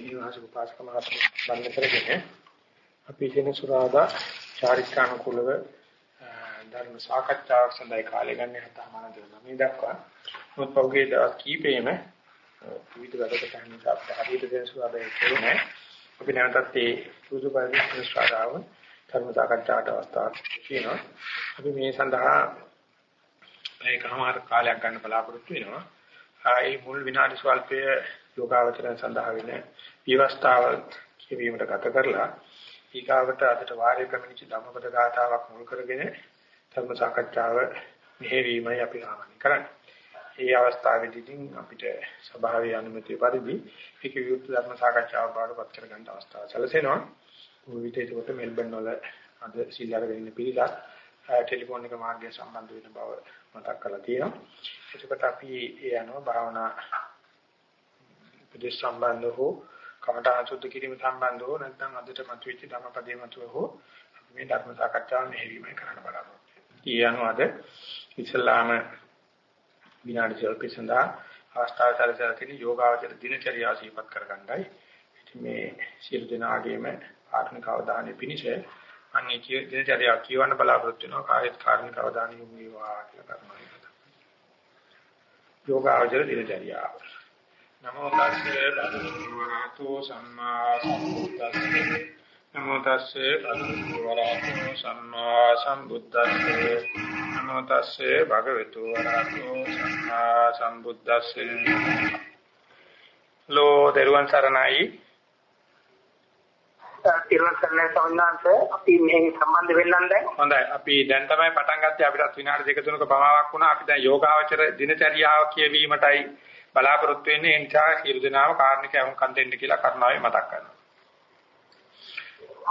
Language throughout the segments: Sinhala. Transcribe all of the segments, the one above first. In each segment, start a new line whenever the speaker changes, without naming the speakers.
නිවාසික පාස්කම බඳ කරගෙන අපි කියන සුරාදා චාරිත්‍රානුකූලව ධර්ම සාකච්ඡාවක් සඳහා කාලය ගන්න හතමාන දෙනවා මේ දක්වා. මොකද පෞගේ දවස් කීපෙම විවිධ වැඩකට නිසා අපිට හරියට දෙන සුරාදා කියන්නේ අපි නැවතත් ඒ සුදු පරිදි ශ්‍රාදාව ධර්ම සාකච්ඡාට අවස්ථාවක් තියෙනවා. අපි මේ සඳහා ඒකමාර කාලයක් ගන්න බලාපොරොත්තු වෙනවා. ඒ මුල් විනාඩි ස්වල්පය යෝගාවචරය සඳහා වෙන විවස්ථාව කියවීමට ගත කරලා ඊගාවට අදට වාරය ප්‍රමිනිච්ච ධම්මපද ගාථාවක් මුල් කරගෙන ධර්ම සාකච්ඡාව මෙහෙවීමයි අපි ආරම්භ කරන්නේ. මේ අවස්ථාවේදී අපිට සභාවේ අනුමැතිය පරිදි ඒක විවෘත ධර්ම සාකච්ඡාවක් බාරපත් කර ගන්න අවස්ථාව සැලසෙනවා. විවිධ කොට මෙල්බන් වල අද සිල් අරගෙන ඉන්න පිළිලා ටෙලිෆෝන් එක මාර්ගය සම්බන්ධ වෙන බව මතක් කරලා තියෙනවා. එතකොට අපි ඒ අනුව භාවනා උපදේශ සම්බන්ධව හෝ කමඨාන් සුද්ධ කිරීම සම්බන්ධව හෝ නැත්නම් අදට මතුවෙච්ච ධර්මපදයේ මතුව හෝ අපි මේ ධර්ම සාකච්ඡාව මෙහෙවීමයි කරන්න බලාපොරොත්තු වෙන්නේ. ඒ අනුව අද ඉස්ලාම විනාඩි සල්ප සඳහා ආස්ථාව සැලසලා තියෙන යෝගාවචර දිනචරියා සිහිපත් කරගන්නයි. ඉතින් මේ සියලු දෙනාගේම ආත්මික අවධානය පිණිස අන්නේ දිනචරියා කියවන්න බලාපොරොත්තු වෙනවා කායත් කාර්මික අවධානය යොමු වේවා කියලා කරනවා. යෝගාවචර දිනචරියා නමෝ තස්සේ භගවතු සම්මා සම්බුද්දස්සේ. නමෝ තස්සේ භගවතු සම්මා සම්බුද්දස්සේ. නමෝ තස්සේ භගවතු සම්මා සම්බුද්දස්සේ. ලෝ දරුවන් සරණයි.
තිරසන්නේ සම්මානසේ අපි මේ සම්බන්ධ වෙන්නන් දැන්.
හොඳයි. අපි දැන් තමයි පටන් ගත්තේ අපිට විනාඩි දෙක තුනක පමාවක් වුණා. අපි දැන් යෝගාවචර දිනචරියාව කියවීමටයි බලාපොරොත්තු වෙන්නේ ඒ නිසා සියලු දෙනාම කාරණික යමුකම් දෙන්න කියලා කරුණාවෙන් මතක් කරනවා.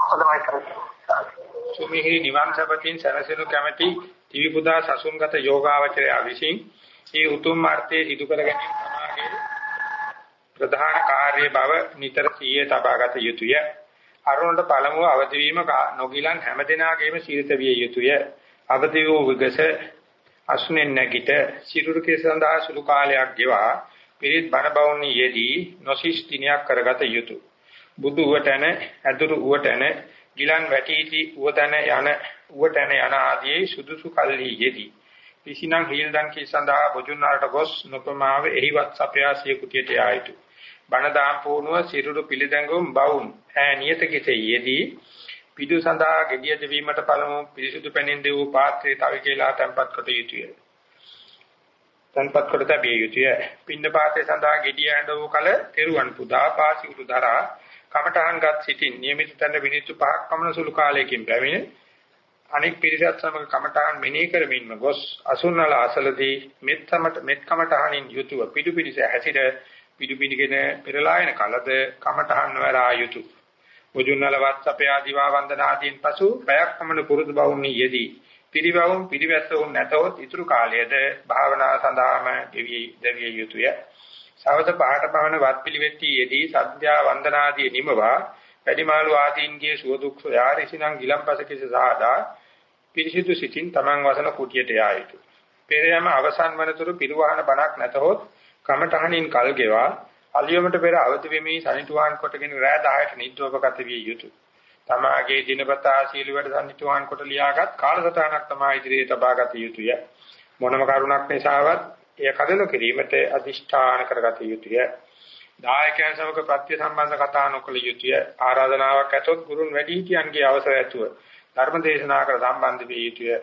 හොඳයි කරන්නේ.
සුමිහිරි නිවන් සපතින් සරසනු කැමැති ත්‍රිවි පුදා සසුන්ගත යෝගාවචරය විසින් මේ උතුම් මාර්ථයේ සිදු කර ගැනීම සමාගයේ ප්‍රධාන කාර්ය බව නිතර සිහියේ තබාගත යුතුය. අරුණට පළමුව අවදි වීම නොගිලන් හැම දිනාගේම සීරිත විය යුතුය. අවදි වූ විගස අසුනෙන් නැගිට සිරුරු කෙස සඳහා සුළු කාලයක් ගෙවා පිරිත් බණ බවුනි යෙදී නොසිස් දිනයක් කරගත යුතුය. බුදු උවටන ඇදුරු උවටන ගිලන් වැටීටි උවතන යන උවටන යන ආදී සුදුසු කල්හි යෙදී විසිනම් හීල්දන් කී සඳහා බොජුන්නාරට ගොස් නොපමාව එහිවත් සපයාසිය කුටියට යා යුතුය. බණ දාම් පුණුව සිරුරු පිළිදැඟුම් බවුන් ඈ නියත කෙසේ යෙදී පිටු සඳහා gediya දෙවීමට පළමු පිරිසුදු පැනින් දෙවූ පාත්‍රයේ තවි කියලා තැන්පත් කොට යුතුය. තැන්පත් කොට තැබිය යුතුය. පින්න පාත්‍රය සඳහා gediya ඇඳ වූ කල තෙරුවන් පුදා පාසි උඩු දරා කමඨහන්ගත් සිටින් නියමිත තැන විනිත්තු පහක් පමණ සුළු කාලයකින් පැමිණ අනෙක් පිරිසත් සමග කමඨහන් මෙනෙහි කරමින්ම ගොස් අසුන්නල අසලදී මෙත් සමට මෙත් කමඨහනින් යුතුව පිටු පිරිස හැසිර පිටු පිටිගෙන පෙරලායන කලද කමඨහන් වරා යුතුය. මුජුන්නල වත්සපේ ආදිවා වන්දනාදීන් පසු පැයක් පමණ පුරුදු බවුනි යෙදී පිරිවවුන් පිරිවැස්සවුන් නැතොත් ඉතුරු කාලයේද භාවනා සඳහාම දෙවිය දෙවිය යුතුය. සවස පහට පමණ වත් පිළිවෙත්ටි යෙදී සත්‍යා වන්දනාදී නිමවා වැඩිමාළු ආදීන්ගේ සුව දුක් යාරිසිනම් ගිලම්පසකෙස සාදා පිරිසිදු සිතින් තමන් වසන කුටියට යා යුතුය. පෙර යම අවසන් වනතුරු පිරුවහන බණක් නැතහොත් කමඨහනින් කල් ගෙවා අලියමට පෙර අවදි වෙමි සනිටුවාන් කොටගෙන රෑ 10ට නිද්‍රෝපගත විය යුතුය. තමාගේ දිනපතා සීල වැඩ සනිටුවාන් කොට ලියාගත් කාලසටහනක් තමයි ඉදිරියේ තබාගත යුතුය. මොනම කරුණක් නිසාවත් එය කඩන කිරීමට අදිෂ්ඨාන කරගත යුතුය. දායකයන් සමග ප්‍රත්‍ය සම්බන්ධ කතා නොකළ යුතුය. ආරාධනාවක් ඇතොත් ගුරුන් වැඩිහිටියන්ගේ අවසර ඇතුව ධර්ම දේශනා කර සම්බන්ධ විය යුතුය.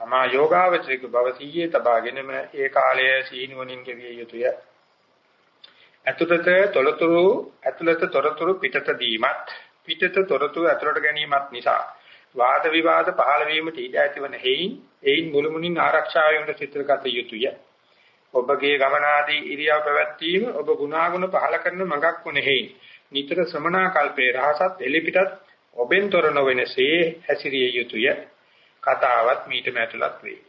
තමා යෝගාවචරික බව සීයේ තබාගෙනම ඒ කාලයේ සීනුවණින් ගෙවිය යුතුය. ඇතුළත තොරතුරු ඇතුළත තොරතුරු පිටත දීමත් පිටත තොරතුරු ඇතුළට ගැනීමත් නිසා වාද විවාද පහළ වීමට ඉඩ ඇතිවන හේයින් එයින් මුළුමනින් ආරක්ෂා වීමට සිතගත යුතුය. ඔබගේ ගමනාදී ඉරියව් පැවැත්වීම ඔබ ගුණාගුණ පහළ කරන මඟක් වුණෙහි නිතර ශ්‍රමණා කල්පේ රහසත් එලිපිටත් ඔබෙන් තොර නොවෙනසේ හැසිරිය යුතුය. කතාවත් මීට මැතුලත් වේ.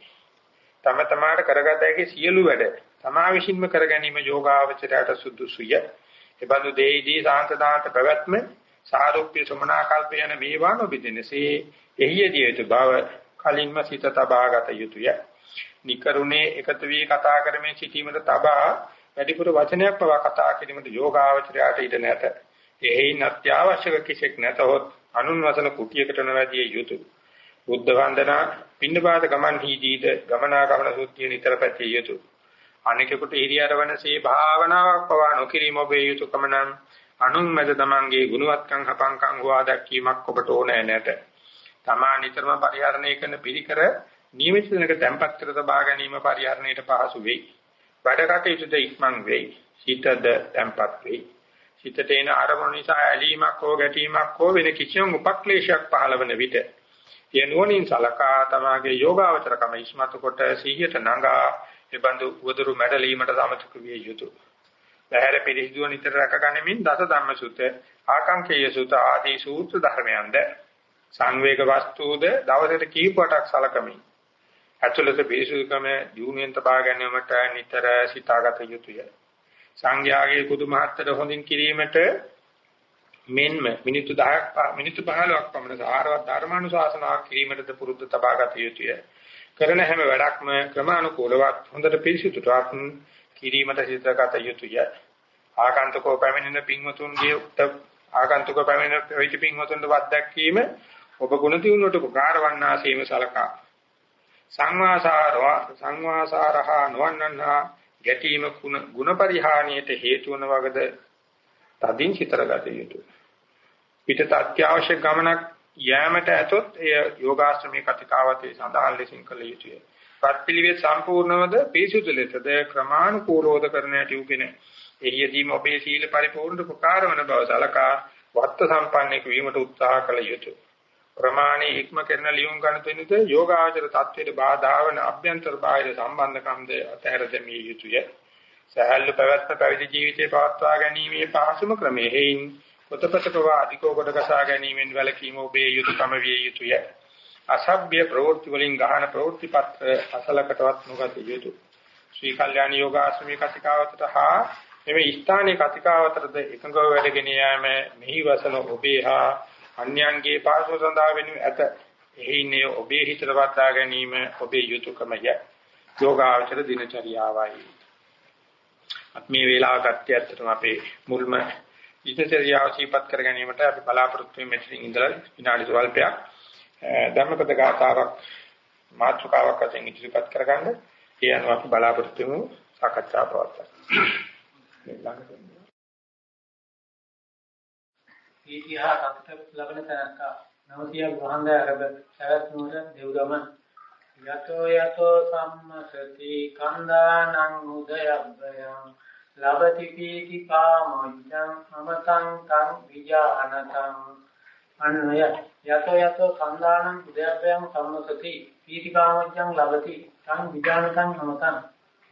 තම තමාට කරගත හැකි සියලු වැඩ තමා විසින්ම කර ගැනීම යෝගාවචරයට සුදුසුය. එබඳු දෙයිදී සාන්ත දාන්ත පැවැත්ම සාරූප්‍ය සමනා කල්ප යන මේවා නොබෙදෙනසේ එහියදී යුතු බව කලින්ම සිත තබාගත යුතුය. නිකරුණේ එකතු වී කතා කරමින් සිටීමට තබා වැඩිපුර වචනයක් පවා කතා කිරීමට යෝගාවචරයට ඉඩ නැත. එහෙයින් අත්‍යවශ්‍යක කිසිෙක් නැතහොත් අනුන් වසන කුටියකට නොවැදිය යුතුය. බුද්ධ වන්දනා පින්නපාත ගමන් හීදීද ගමනාගමන සුද්ධිය නිතර පැතිය යුතුය. අනිකෙකුට හිරියර වනසේ භාවනාවක් පවා නොකිරීම ඔබේ යුතුයකම නම් අනුන් මැද තමන්ගේ ගුණවත්කම් හපංකම් හොවා දැක්වීමක් ඔබට ඕනෑ නැත. තමා නිතරම පරිහරණය කරන පිළිකර නියමිත දිනක තැම්පත් කර තබා ගැනීම පරිහරණයට පහසු වෙයි. වැඩ කටයුතුද ඉක්මන් වෙයි. සිතද තැම්පත් වෙයි. සිතට එන අරමුණු නිසා ඇලීමක් හෝ ගැටීමක් හෝ වෙන කිසියම් උපක්ලේශයක් පහළවන විට ඒ නුවණින් සලකා තමාගේ යෝගාවචරකම ඉස්මතු කොට සිහියට නඟා එබඳු උවදුරු මැඩලීමට සමතුක විය යුතුය. බහැර පිළිහිදුව නිතර රැකගැනීමෙන් දස ධම්ම සුත ආකාංකේය සුත ආදී සූත්‍ර ධර්මයන්ද සංවේග වස්තුද දවසට කීපවටක් සලකමින් ඇතුළත පිරිසුදුකම දියුණුවෙන් තබා ගැනීමට නිතර සිතාගත යුතුය. සංඝයාගේ කුදු මහත්තර හොඳින් කිරීමට මෙන්ම මිනිත්තු 10ක් මිනිත්තු 15ක් පමණ සාරවත් ධර්මානුශාසනාවක් කිරීමටද පුරුද්ද තබාගත යුතුය. කරන හැම වැඩක්ම ක්‍රමානුකූලවත් හොඳට පිරිසිදුට කිරීමට සිතගත යුතුය. ආගන්තුකෝ පැමිණෙන පින්වතුන්ගේ උත් ආගන්තුක පැමිණෙන වෙච්ච පින්වතුන්ට වත් දැක්වීම ඔබ ගුණ දිනුවට උපකාර වන්නාසීම සලකා. සංවාසාරව සංවාසාරහා නොවන්නන්හා ගැටීම ගුණ පරිහානියට හේතු වන වගද තදින් හිතරගත යුතුය. පිටත අත්‍යවශ්‍ය ගමනක් යෑමට ඇතොත් එය යෝගාශ්‍රමයේ කතිකාවතේ සඳහන් ලෙසින් කළ යුතුය. පත්පිලිවෙත් සම්පූර්ණවද පිරිසුදු ලෙසද ක්‍රමානුකූලවද කරන යටි උගෙන එහිදීම ඔබේ සීල පරිපූර්ණ ප්‍රකාර වන බව සලකා වත්ත සම්පන්නෙක් වීමට උත්සාහ කළ යුතුය. ප්‍රමාණී ඉක්ම කරන ලියුම් ගන්න දෙනුත යෝගාචර தത്വෙට බාධා වන අභ්‍යන්තර බාහිර සම්බන්ධකම්ද අතහැර දැමිය යුතුය. සහල්ු පැවැත්ම පැවිදි ජීවිතේ පවත්වා ගැනීමේ පහසුම ක්‍රමය හේයින් පොතපතක වාදිකෝ කොට ගසා ගැනීමෙන් වැළකීම ඔබේ යුතුයකම විය යුතුය. අසභ්‍ය ප්‍රවෘත්ති වලින් ගහන ප්‍රවෘත්ති පත්‍ර අසලකටවත් නොගත යුතුය. ශ්‍රී කල්යාණ යෝගාශ්‍රමී කතිකාවතට හා මෙමෙ ස්ථානීය කතිකාවතරද එකඟව වැඩගෙන යාම මෙහි වසන ඔබේ හා අන්‍යයන්ගේ පාසල සඳහා වෙනු ඇත. එහිනේ ඔබේ හිතට වටා ගැනීම ඔබේ යුතුයකමය. යෝගාචර දිනචරියාවයි. අත් මේ වේලාව ගත්තේ ඇත්තටම අපේ මුල්ම දිනචරියාව සිහිපත් කර ගැනීමට අපි බලාපොරොත්තු වෙමින් මෙතනින් ඉඳලා විනාඩි ස්වල්පයක් ධර්මපද ගාතාවක් මාතෘකාවක් වශයෙන් ඉදිරිපත් කරගන්න. ඒ අනුව අපි බලාපොරොත්තු වෙමු. සාකච්ඡා පවත්වන්න.
ඊතිහා සතුට ලබන තැනක නවතිය ග්‍රහණය අරබ සවැත් නුවර දෙව්ගම යතෝ යතෝ සම්මසති කන්දානං උදයබ්බයං. ලබති පීති පාමොච්ඡං අමතං තං විජානතං අන්නය යතෝ යතෝ කන්දානං උදයබ්බයං සම්මසති පීති පාමොච්ඡං ලබති. තං විජානතං අමතං.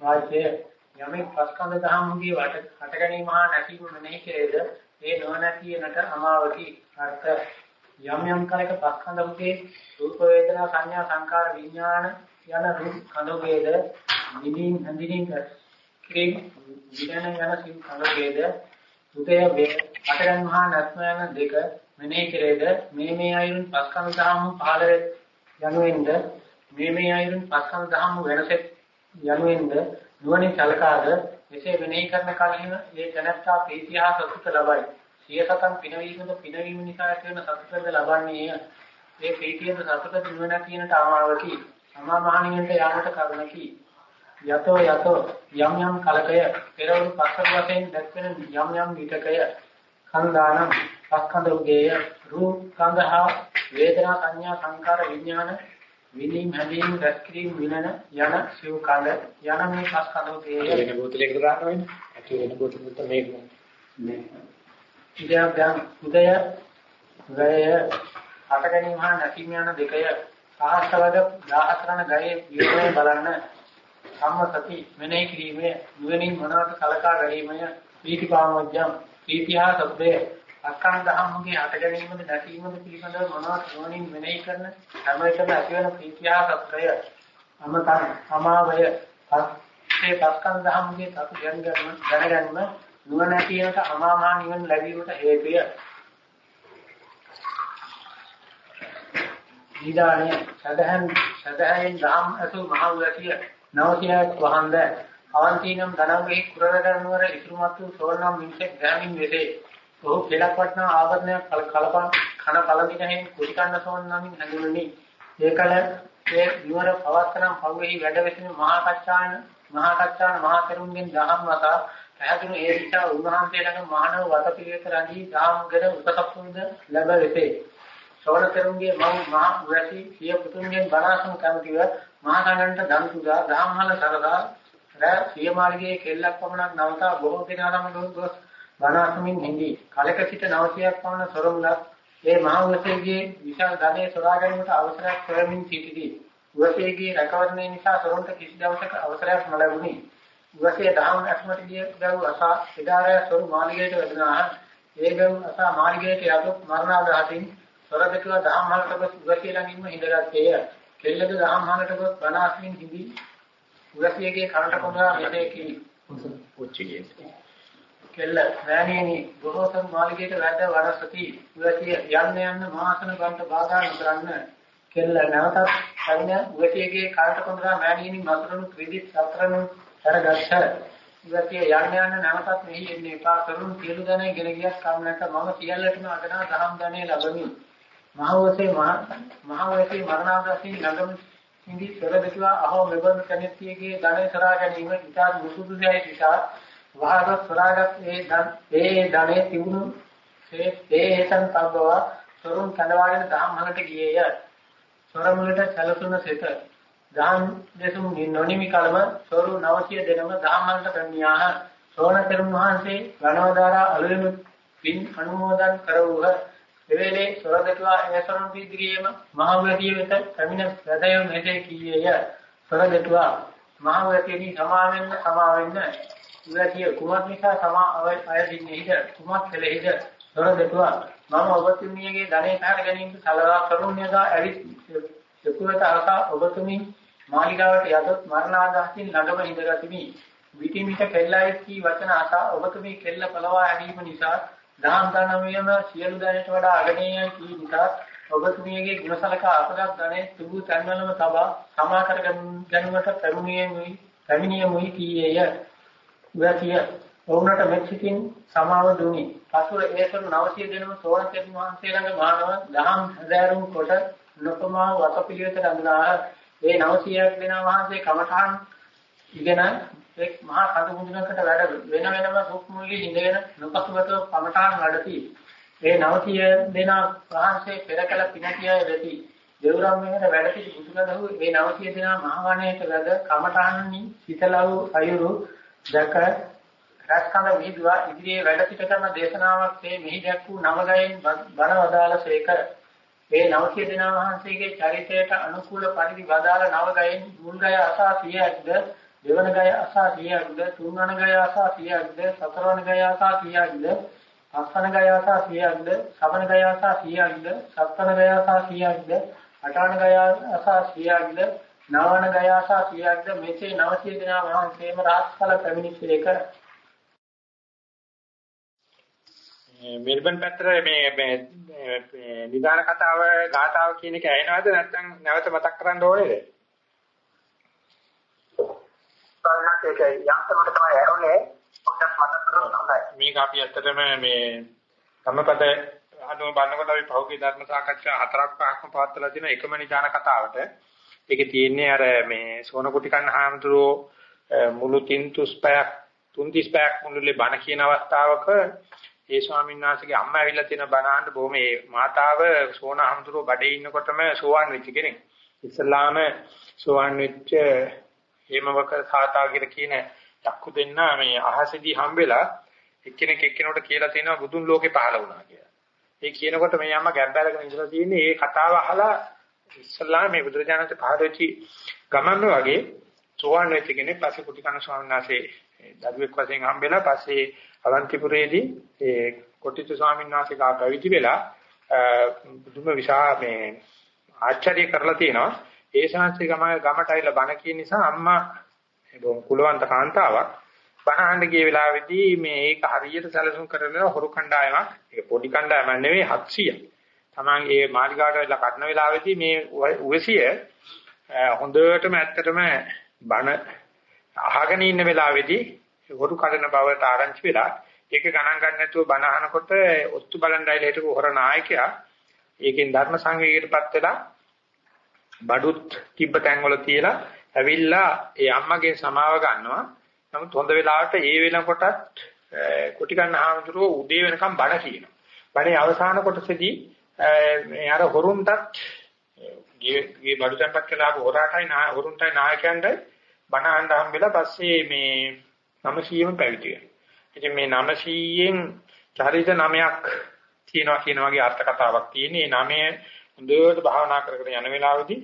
වාචය. යමෙක් පස්කන්ධ දහම්ගේ වට හට ගැනීම හා නැතිව මෙනෙහි කෙරේද? ඒ නොනැතිනට අමාවකි. අර්ථ. යම් යම් කායක පස්කන්ධකේ රූප වේදනා සංඥා සංකාර විඥාන යන රූප කඳෝගේද? නිදීන් හඳිනින් ක්‍රේම් විඥාන යන සින් කඳෝගේද සුතය වේ අටයන් මහා නැත්ම යන දෙක මෙනෙහි කෙරේද මේ මේ අයුරින් පස්කන්ධ දහම් පහළ යනුවෙන්ද මේ මේ අයුරින් පස්කන්ධ දහම් වෙනසෙත් යනුවෙන්ද නුවණින් සලකාද මෙසේ වෙනෙහි කරන කලින් මේ දැනත්තා ප්‍රීතිහා සතුට ලබයි. සියසතන් පිනවීමද පිනවීම නිසා ඇති වෙන සතුටද ලබන්නේ මේ ප්‍රීතියද සතුටද නිවන කියනට ආවකි. සමා මහණියන්ට යාමට කරුණකි. යතෝ යතෝ යම් යම් කලකය පෙරවරු පස්වර වශයෙන් දැක්වෙන යම් යම් විතකය කන්දානම් පස්කන්ධ උගේය රූප කන්දහා වේදනා සංඥා සංකාර විඥාන විනීම් හැදීම් රැස්කිරීම විනන යන සිව් කඳ යන මේ පස් කඳෝතේ
වෙන බෝතලයකට දාන්න වෙන්නේ. ඇති වෙන බෝතලෙත් මේක.
නේ. ඉතින් උදය උදය හට ගැනීම හා නැතිම යන දෙකය. සහස්‍රවද 14 රන ගයේ විවරණය බලන්න සම්මසති මෙනෙහි කිරීමේ නුවණින් මොනවාට කලකා ගැනීමය? පීතිපාමොජ්ජම් පීතිහා සබ්බේ අස්කන්ධ ධම්මගේ හට ගැනීමද නැතිවීමද පිළිබඳව මොනවද නොනින් මෙනෙහි කරන හැම එකම ඇතිවන ප්‍රීතියා සත්‍යය අමතන සමාවය. පස්සේ අස්කන්ධ ධම්මගේ සතු දැනගන්න දැනගන්න නුවණ ඇතිනට අමාමහා නිවන ලැබීමට හේතුය. ඊදානේ සදහන් සදහයෙන් ධම් අසු මහ උරතිය නවතියක් වහන්ද අවන්තිනම් ධනංගෙහි කුරණගන්වර ඉතුරුමත් සෝරනම් මිනිසෙක් ගෑමින් වෙසේ. ඔහු පෙළක් වටනා ආවරණයක් කලපන් කන පළඳිනෙන් කුටි කන්න සෝන් නමින් හඳුන්වනි. ඒකල ඒ විවර පවත්තනම් පවෙහි වැඩ වෙසින මහා කච්චායන මහා කච්චාන මහා තෙරුන්ගෙන් දහම් වතා පැහැදුණු ඒ නිසා උන්වහන්සේ ළඟ මහානව වත පිළිවෙත රැඳී දහම්ගර උපසප්පුන්ද ලැබ වෙසේ. ශ්‍රවණ තෙරුන්ගේ මම මහා උරසි සිය පුතුන්ගෙන් බණාසන කැමතිව මහා සංඝන්ට දන් සුදා දහම්හල සරදා රැ සිය මාර්ගයේ කෙල්ලක් පමණක් නවතා බොහෝ දෙනා සමග ගොස් බණාසමින් හිඳි. කලක සිට 900ක් පමණ සොරමුලක් ඒ මහා උරසේගේ විශාල ධනෙ සොරා ගැනීමට අවසරයක් සොයමින් සිටිදී. උරසේගේ රැකවරණය නිසා සොරුන්ට කිසි දවසක අවසරයක් නොලැබුණි. උරසේ දහම් ඇස්මට ගිය ගරු අසා එදාරය සොරු මාලිගයට වැදුනා. ඒ ගරු අසා මාලිගයට යතුත් මරණාදාතින් සොර දෙකව දහම් මහලට ගොස් උරසේ ළඟින්ම හිඳගත්තේය. කෙල්ලද දහම් මහලට ගොස් බණාස්මින් හිඳි උරසේගේ කරට කොඳා මෙසේ කි.
උච්චියේ.
කෙල්ල රෑණියනි බොහෝසම් මාලිගයට වැඩ වරසති. උරසිය යන්න යන්න මාසන ගන්ට බාධා නොකරන්න. කෙල්ල නැවතත් කවින උගතියගේ කාට කොඳුරා මෑණියනි මසුරුණු ක්‍රීඩිත් සතරණු කරගත්ත. ඉවතිය යන්න යන්න නැවතත් මෙහි එන්නේ එපා කරුණු සියලු දණේ ගෙන ගියත් කම් නැත මම සියල්ලටම අගනා දහම් දණේ ලැබමි. මහවසේ මහවසේ මරණාදසී ළඟම ඉඳි පෙර දෙකවා අහෝ මෙබඳු කෙනෙක්ගේ දණේ සරා ගැනීම ඉතා මුසුදුසයි නිසා වහගත් සොරාගත් ඒ දන් ඒ දණේ තිබුණු ඒ හේතන් තබ්බව සරුන් කඳවාගෙන දහම් මලට ගියේය. සොරමුලට සැලසුන සිත දහම් දෙසුම් නොනිමි කලම සොරු 900 දෙනම දහම්වලට පැමිණියාහ සෝන තෙරුන් වහන්සේ ගණවදාරා අලුයම පින් අනුමෝදන් කරවුහ එවේලේ සොරදකලා එසරන් පිටිගියම මහවැතිය වෙත පැමිණ හදය මෙතේ කීයේය. සොරදකලා මහවැතියනි සමාවෙන්න සමාවෙන්න ඉවතිය කුමක් නිසා සමා අයදින්නේද? කුමක් කළේද සොරදකලා මම ඔබතුමියගේ ධනෙ කාට ගැනීමට සලවා කරුණ්‍යදා ඇවිත් සුකුලට අහසා ඔබතුමි මාලිගාවට යදොත් මරණාදාසින් ළඟම ඉඳගතිමි. විටි මිට කෙල්ලයි කී වචන අසා ඔබතුමි කෙල්ල පළවා හැරීම නිසා දහම් දනමියම සියලු දැනට වඩා අගණීය කී නිසා ඔබතුමියගේ ගුණසලක අපගත් ධනෙ තුබු තන්වලම තබා සමා කර ගැනීමට පැමිණියෙමුයි පැමිණියෙමුයි කීයේය. උගතිය ඔවුන්ට මෙච්චිතින් සමාව දුනි. පසුව ඒසරු 900 දෙනම සෝණ තෙරුන් වහන්සේ ළඟ මානව දහම් හදාරුම් කොට නොපමා වතපිලිවෙත රඳුනා ඒ 900ක් දෙනා වහන්සේ කමඨාන් ඉගෙන එක් මහා කඳු මුදුනකට වැඩ වෙන වෙනම දුක් මුල්ලේ ඉඳගෙන නොපසුවත කමඨාන් වැඩති. ඒ 900 දෙනා වහන්සේ පෙරකල පිනතිය වෙති. දෙවුරම් මෙහෙර වැඩ සිටි බුදුගදහු ඒ 900 දෙනා මහවණයට වැඩ කමඨාන්නි සිතලව අයුරු දැක රැස්කඳ විහිදුවා ඉදිරියේ වැඩ සිට කරන දේශනාවක් මේ මෙහි දැක් වූ නවගයෙන් බණ වදාළසේක. මේ නවකී දෙනා වහන්සේගේ චරිතයට අනුකූල පරිදි වදාළ නවගයෙන් මුල්ගය අසා 100ක්ද දෙවන ගය අසා 100ක්ද තුන්වන ගය අසා 100ක්ද සතරවන ගය අසා 100ක්ද පස්වන ගය අසා 100ක්ද සවන ගය අසා 100ක්ද සත්වන ගය අසා 100ක්ද අටවන ගය අසා 100ක්ද නවවන ගය අසා 100ක්ද මෙසේ 900 දෙනා වහන්සේම රාත්කල පැමිණිසේක
මෙල්බන් පැත්තට මේ මේ නිදාන කතාව ගාතාව කියන එක ඇහෙනවද නැත්නම් නැවත මතක් කරන්න ඕනේද?
බලන්නත් ඒක යන්තමට තමයි ඇරුනේ පොඩ්ඩක් මතක් කරගන්න හොඳයි.
මේක අපි ඇත්තටම මේ සම්පත අනුව බලනකොට අපි පහුගිය ධර්ම සාකච්ඡා හතරක් පහක්ම පවත්වලා තියෙන එකම නිදාන කතාවට. ඒකේ තියෙන්නේ අර මේ සෝන කුටි කන්න හාමුදුරුවෝ මුළු 330ක් 330ක් මුළුල්ලේ බණ කියන අවස්ථාවක ඒ ස්වාමීන් වහන්සේගේ අම්මා ඇවිල්ලා තියෙන බණාන්න බොහොම ඒ මාතාව සෝනහම්තුරෝ බඩේ ඉන්නකොටම සෝවාන් වෙච්ච කෙනෙක්. ඉස්ලාම සෝවාන් වෙච්ච හේමවක සාතාගිර කියන චක්කු දෙන්න මේ අහසේදී හම්බෙලා එක්කෙනෙක් එක්කෙනෙකුට කියලා තියෙනවා බුදුන් ලෝකේ පහළ වුණා කියලා. ඒ කියනකොට මේ අම්මා ගැඹැරගෙන ඉඳලා තියෙන්නේ ඒ කතාව අහලා ඉස්ලාම මේ බුදුරජාණන්ට පහළ වෙච්ච ගමන්ම වගේ සෝවාන් වෙච්ච කෙනෙක් පස්සේ කුටි කන ස්වාමීන් වහන්සේ දරුවෙක් වශයෙන් හම්බෙලා පස්සේ අවන්තිපුරයේදී ඒ කොටිතු ස්වාමීන් වහන්සේ ගා පැවිදි වෙලා බුදුම විශා මේ ආචාර්ය කරලා තියෙනවා. ඒ ශාස්ත්‍රී ගම ගමට ඇවිල්ලා බණ කියන නිසා අම්මා බොහොම කුලවන්ත කාන්තාවක් බණ අහන්න ගිය වෙලාවේදී මේ ඒක හරියට සැලසුම් කරගෙන හොරු කණ්ඩායමක් ඒක පොඩි කණ්ඩායමක් නෙවෙයි 700ක්. Taman ඒ මාලිගාවට වෙලා කඩන වෙලාවේදී මේ උවසිය හොඳටම ඇත්තටම බණ අහගෙන ඉන්න වෙලාවේදී හොරු කඩන බවට ආරංචි වෙලා ඒක ගණන් ගන්න නැතුව බණ අහනකොට ඔත්තු බලන්ඩයිල හිටපු හොර නායකයා ඒකෙන් ධර්ම සංවේගයටපත් වෙලා බඩුත් තිබ්බ තැන්වල තියලා ඇවිල්ලා ඒ අම්මගේ සමාව ගන්නවා. නමුත් හොඳ වෙලාවට ඒ වෙනකොටත් කුටි ගන්න ආමතුරෝ උදේ වෙනකම් බණ කියනවා. බණේ අවසාන කොටසේදී මේ අර හොරුන්ටත් ගේ බඩු තැන්පත් කළා හොරාටයි හොරුන්ටයි නායකයන්ටයි බණ අහන්න හම්බෙලා පස්සේ මේ 900ම පැවිදි වෙනවා. ඉතින් මේ 900න් චරිත නමයක් තියෙනවා කියන වගේ අර්ථ කතාවක් තියෙන. මේ නමය හොඳට භාවනා කරගෙන යන වෙලාවේදී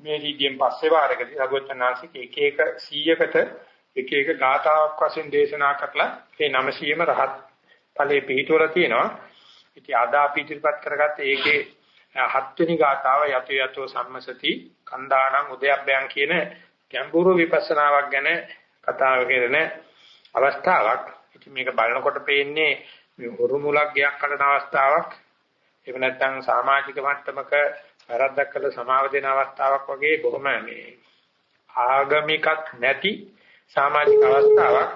මේ සිද්ධියෙන් පස්සේ වාරකදී රඝුවචනාංශික එක එක 100කට එක එක ගාතාවක් වශයෙන් දේශනා කරලා මේ 900ම රහත් ඵලයේ පිහිටවල තියෙනවා. ඉතින් අද අපි ඉදිරිපත් කරගත්ත ඒකේ හත්වෙනි ගාතාව යතු යතෝ සම්මසති කන්දානං උදයබ්බයන් කියන ගැඹුරු විපස්සනාවක් ගැන කතා කරන අවස්ථාවක්. ඉතින් මේක බලනකොට පේන්නේ මේ හොරු මුලක් ගයක් කඩන අවස්ථාවක්. එහෙම නැත්නම් සමාජික මට්ටමක වැරද්දක් කළ සමාව දෙන අවස්ථාවක් වගේ බොහොම මේ ආගමිකක් නැති සමාජික අවස්ථාවක්.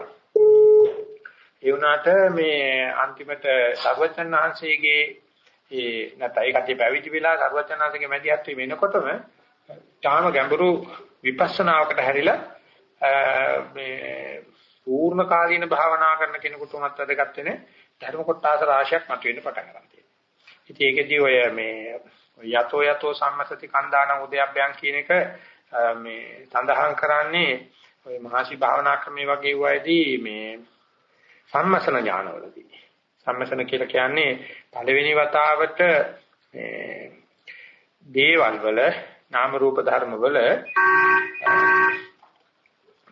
ඒ වුණාට මේ අන්තිමට සර්වචන් වහන්සේගේ ඒ නැත්නම් ඒකට පැවිදි වෙලා සර්වචන් වහන්සේගේ මැදිහත් වීම වෙනකොටම තාම ගැඹුරු විපස්සනාවකට හැරිලා මේ පූර්ණ කාලීන භාවනා කරන කෙනෙකුට උනත් වැඩගත් වෙන ධර්ම කොටස රාශියක් මතුවෙන්න පටන් ගන්නවා. ඉතින් ඒකෙදී ඔය මේ යතෝ යතෝ සම්මසති කන්දාන උදයබ්බයන් කියන එක මේ සඳහන් කරන්නේ ඔය මහසි භාවනා ක්‍රමයේ වගේ වයිදී මේ සම්මසන ඥානවලදී. සම්මසන කියලා කියන්නේ පළවෙනි වතාවට මේ දේවල් වල නාම රූප ධර්ම වල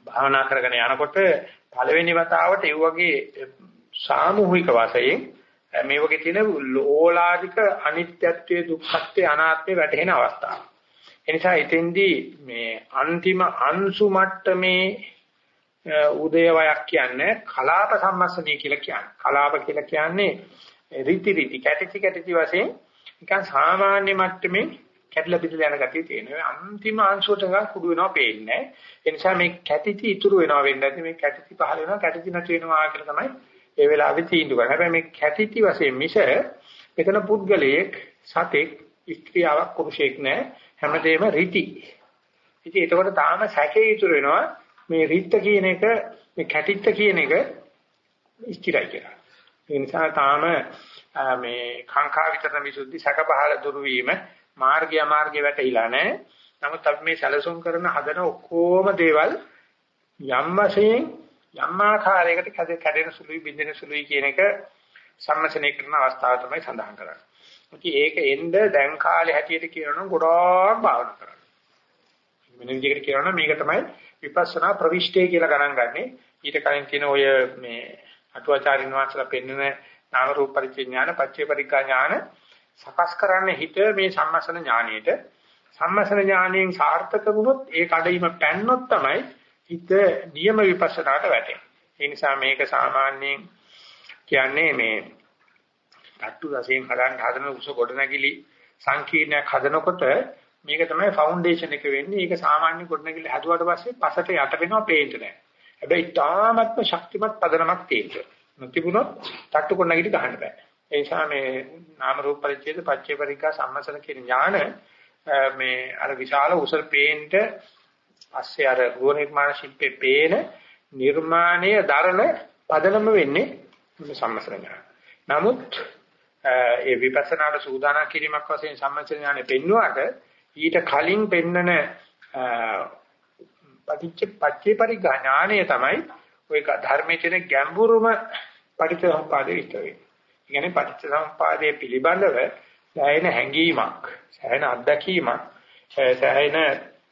භාවනා කරගෙන යනකොට පළවෙනි වතාවට ඒ වගේ සාමූහික වශයෙන් මේ වගේ තියෙන ඕලාදික අනිත්‍යත්වයේ දුක්ඛත්වයේ අනාත්මයේ වැටහෙන අවස්ථාව. ඒ නිසා එතෙන්දී මේ අන්තිම අංශු මට්ටමේ උදේවයක් කියන්නේ කලාප සම්මස්සනීය කියලා කියන්නේ. කලාප කියලා කියන්නේ රිති රිති කැටිති කැටිති වශයෙන් නිකන් සාමාන්‍ය මට්ටමේ කැඩලා බිඳලා යන ගතිය තියෙනවා. අන්තිම අංශුවට ගා කුඩු වෙනවා පේන්නේ. ඒ නිසා මේ කැටිති ඉතුරු වෙනවා වෙන්නේ නැති මේ කැටිති පහල වෙනවා කැටිති නැති වෙනවා කියලා තමයි ඒ වෙලාවේ තීන්දුව කරන්නේ. හැබැයි මේ කැටිති වශයෙන් මිස මෙතන පුද්ගලයෙක් සතෙක් ස්ත්‍රියාවක් පුරුෂයෙක් නෑ හැමදේම රීති. ඉතින් ඒකවල තාම සැකේ ඉතුරු වෙනවා මේ රිත්ත කියන එක මේ කැටිත්ත කියන එක ස්ථිරයි කියලා. ඒ නිසා තාම මේ කාංකා විතරන විසුද්ධි සැක පහල දුරු වීම මාර්ගය අමාර්ගය වැටහිලා නැහැ. නමුත් අපි මේ සැලසුම් කරන හදන ඔක්කොම දේවල් යම් වශයෙන් යම් ආකාරයකට කැඩෙන සුළුයි බින්දෙන සුළුයි කියන එක සම්මසනය කරන අවස්ථාව තමයි සඳහන් කරන්නේ. ඉතින් ඒක එන්න දැන් කාලේ හැටියට කියනනම් ගොඩාක් භාවනා කරන්න. වෙන විදිහකට කියනනම් මේක තමයි විපස්සනා ප්‍රවිෂ්ඨය කියලා ගණන් ගන්නෙ. ඊට කලින් කියන ඔය මේ අටුවාචාරින් වහන්සේලා පෙන්වන නාම රූප පරිච්ඡේඥාන, පච්චේ පරික්ඛා ඥාන සකස් කරන්න හිත මේ සම්මසන ඥානියට සම්මසන ඥාණයෙන් සාර්ථක වුණොත් ඒ කඩීම පැන්නොත් තමයි හිත නියම විපස්සනාට වැටෙන්නේ. ඒ නිසා මේක සාමාන්‍යයෙන් කියන්නේ මේ තට්ටු රසයෙන් හදන්න හදන උස ගොඩනැගිලි සංකීර්ණයක් හදනකොට මේක තමයි ෆවුන්ඩේෂන් එක වෙන්නේ. ඒක සාමාන්‍ය ගොඩනැගිලි හදුවාට පස්සේ පසට යට වෙනවා පේන්න නෑ. හැබැයි තාමත්ම ශක්තිමත් පදනමක් තියෙනවා. නොතිබුණොත් තට්ටු ගොඩනැගිලි ගහන්න බෑ. ඒ නිසා මේ නාම රූප පරිච්ඡේද පච්චේ පරිකා සම්මසන කියන ඥාන මේ අර විශාල උසල් පේන්ට පස්සේ අර ගෘහ නිර්මාණ ශිල්පේ පේන නිර්මාණය දරන පදනම වෙන්නේ සම්මසන ඥාන. නමුත් ඒ විපස්සනාට සූදානම් කිරීමක් වශයෙන් සම්මසන ඥානෙ පෙන්වුවාට ඊට කලින් පෙන්නන පටිච්ච පච්චේ පරිගා ඥානය තමයි ඔය ධර්මයේ තියෙන ගැඹුරුම පටිච්චසමුපාදේ විස්තර වෙන්නේ. කියන්නේ පටිච්චසමුපාදයේ පිළිබඳව සෑහෙන හැඟීමක්, සෑහෙන අත්දැකීමක්, සෑහෙන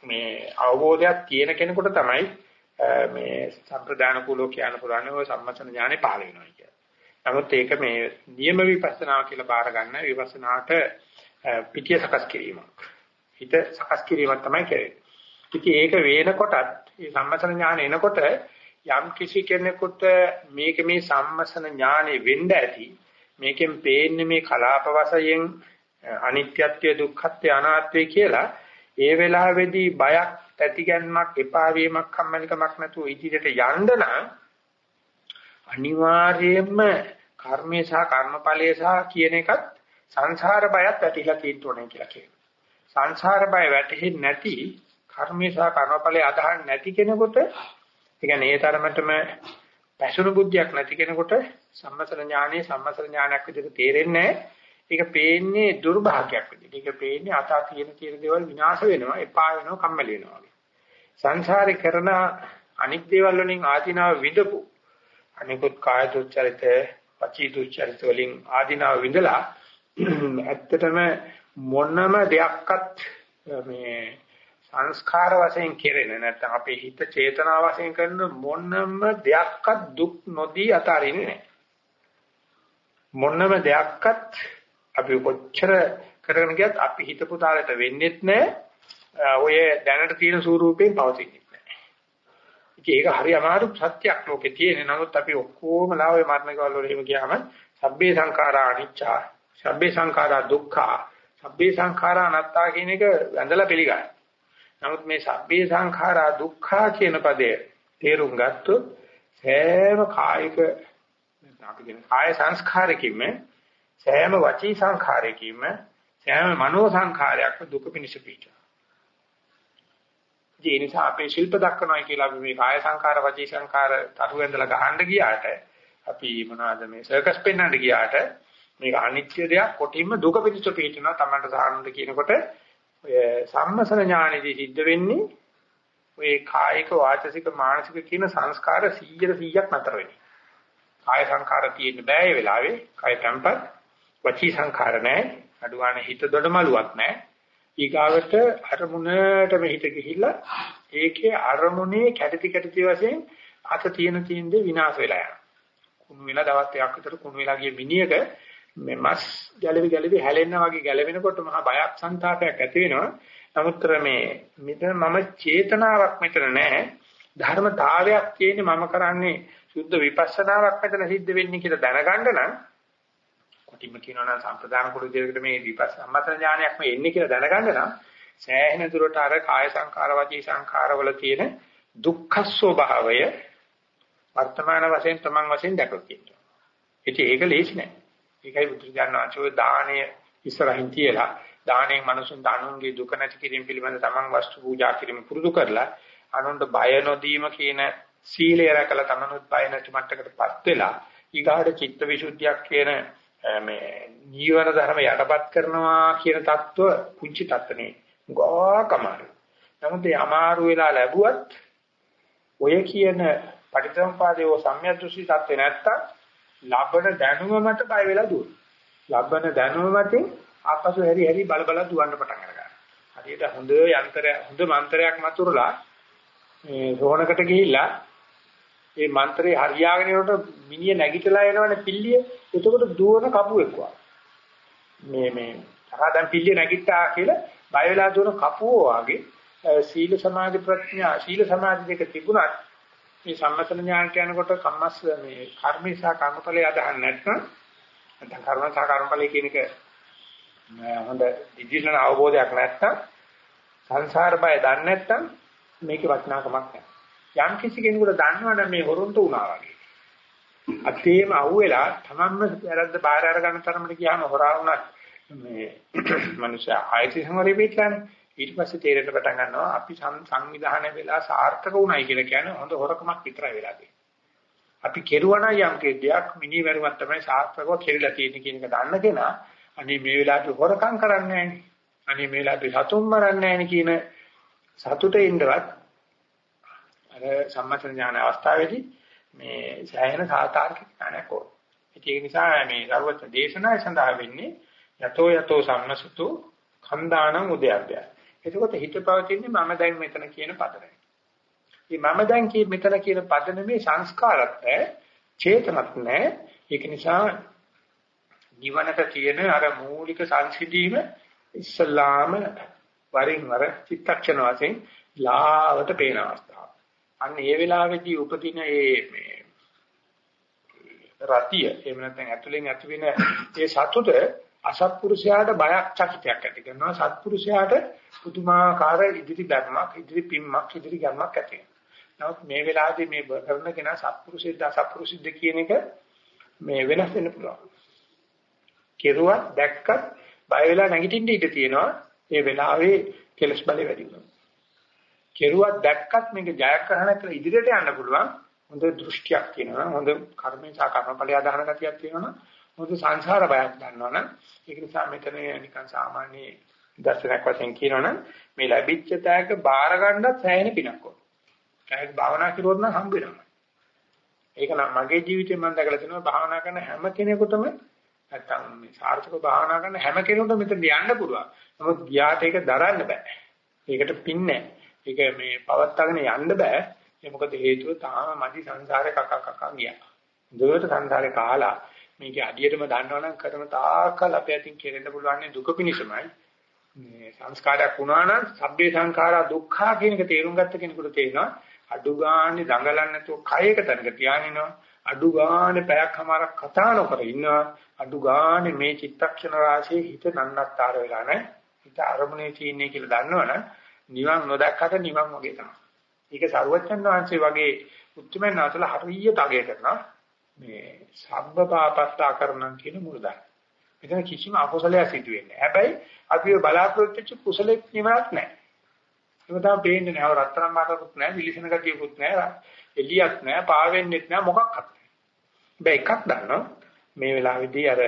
මේ අවබෝධයක් තියෙන කෙනෙකුට තමයි මේ සම්ප්‍රදාන කුලෝ කියන පුරාණේ ඔය සම්මතන ඥානෙ පහළ වෙනවා කියන්නේ. නමුත් ඒක මේ නියම විපස්සනා කියලා බාර ගන්න විපස්සනාට පිටිය සකස් කිරීමක්. හිත සකස් කිරීමක් තමයි කරන්නේ. ඉතින් ඒක වේනකොටත් මේ සම්මතන ඥාන එනකොට යම් කිසි කෙනෙකුට මේක මේ සම්මසන ඥානෙ වෙන්න ඇති මේකෙන් පේන්නේ මේ කලාප වශයෙන් අනිත්‍යත්වය දුක්ඛත්වය අනාත්මය කියලා ඒ වෙලාවේදී බයක් තැතිගැන්මක් එපා වීමක් කම්මැලිකමක් නැතුව ඉදිරියට යන්න නම් අනිවාර්යයෙන්ම කර්මේ සහ කර්මඵලයේ සහ කියන එකත් සංසාර බයත් ඇතිලා තියෙන්න ඕනේ කියලා කියනවා. සංසාර බය වැටෙන්නේ නැති කර්මේ සහ කර්මඵලයේ අදහන් නැති කෙනෙකුට ඒ කියන්නේ ඒ තරමටම පැසුණු බුද්ධියක් නැති කෙනෙකුට සම්මතර ඥානෙ සම්මතර ඥානයක් විදිහට තේරෙන්නේ නැහැ. ඒක පේන්නේ දුර්භාගයක් විදිහට. ඒක පේන්නේ අතා තියෙන තියෙන දේවල් විනාශ වෙනවා, එපා වෙනවා, කම්මැලි වෙනවා වගේ. සංසාරේ කරන අනික් දේවල් වලින් ආධිනාව විඳපු අනිකුත් කාය දුච්චරිත, පචී දුච්චරිත වලින් ආධිනාව විඳලා ඇත්තටම මොනම දෙයක්වත් මේ සංස්කාර වශයෙන් කෙරෙන නැත්නම් අපේ හිත චේතනා වශයෙන් කරන මොනම දෙයක්වත් දුක් නොදී අතාරින්නේ නැහැ. මොනම දෙයක්වත් අපි කොච්චර කරගෙන ගියත් අපි හිතපු තාලෙට වෙන්නේත් නැහැ. ඔය දැනට තියෙන ස්වරූපයෙන් පවතින්නේ නැහැ. ඉතින් ඒක හරි අමාරු සත්‍යයක් ලෝකේ තියෙන. නමුත් අපි ඔක්කොම ලා ඔය මරණකවල වල එහෙම ගියාම සබ්බේ සංඛාරා අනිච්චා, සබ්බේ සංඛාරා දුක්ඛා, සබ්බේ සංඛාරා අනාත්තා කියන එක වැඳලා පිළිගන්න. නමුත් මේ සබ්බේ සංඛාරා දුක්ඛා කියන පදය තේරුම් ගත්තොත් සෑම කායික අපි කියන කාය සංස්කාරකින්ම සෑම වචී සංඛාරයකින්ම සෑම මනෝ සංඛාරයක්ම දුක පිණිස පිටා. ඒ නිසා අපේ ශිල්ප දක්වනවා කියලා අපි මේ කාය සංඛාර වචී සංඛාර තරුවෙන්දලා ගහන්න ගියාට අපි මොනවද මේ සර්කස් පෙන්වන්න ගියාට මේක අනිත්‍ය දෙයක් කොටින්ම දුක පිණිස පිටනවා තමන්ට සාහනද කියනකොට ඔය සම්මසන ඥානෙදී සිද්ධ වෙන්නේ ඔය කායික වාචසික මානසික කියන සංස්කාර 100 100ක් නතර වෙන්නේ. කාය සංඛාර තියෙන්න බෑ ඒ වෙලාවේ. කාය tempat වචී සංඛාර නැහැ. අඩුවාන හිත දොඩමලුවක් නැහැ. ඊගාවට අරමුණටම හිත ගිහිල්ලා ඒකේ අරමුණේ කැටි කැටි වශයෙන් අත තියෙන තියෙන දේ විනාශ වෙලා යනවා. කුණු වෙලා දවස් දෙකක් විතර කුණු වෙලා ගිය මිනිහක මේ මස් ගැලවි ගැලවි හැලෙන්න වගේ ගැලවෙනකොට මහා බයක් සංතාපයක් ඇති වෙනවා. නමුත් මේ මෙතන මම චේතනාවක් මෙතන නැහැ. ධර්මතාවයක් කියන්නේ මම කරන්නේ සුද්ධ විපස්සනාවක් මෙතන සිද්ධ වෙන්නේ කියලා දැනගන්න නම් කොටිම කියනවා නම් සම්ප්‍රදාන කුළු දෙයකට මේ විපස්ස සම්මතන ඥානයක් මේ එන්නේ කියලා දැනගන්න නම් සෑහෙන දුරට අර කාය සංඛාර වචී සංඛාරවල තියෙන දුක්ඛ ස්වභාවය වර්තමාන වශයෙන් තමන් වශයෙන් දැකලා තියෙනවා. ඉතින් ඒක ලේසි නෑ. ඒකයි බුදුජානනාචෝ දාණය ඉස්සරහින් තියලා දාණයෙන් මනුසුන් දානුන්ගේ දුක නැති කිරීම පිළිබඳ තමන් වස්තු පූජා කිරීම පුරුදු කරලා අනුන්ට බය නොදීම කියන සීලය රැකලා තමනුත් බය නැති මට්ටකටපත් වෙලා ඊගාට චිත්ත විසුද්ධියක් කියන මේ ජීවන ධර්ම යටපත් කරනවා කියන தত্ত্ব කුංචි தত্ত্বනේ ගාකමාරු. නමුත් ඒ අමාරු වෙලා ලැබුවත් ඔය කියන පටිච්චසමුපාදයේ සම්‍යද්දෘෂ්ටි தত্ত্বේ නැත්තම් ලබන දැනුමකට බය වෙලා දුවන. ලබන දැනුම මතින් ආපසු හැරි හැරි බල බල දුවන්න පටන් අරගන්නවා. හරියට හොඳ යන්ත්‍රය හොඳ මන්ත්‍රයක් මතුරලා මේ රෝණකට ගිහිල්ලා ඒ මන්ත්‍රේ හරියාගෙන යනකොට මිනිහ නැගිටලා එනවනේ පිල්ලිය. එතකොට දුවන කපුවෙක් වගේ. මේ මේ තරහ දැන් පිල්ලිය නැගිට්ටා කියලා බය වෙලා දුවන කපුවෝ වගේ සීල සමාධි ප්‍රඥා සීල සමාධි දෙක තිබුණත් මේ සම්මතන ඥානට යනකොට කම්මස් මේ කර්මී සහ කර්මඵලයේ අදහන් නැත්නම් නැත්නම් කර්ම සහ කර්මඵලයේ කියන එක හොඳ දිවිසන අවබෝධයක් නැත්නම් සංසාර බය දන්නේ නැත්නම් මේකේ වටිනාකමක් නැහැ. යම් කිසි කෙනෙකුට දන්නවනම් මේ හොරුන්ට උනා වගේ. අතේම අහුවෙලා තමන්ම වැරද්ද බාහිර අරගන්න තරමට ගියාම හොරා වුණත් මේ මනුෂ්‍ය ආයති සංවරේ පිටලානේ. ඊට පස්සේ තේරෙන්න පටන් ගන්නවා අපි සංවිධානය වෙලා සාර්ථක වුණයි කියලා කියන්නේ හොඳ හොරකමක් විතරයි වෙලා තියෙන්නේ. අපි කෙරුවා නම් යම් කෙඩියක් මිනි වැරුමක් තමයි සාර්ථකව කෙරිලා තියෙන්නේ කියන එක දන්න කෙනා අනේ මේ වෙලාවට හොරකම් කරන්නේ නැහැ අනේ මේ වෙලාවට සතුම් මරන්නේ නැහැ කියන සතුටේ ඉඳවත් අර සම්මත ඥාන අවස්ථාවේදී මේ සෑහෙන සාතාර්කික ඥානයක් ඕන. ඒක නිසා මේ සර්වත්‍ය දේශනාවේ සඳහා වෙන්නේ යතෝ යතෝ සම්මසතු කන්දානං උදයබ්බය. එතකොට හිත පවතින්නේ මම දැන් මෙතන කියන පදනම. මේ මම දැන් කිය මෙතන කියන පදනමේ සංස්කාරත් නැහැ, චේතනත් නැහැ. ඒක නිසා නිවනට තියෙන අර මූලික සංසිඳීම ඉස්සල්ලාම වරින් වර චිත්තක්ෂණ වශයෙන් ලාවට පේන අවස්ථාව. අන්න ඒ වෙලාවේදී උපදින ඒ මේ රතිය එහෙම නැත්නම් ඇතුලෙන් ඇති වෙන ඒ සතුට අසත්පුරුෂයාට බයක් චකිතයක් ඇති කරනවා. සත්පුරුෂයාට පුදුමාකාර ඉදිරි ධර්මයක්, ඉදිරි පිම්මක්, ඉදිරි ගමක් ඇති වෙනවා. නමුත් මේ වෙලාවේදී මේ කරන කෙනා සත්පුරුෂෙක්ද අසත්පුරුෂෙක්ද කියන එක මේ වෙනස් වෙන්න පුළුවන්. කෙරුවත් දැක්කත් බය වෙලා නැගිටින්න ඉඩ තියෙනවා. ඒ වෙලාවේ කෙලස් බලය වැඩි වෙනවා. කෙරුවත් දැක්කත් මේක ජයග්‍රහණ කරලා ඉදිරියට යන්න පුළුවන්. හොඳ දෘෂ්ටියක් තියෙනවා. හොඳ කර්මේ සහ කර්මඵලය අදහන ගතියක් තියෙනවා. හොඳ සංසාර බයක් දන්නවනම් ඒක නිසා මෙතන නිකන් සාමාන්‍ය දර්ශනයක් වශයෙන් කියනවනම් මේ ලැබිච්ච තෑග බාර ගන්නත් සෑහෙන පිනක් ඕන. ඒක භාවනා කරුවොත් නම් හම්බ වෙනවා. ඒක නම් මගේ ජීවිතේ මම දැකලා තියෙනවා භාවනා කරන හැම කෙනෙකුටම නැත්තම් මේ සාර්ථක භාවනා කරන හැම කෙනෙකුටම මෙතන යන්න පුළුවන්. නමුත් ගියාට ඒක දරන්න බෑ. ඒකට පින්නේ ඒක මේ පවත්වාගෙන යන්න බෑ. ඒ මොකද හේතුව තාම මදි සංසාරේ කක කක ගියා. දුරට සංසාරේ කාලා මේකේ අඩියටම දන්නවනම් කරන තාකල් අපේ අතින් කෙරෙන්න පුළුවන් දුක පිණිසමයි. මේ සංස්කාරයක් වුණා නම් සබ්බේ සංඛාරා දුක්ඛා කියන එක තේරුම් ගත්ත කෙනෙකුට තේරෙනවා අඩු ගානේ දඟලන්නේ නැතුව කයක තැනක තියානිනවා අඩු ගානේ පැයක්මාරක් කතා නොකර ඉන්නවා අඩු ගානේ මේ චිත්තක්ෂණ රාශියේ හිත නන්නත්තර වෙලා නැහැ හිත අරමුණේ තියෙන්නේ කියලා දන්නවනම් නිවන් නොදැක්කට නිවන් වගේ තමයි. ඒක සරුවච්චන් වහන්සේ වගේ උත්තරමයන් අතල හරියට අගය කරනවා මේ සබ්බ පාපස්සා කරනම් කියන මුලදා. මෙතන කිසිම අකුසලයක් සිදු වෙන්නේ නැහැ. හැබැයි අපි බලාපොරොත්තු වෙච්ච කුසලෙක් නිවනක් නැහැ. ඒක තමයි පේන්නේ නැහැ. රත්තරන් මාකකුත් නැහැ, විලිසන ගතියකුත් නැහැ, එලියක් නැහැ, පාවෙන්නෙත් නැහැ, මොකක්වත් නැහැ. හැබැයි එකක් දන්නවා මේ වෙලාවේදී අර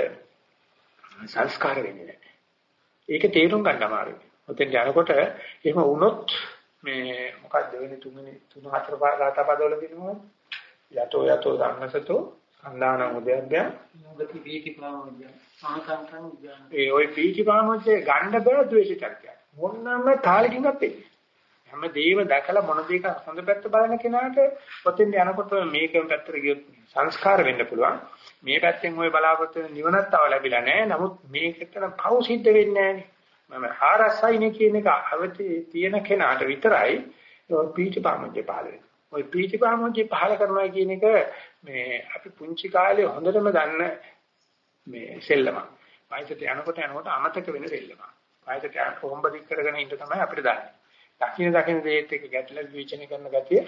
සංස්කාර වෙන්නේ නැහැ. ඒක තේරුම් ගන්න අමාරුයි. ඔතෙන් යනකොට එහෙම වුණොත් මේ මොකක්ද වෙන්නේ? තුන්වෙනි තුන හතර ගාතපදවල කියනවා යතෝ යතෝ ධම්මසතෝ අන්දාන උදයබ්බය
නුගති වීතිපාමෝජ්ජ ආකාන්තං උද්‍යාන.
ඒ ඔය වීතිපාමෝජ්ජේ ගණ්ඩ බෑ ද්වේෂිතක්ය මොන්නම තාලකින්වත් එන්නේ හැම දෙයක්ම දැකලා මොන දෙයක හොඳ පැත්ත බලන කෙනාට ඔතෙන් යනකොට මේකම පැත්තට ගියොත් සංස්කාර වෙන්න පුළුවන්. මේ පැත්තෙන් ওই බලාපොරොත්තු නිවනත් තව ලැබිලා නැහැ. නමුත් මේකට නම් පෞ සිද්ධ වෙන්නේ නැහැ මම ආරසයිනේ කියන එක අවතී තියෙන කෙනාට විතරයි පීචපාමජ්ජේ පහළ වෙන්නේ. ওই පීචපාමජ්ජේ පහළ කරනවා කියන එක මේ අපි පුංචි කාලේ හොඳටම දන්න මේ සෙල්ලමක්. වයසට යනකොට යනකොට අමතක වෙන සෙල්ලමක්. වයසට යනකොට හොම්බ දික් කරගෙන ඉන්න තමයි අපිට දන්නේ. දකින්න දකින්න දේත් එක්ක ගැටලා විචනය කරන ගතිය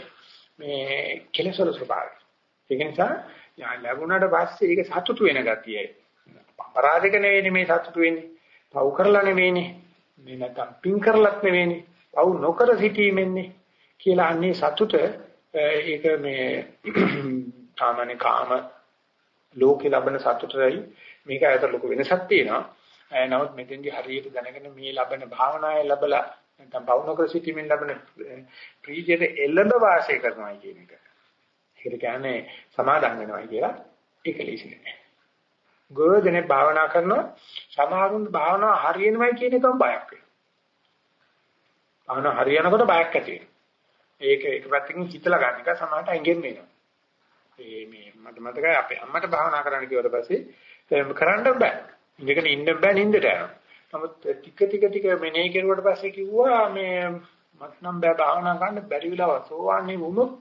මේ කෙලසල ස්වභාවය. ඒක නිසා ලැබුණාට පස්සේ ඒක සතුටු වෙන ගතියයි. අපරාධක නෙවෙයි මේ සතුටු වෙන්නේ. පව් කරලා නෙවෙයිනේ. මේ නැත්තම් පින් කරලත් නෙවෙයිනේ. පව් නොකර සිටීමෙන්නේ කියලා අන්නේ සතුට ඒක මේ සාමාන්‍ය කාම ලෝකේ ලබන සතුටයි මේක ඇතර ලොකු වෙනසක් තියෙනවා. නමුත් මෙතෙන්දි හරියට දැනගෙන මේ ලබන භාවනාවේ ලැබලා නැත්නම් බවුනකර සිටීමෙන් ලැබෙන ප්‍රීතියට එළඹ වාසය කරනවා කියන එක. ඒකට කියන්නේ සමාදම් වෙනවා කියලා ඒක ලේසි නෑ. ගොඩනේ භාවනා කරනවා සමහරුන් භාවනාව හරියනවයි කියන එකම බයක් වෙනවා. භාවනාව හරියනකොට බයක් ඇති වෙනවා. ඒක එක පැත්තකින් හිතලා ගන්න එක සමහරට ඇඟෙන් වෙනවා. ඒ මේ මට මතකයි අපේ අම්මට භාවනා කරන්න කිව්වට පස්සේ කරන්න බෑ. ඉඳගෙන ඉන්න බෑ නින්දට යනවා. නමුත් ටික ටික ටික මෙනෙහි කරුවට පස්සේ කිව්වා මේ මට නම් බෑ භාවනා කරන්න බැරි වෙලාව සෝවාන්නේ වුණොත්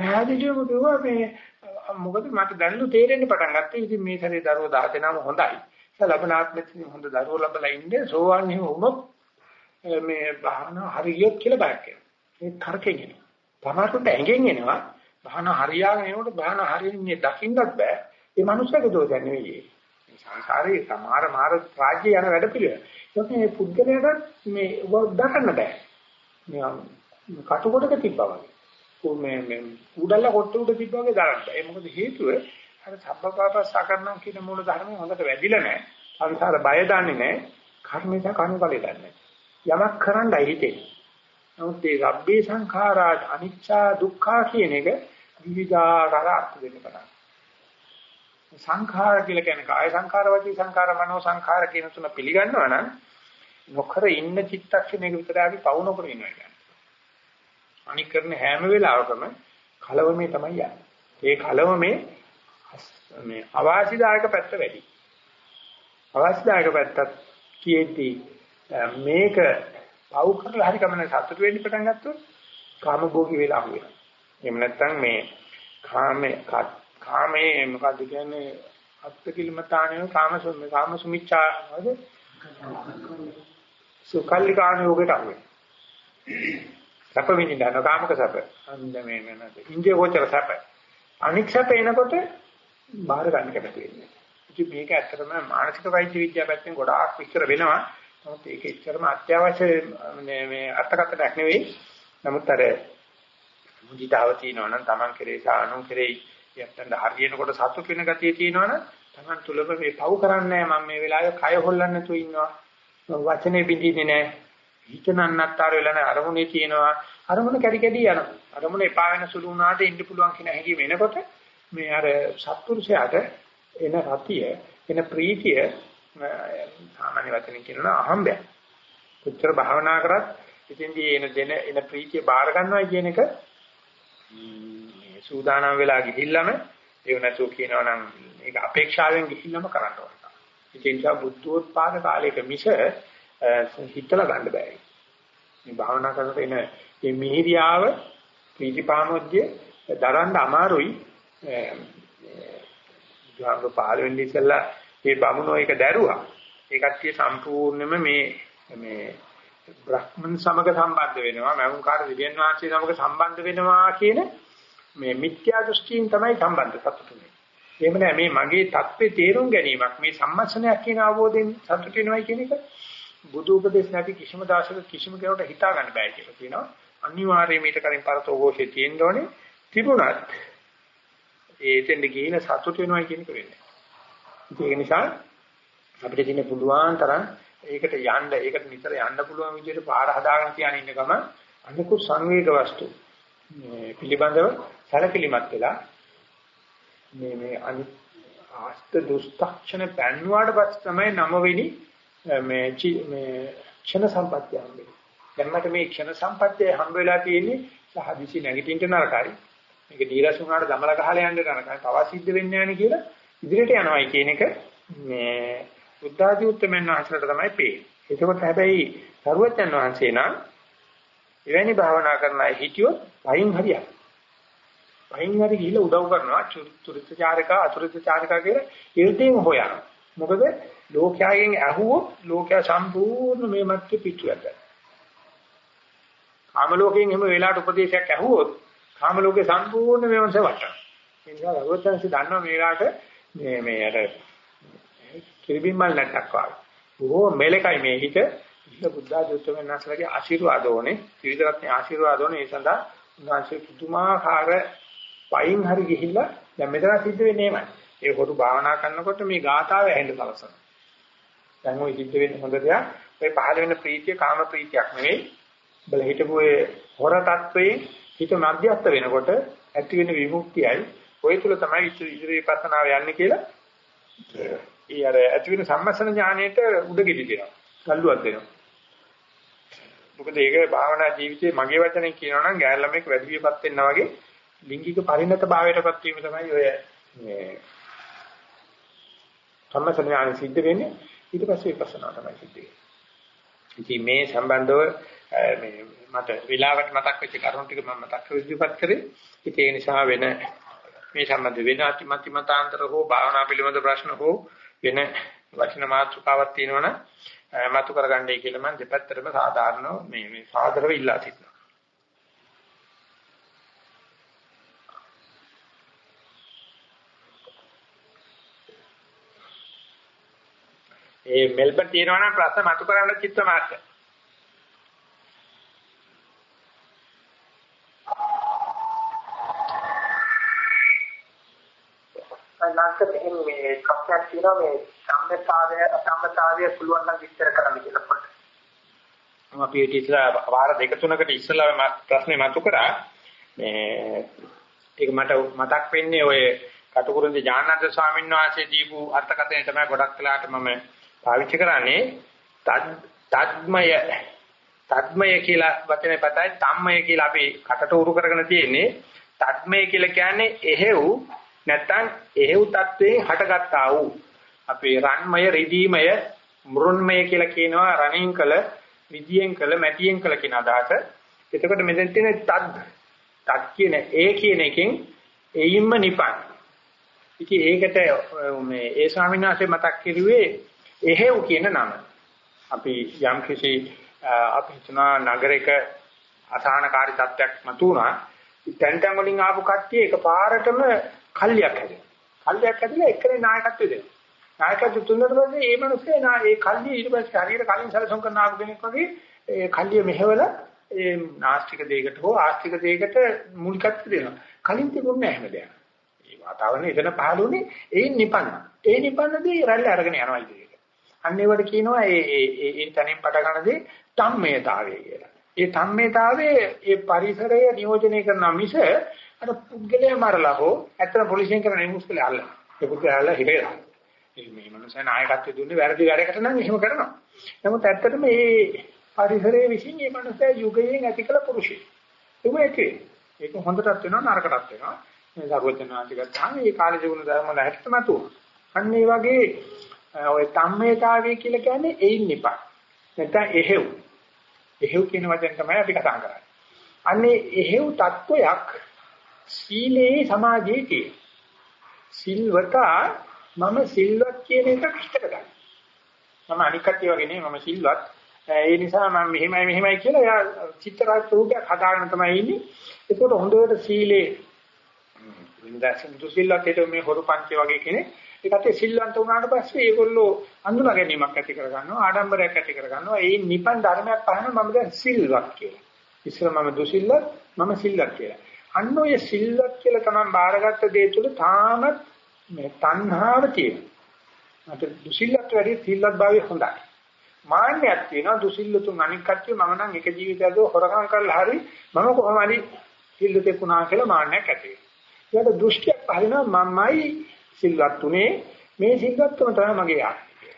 පැහැදිලිවම කිව්වා මේ මොකද මට දැන්නු තේරෙන්න පටන් ගත්තා. ඉතින් මේ සැරේ දරුවෝ 10 දෙනාම හොඳයි. ලබනාත්මෙත් හොඳ දරුවෝ ලැබලා ඉන්නේ සෝවාන්නේ වුණොත් මේ භාවනා හරියට කියලා බයක් එනවා. ඒ තරකෙන් එනවා. තමාට ඇඟෙන් එනවා. භාවනා හරියාගෙන එනකොට භාවනා හරියන්නේ දකින්නත් බෑ. ඒ මනුස්සයාගේ දෝෂයක් නෙවෙයි. සංසාරේ සමහර මාර රාජ්‍ය යන වැඩ පිළිවෙල. ඒක මේ පුද්ගලයාට මේ දකන්න බෑ. මේ කටුකොටක තිබ්බා වගේ. මේ මේ උඩල්ල කොට උඩ තිබ්බා වගේ දාන්න. ඒ මොකද හේතුව අර සබ්බපාපස්සා කරනවා කියන මූල ධර්මය හොඳට වැඩිලා නැහැ. සංසාර බය දන්නේ නැහැ. කර්මයට කණුකලේ දන්නේ යමක් කරන්නයි හිතේ. නමුත් ඒ රබ්බේ සංඛාරා අනිච්චා දුක්ඛා කියන එක විවිධාකාර අර්ථ දෙන්න පටන් සංඛාර කියලා කියන්නේ කාය සංඛාර වචී සංඛාර මනෝ සංඛාර කියන තුන පිළිගන්නවා නම් නොකර ඉන්න චිත්තක්ෂණයක විතර අපි පවු නොකර ඉන්නවා කියන්නේ. අනික් කරන හැම වෙලාවකම කලවමේ තමයි යන්නේ. ඒ කලවමේ මේ අවාසිදායක පැත්ත වැඩි. අවාසිදායක පැත්තත් කියෙද්දී මේක පවු කරලා හරි කමන සතුට වෙන්න පටන් ගත්තොත් කාමභෝගී වෙලා අහු වෙනවා. එහෙම නැත්නම් මේ කාමේ කාමේ මොකද්ද කියන්නේ අත්තිකිලමතාණය කාමසුම කාමසුමිච්ඡා වද සුකල්ලිකාණ යෝගයට අහුවේ. සැප විඳින්න කාමක සැප. අන්ද මේ වෙනද. ඉන්දිය ගෝචර සැප. අනික් සැප එනකොට බාහිර ගන්න කැමති වෙන්නේ. ඉතින් මේක ඇත්තටම මානසික වෛද්‍ය විද්‍යාව පැත්තෙන් ගොඩාක් විස්තර වෙනවා. නමුත් ඒක එච්චරම අත්‍යවශ්‍ය මේ මේ අර්ථකථනයක් නෙවෙයි. නමුත් අර මුදිතාව තියෙනවා නම් Taman කෙරේ සානුන් කෙරේ යත්තන්ට හරියනකොට සතුට වෙන ගතිය තියෙනවනම් Taman තුලම මේ පව් කරන්නේ මම මේ වෙලාවේ කය හොල්ලන්න නැතුව ඉන්නවා. වචනේ බින්දින්නේ නැහැ. හිතනන්නත්තර වෙලා නැහැ. අරමුණේ තියෙනවා. අරමුණ කැඩි කැඩි යනවා. අරමුණ එපා වෙන සුළු වුණාට ඉන්න පුළුවන් කියන හැඟීම එනකොට මේ අර සත්පුරුෂයාට එන රතිය, එන ප්‍රීතිය සාමාන්‍ය වචනෙන් කියනවා අහම්බය. කොච්චර භාවනා කරත් ඉතින්දී එන දෙන එන ප්‍රීතිය බාර ගන්නවා කියන එක සූදානම් වෙලා ගිහිල්ලාම ඒව නැතුව කියනවා නම් ඒක අපේක්ෂාවෙන් ගිහිල්ලාම කරන්න ඕන. ඒ නිසා බුද්ධෝත්පාද කාලයක මිස හිතලා ගන්න බෑ. මේ භාවනා කරනකොට එන මේ මිහිරියාව ප්‍රීතිපාමොද්‍ය දරන්න අමාරුයි. ජාංග පහළ වෙන්නේ ඉස්සෙල්ලා මේ බමුණෝ එක දැරුවා. ඒ කට්ටිය සම්පූර්ණයෙන්ම මේ මේ බ්‍රහ්මන් සමග සම්බන්ධ වෙනවා මෞංකාර දිව්‍යන් වහන්සේ සමග සම්බන්ධ වෙනවා කියන මේ මිත්‍යා දෘෂ්ටියෙන් තමයි සම්බන්ධ සතුටුනේ. එහෙම නෑ මේ මගේ தත්ත්වේ තේරුම් ගැනීමක් මේ සම්මස්සනයක් කියන අවබෝධයෙන් සතුට වෙනවයි කියන එක බුදු උපදේශ නැති කිසිම දාශක කිසිම කෙනෙකුට හිතා ගන්න බෑ කියලා කියනවා. අනිවාර්යයෙන් ඊට කලින් පරතෝ ഘോഷේ තියෙන්න ඕනේ. තිබුණත් ඒතෙන්ද ගිහින සතුට වෙනවයි කියන එක වෙන්නේ. ඒක නිසා අපිට තියෙන පුළුවන් තරම් ඒකට යන්න ඒකට නිතර යන්න පුළුවන් විදිහට පාර හදාගෙන තියාගෙන ඉන්න ගම අනිකුත් සංවේග වස්තු මේ පිළිබඳව සැලකිලිමත් වෙලා මේ මේ අනි ආස්ත දුස්තක්ෂණ පෑන්වාට පස්සේ තමයි නවවෙනි මේ මේ ක්ෂණ සම්පත්‍ය හම්බෙන්නේ. දැන් මට මේ ක්ෂණ සම්පත්‍ය හම්බ වෙලා තියෙන්නේ සහදිසි නැගිටින්න නරකයි. මේක දීරස් වුණාට දමල ගහලා යන්න නරකයි. තව සිද්ධ වෙන්නේ නැහැ කියලා ඉදිරියට යනවායි කියන එක මේ බුද්ධ ආදී උත්තරමයන් වහන්සේලාට තමයි පේන්නේ. එතකොට හැබැයි සරුවචන් වහන්සේ නම් එවැනි භාවනා කරන අය හිටියොත් පයින් හරියක්. පයින් හරි ගිහිල්ලා උදව් කරනවා චුරිතචාරිකා අචුරිතචාරිකා කියලා ඉර්ධයෙන් හොයන. මොකද ලෝකයෙන් ඇහුවොත් ලෝකයා සම්පූර්ණ මේ මැත්තේ පිටුවට. කාම ලෝකයෙන් එහෙම වෙලාවට උපදේශයක් ඇහුවොත් කාම ලෝකේ සම්පූර්ණ මේවන්ස වටන. ඒ නිසා රවචන්සි දන්නවා මේ වෙලාවට මේ මේ අර කිරිබිම්මල් නැට්ටක් වගේ. බොහෝ මෙලකයි මේ හිත ඉන්න බුද්ධ ආධුත්තමයන් නැස්ලගේ ආශිර්වාද ඕනේ. ත්‍රිවිධ ආශිර්වාද ඕනේ. ඒ සඳහා උන්වහන්සේ පුදුමාකාර පයින් හරි ගිහිල්ලා දැන් මෙතන සිද්ධ වෙන්නේ එහෙමයි. ඒ හොරු භාවනා කරනකොට මේ ගාථාව ඇහෙන්න සලසන. දැන් ওই සිද්ධ වෙන්නේ හොඳ දෙයක්. ඔය පහළ වෙන ප්‍රීතිය කාම ප්‍රීතියක් නෙවෙයි. බල හිටපු ඒ හොර තත්වයේ හිත මධ්‍යස්ත වෙනකොට ඇති වෙන විමුක්තියයි ඔය තුල තමයි ඉදිරි පස්සනාව යන්නේ කියලා ඒ අර ඇති වෙන සම්මසන ඥාණයට උඩගෙඩි දෙනවා. කල්ලුවක් දෙනවා. මොකද ඒක භාවනා ජීවිතයේ මගේ වචනෙන් කියනවා නම් ගෑල් ළමෙක් වැඩි වියපත් වෙනවා වගේ ලිංගික පරිණත භාවයටපත් වීම තමයි ඔය මේ සම්මසන ඥාන සිද්ධ වෙන්නේ. ඊට පස්සේ විපස්සනා තමයි සිද්ධ වෙන්නේ. ඉතින් මේ සම්බන්ධව මේ මට වෙලාවට මතක් වෙච්ච කරුණු ටික මම මතක් කර ඉදිරිපත් කරේ. ඉතින් ඒ නිසා වෙන මේ සම්බන්ධ වෙන අතිමති මතාන්තර හෝ භාවනා පිළිබඳ ප්‍රශ්න හෝ වෙන වචන මාතෘකාවක් තියෙනවනම් මතු කරගන්නයි කියලා මම දෙපැත්තටම සාධාරණව මේ මේ සාදරව ඉල්ලා සිටිනවා. ඒ මෙල්බන් තියෙනවනම් ප්‍රශ්න මතු කරන්න චිත්ත මාර්ගය
නැත්නම් මේ ප්‍රශ්නයක් තියෙනවා මේ සම්මතාවය අසම්මතාවය පුළුවන් නම් විස්තර කරන්න කියලා පොඩ්ඩක්.
මම අපි ඉතිලා වාර දෙක තුනකට ඉස්සෙල්ලා ප්‍රශ්නේ මතු කරා මේ ඒක මට මතක් වෙන්නේ ඔය කටුකුරුන්දේ ඥානන්ද ස්වාමීන් වහන්සේ දීපු අර්ථකථනය තමයි ගොඩක් වෙලාට මම පාවිච්චි කරන්නේ තද්මය තද්මය කියලා වචනේ පතයි තම්මය කියලා අපි කටට උරු කරගෙන තියෙන්නේ තද්මය කියලා කියන්නේ එහෙව් නැත්තම් එහෙව් තත්වයෙන් හටගත්තා වූ අපේ රන්මය රිදීමය මෘන්මය කියලා කියනවා රණින් කළ විදියෙන් කළ මැටියෙන් කළ කියන අදහස. එතකොට මෙතන තියෙන තද් තත් කියන ඒ කියන එකෙන් එයින්ම නිපන්. ඉතින් ඒකට මේ ඒ ස්වාමීන් වහන්සේ මතක් කිරුවේ එහෙව් කියන නම. අපි යම් කිසි අපි හිතනවා නගරයක අසහනකාරී තත්ත්වයක් මතුණා. තැන් තැන් වලින් ආපු කට්ටිය එකපාරටම කල්ලියක් හැදෙනවා. කල්ලියක් හැදලා එක්කේ නායකත්වය දෙනවා. නායකත්වය තුනට පස්සේ මේ මිනිස්සේ නා ඒ කල්ලිය ඊට පස්සේ හරියට කලින් සැලසුම් කරන ආපු කෙනෙක් වගේ ඒ කල්ලිය මෙහෙवला ඒ නාස්තික දෙයකට හෝ ආස්තික දෙයකට මූලිකත්වය දෙනවා. කලින් තිබුණේ නැහැ හැමදේම. ඒ වාතාවරණය එතන පහළුනේ ඒ නිපන්න. ඒ නිපන්නදී රැල්ල අරගෙන යනවා ඉදිරියට. අන්න ඒවට කියනවා ඒ ඒ ඒ තනින් පට ගන්නදී තම්මේතාවය කියලා. ඒ තම්මේතාවයේ ඒ පරිසරය නියෝජනය කරන මිස අර පුද්ගලයා මරලා හෝ ඇත්තට පොලිසියෙන් කරන නිමුස්කලේ අල්ල. ඒ පුද්ගලයා හිරේලා. මේ මනුස්සයා නායකත්වය දුන්නේ වැරදි වැඩකට නම් එහෙම කරනවා. නමුත් ඇත්තටම මේ පරිසරයේ විසින් මේ මනුස්සයා යුගයෙන් ඇති කළ පුරුෂයෙක්. ඒක ඇති. ඒක හොඳටත් වෙනවා නරකටත් වෙනවා. මේ සර්වඥාන්ති ගත්තාම මේ කාලේ ජීවන ධර්ම වල හැටම තුන. අන්න ඒ වගේ ඔය තම්මේතාවය කියලා කියන්නේ එයින් නිපා. නැත්නම් එහෙව්. එහෙව් කියන වචෙන් තමයි අපි කතා කරන්නේ. අන්නේ එහෙව් තත්වයක් සීලේ සමාජයේ තියෙන. සිල්වතා මම සිල්වත් කියන එක ඉෂ්ට කරගන්න. මම අනික් කට්ටිය වගේ නෙමෙයි මම සිල්වත්. ඒ නිසා මම මෙහෙමයි මෙහෙමයි කියලා එයා චිත්‍රාත් රූපයක් හදාගෙන තමයි ඉන්නේ. ඒකට හොඳට සීලේ වින්දාසින් දුසිල්ලත් හිට මේ හොරු පංචේ වගේ කෙනෙක් ඒකට සිල්වන්ත වුණාට පස්සේ ඒගොල්ලෝ අඳුනා ගැනීමක් ඇති කරගන්නවා ආඩම්බරයක් ඇති කරගන්නවා ඒ නිපන් ධර්මයක් පහන මම දැන් සිල්වත් කියලා. ඉස්සර මම දුසිල්ලත් මම සිල්වත් කියලා. අන්න ඔය සිල්වත් කියලා තමයි බාරගත්ත දේ තුල තාමත් මේ තණ්හාව තියෙනවා. මට දුසිල්ලත් වැඩි සිල්වත් භාවය හොඳයි. මාන්නයක් තියෙනවා දුසිල්ලතුන් අනික් කච්චි මම නම් එක ජීවිතයක හොරකම් කරලා හරි මම කොහොම හරි සිල්ලතේ පුණා කියලා මාන්නයක් ඇති වෙනවා. ඊට දෘෂ්ටියක් පහළනවා මමයි සිල්වත් උනේ මේ සිල්වත්කම තමයි මගේ ආත්මය.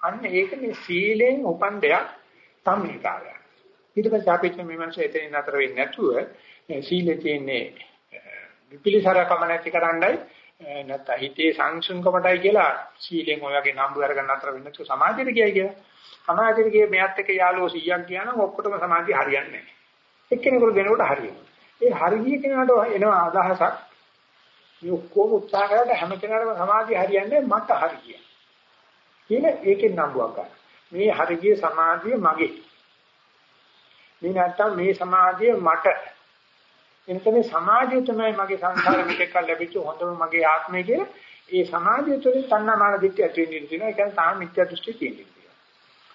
අන්න ඒක මේ සීලෙන් උපන් දෙයක් සම්මිකාරය. ඊට පස්සේ අපි මේ මනස එතනින් නතර වෙන්නේ නැතුව සීලේ තියෙන්නේ විපිලිසරකම නැති කරන්නයි නැත්නම් හිතේ සංසුන්කමටයි කියලා සීලෙන් ඔය වගේ නම්බු අරගෙන නතර වෙන්නේ නැතුව සමාධියට ගියයි කියලා. සමාධියට ගියේ මෙයත් එක්ක යාළුවෝ 100ක් ගියා නම් ඔක්කොටම සමාධිය හරියන්නේ නැහැ. එක්කෙනෙකුට දෙනකොට හරියනවා. ඒ හරිය කෙනාට එනවා අදහසක් මේ ඔක්කොම උත්සාහ කරලා හැම කෙනාටම සමාධිය හරියන්නේ මට හරිය. කියන ඒකෙන් නම්බුවක් ගන්න. මේ හරිය සමාධිය මගේ. මේ නැත්තම් මේ සමාධිය මට. එනිසා සමාධිය තමයි මගේ සංසාර පිටක ලැබිච්ච හොඳම මගේ ආත්මය කියලා. ඒ සමාධිය තුළින් තණ්හාමාන දිට්ඨිය ඇති වෙන්නේ තියෙනවා. ඒ කියන්නේ තාම මිත්‍යා දෘෂ්ටි තියෙනවා.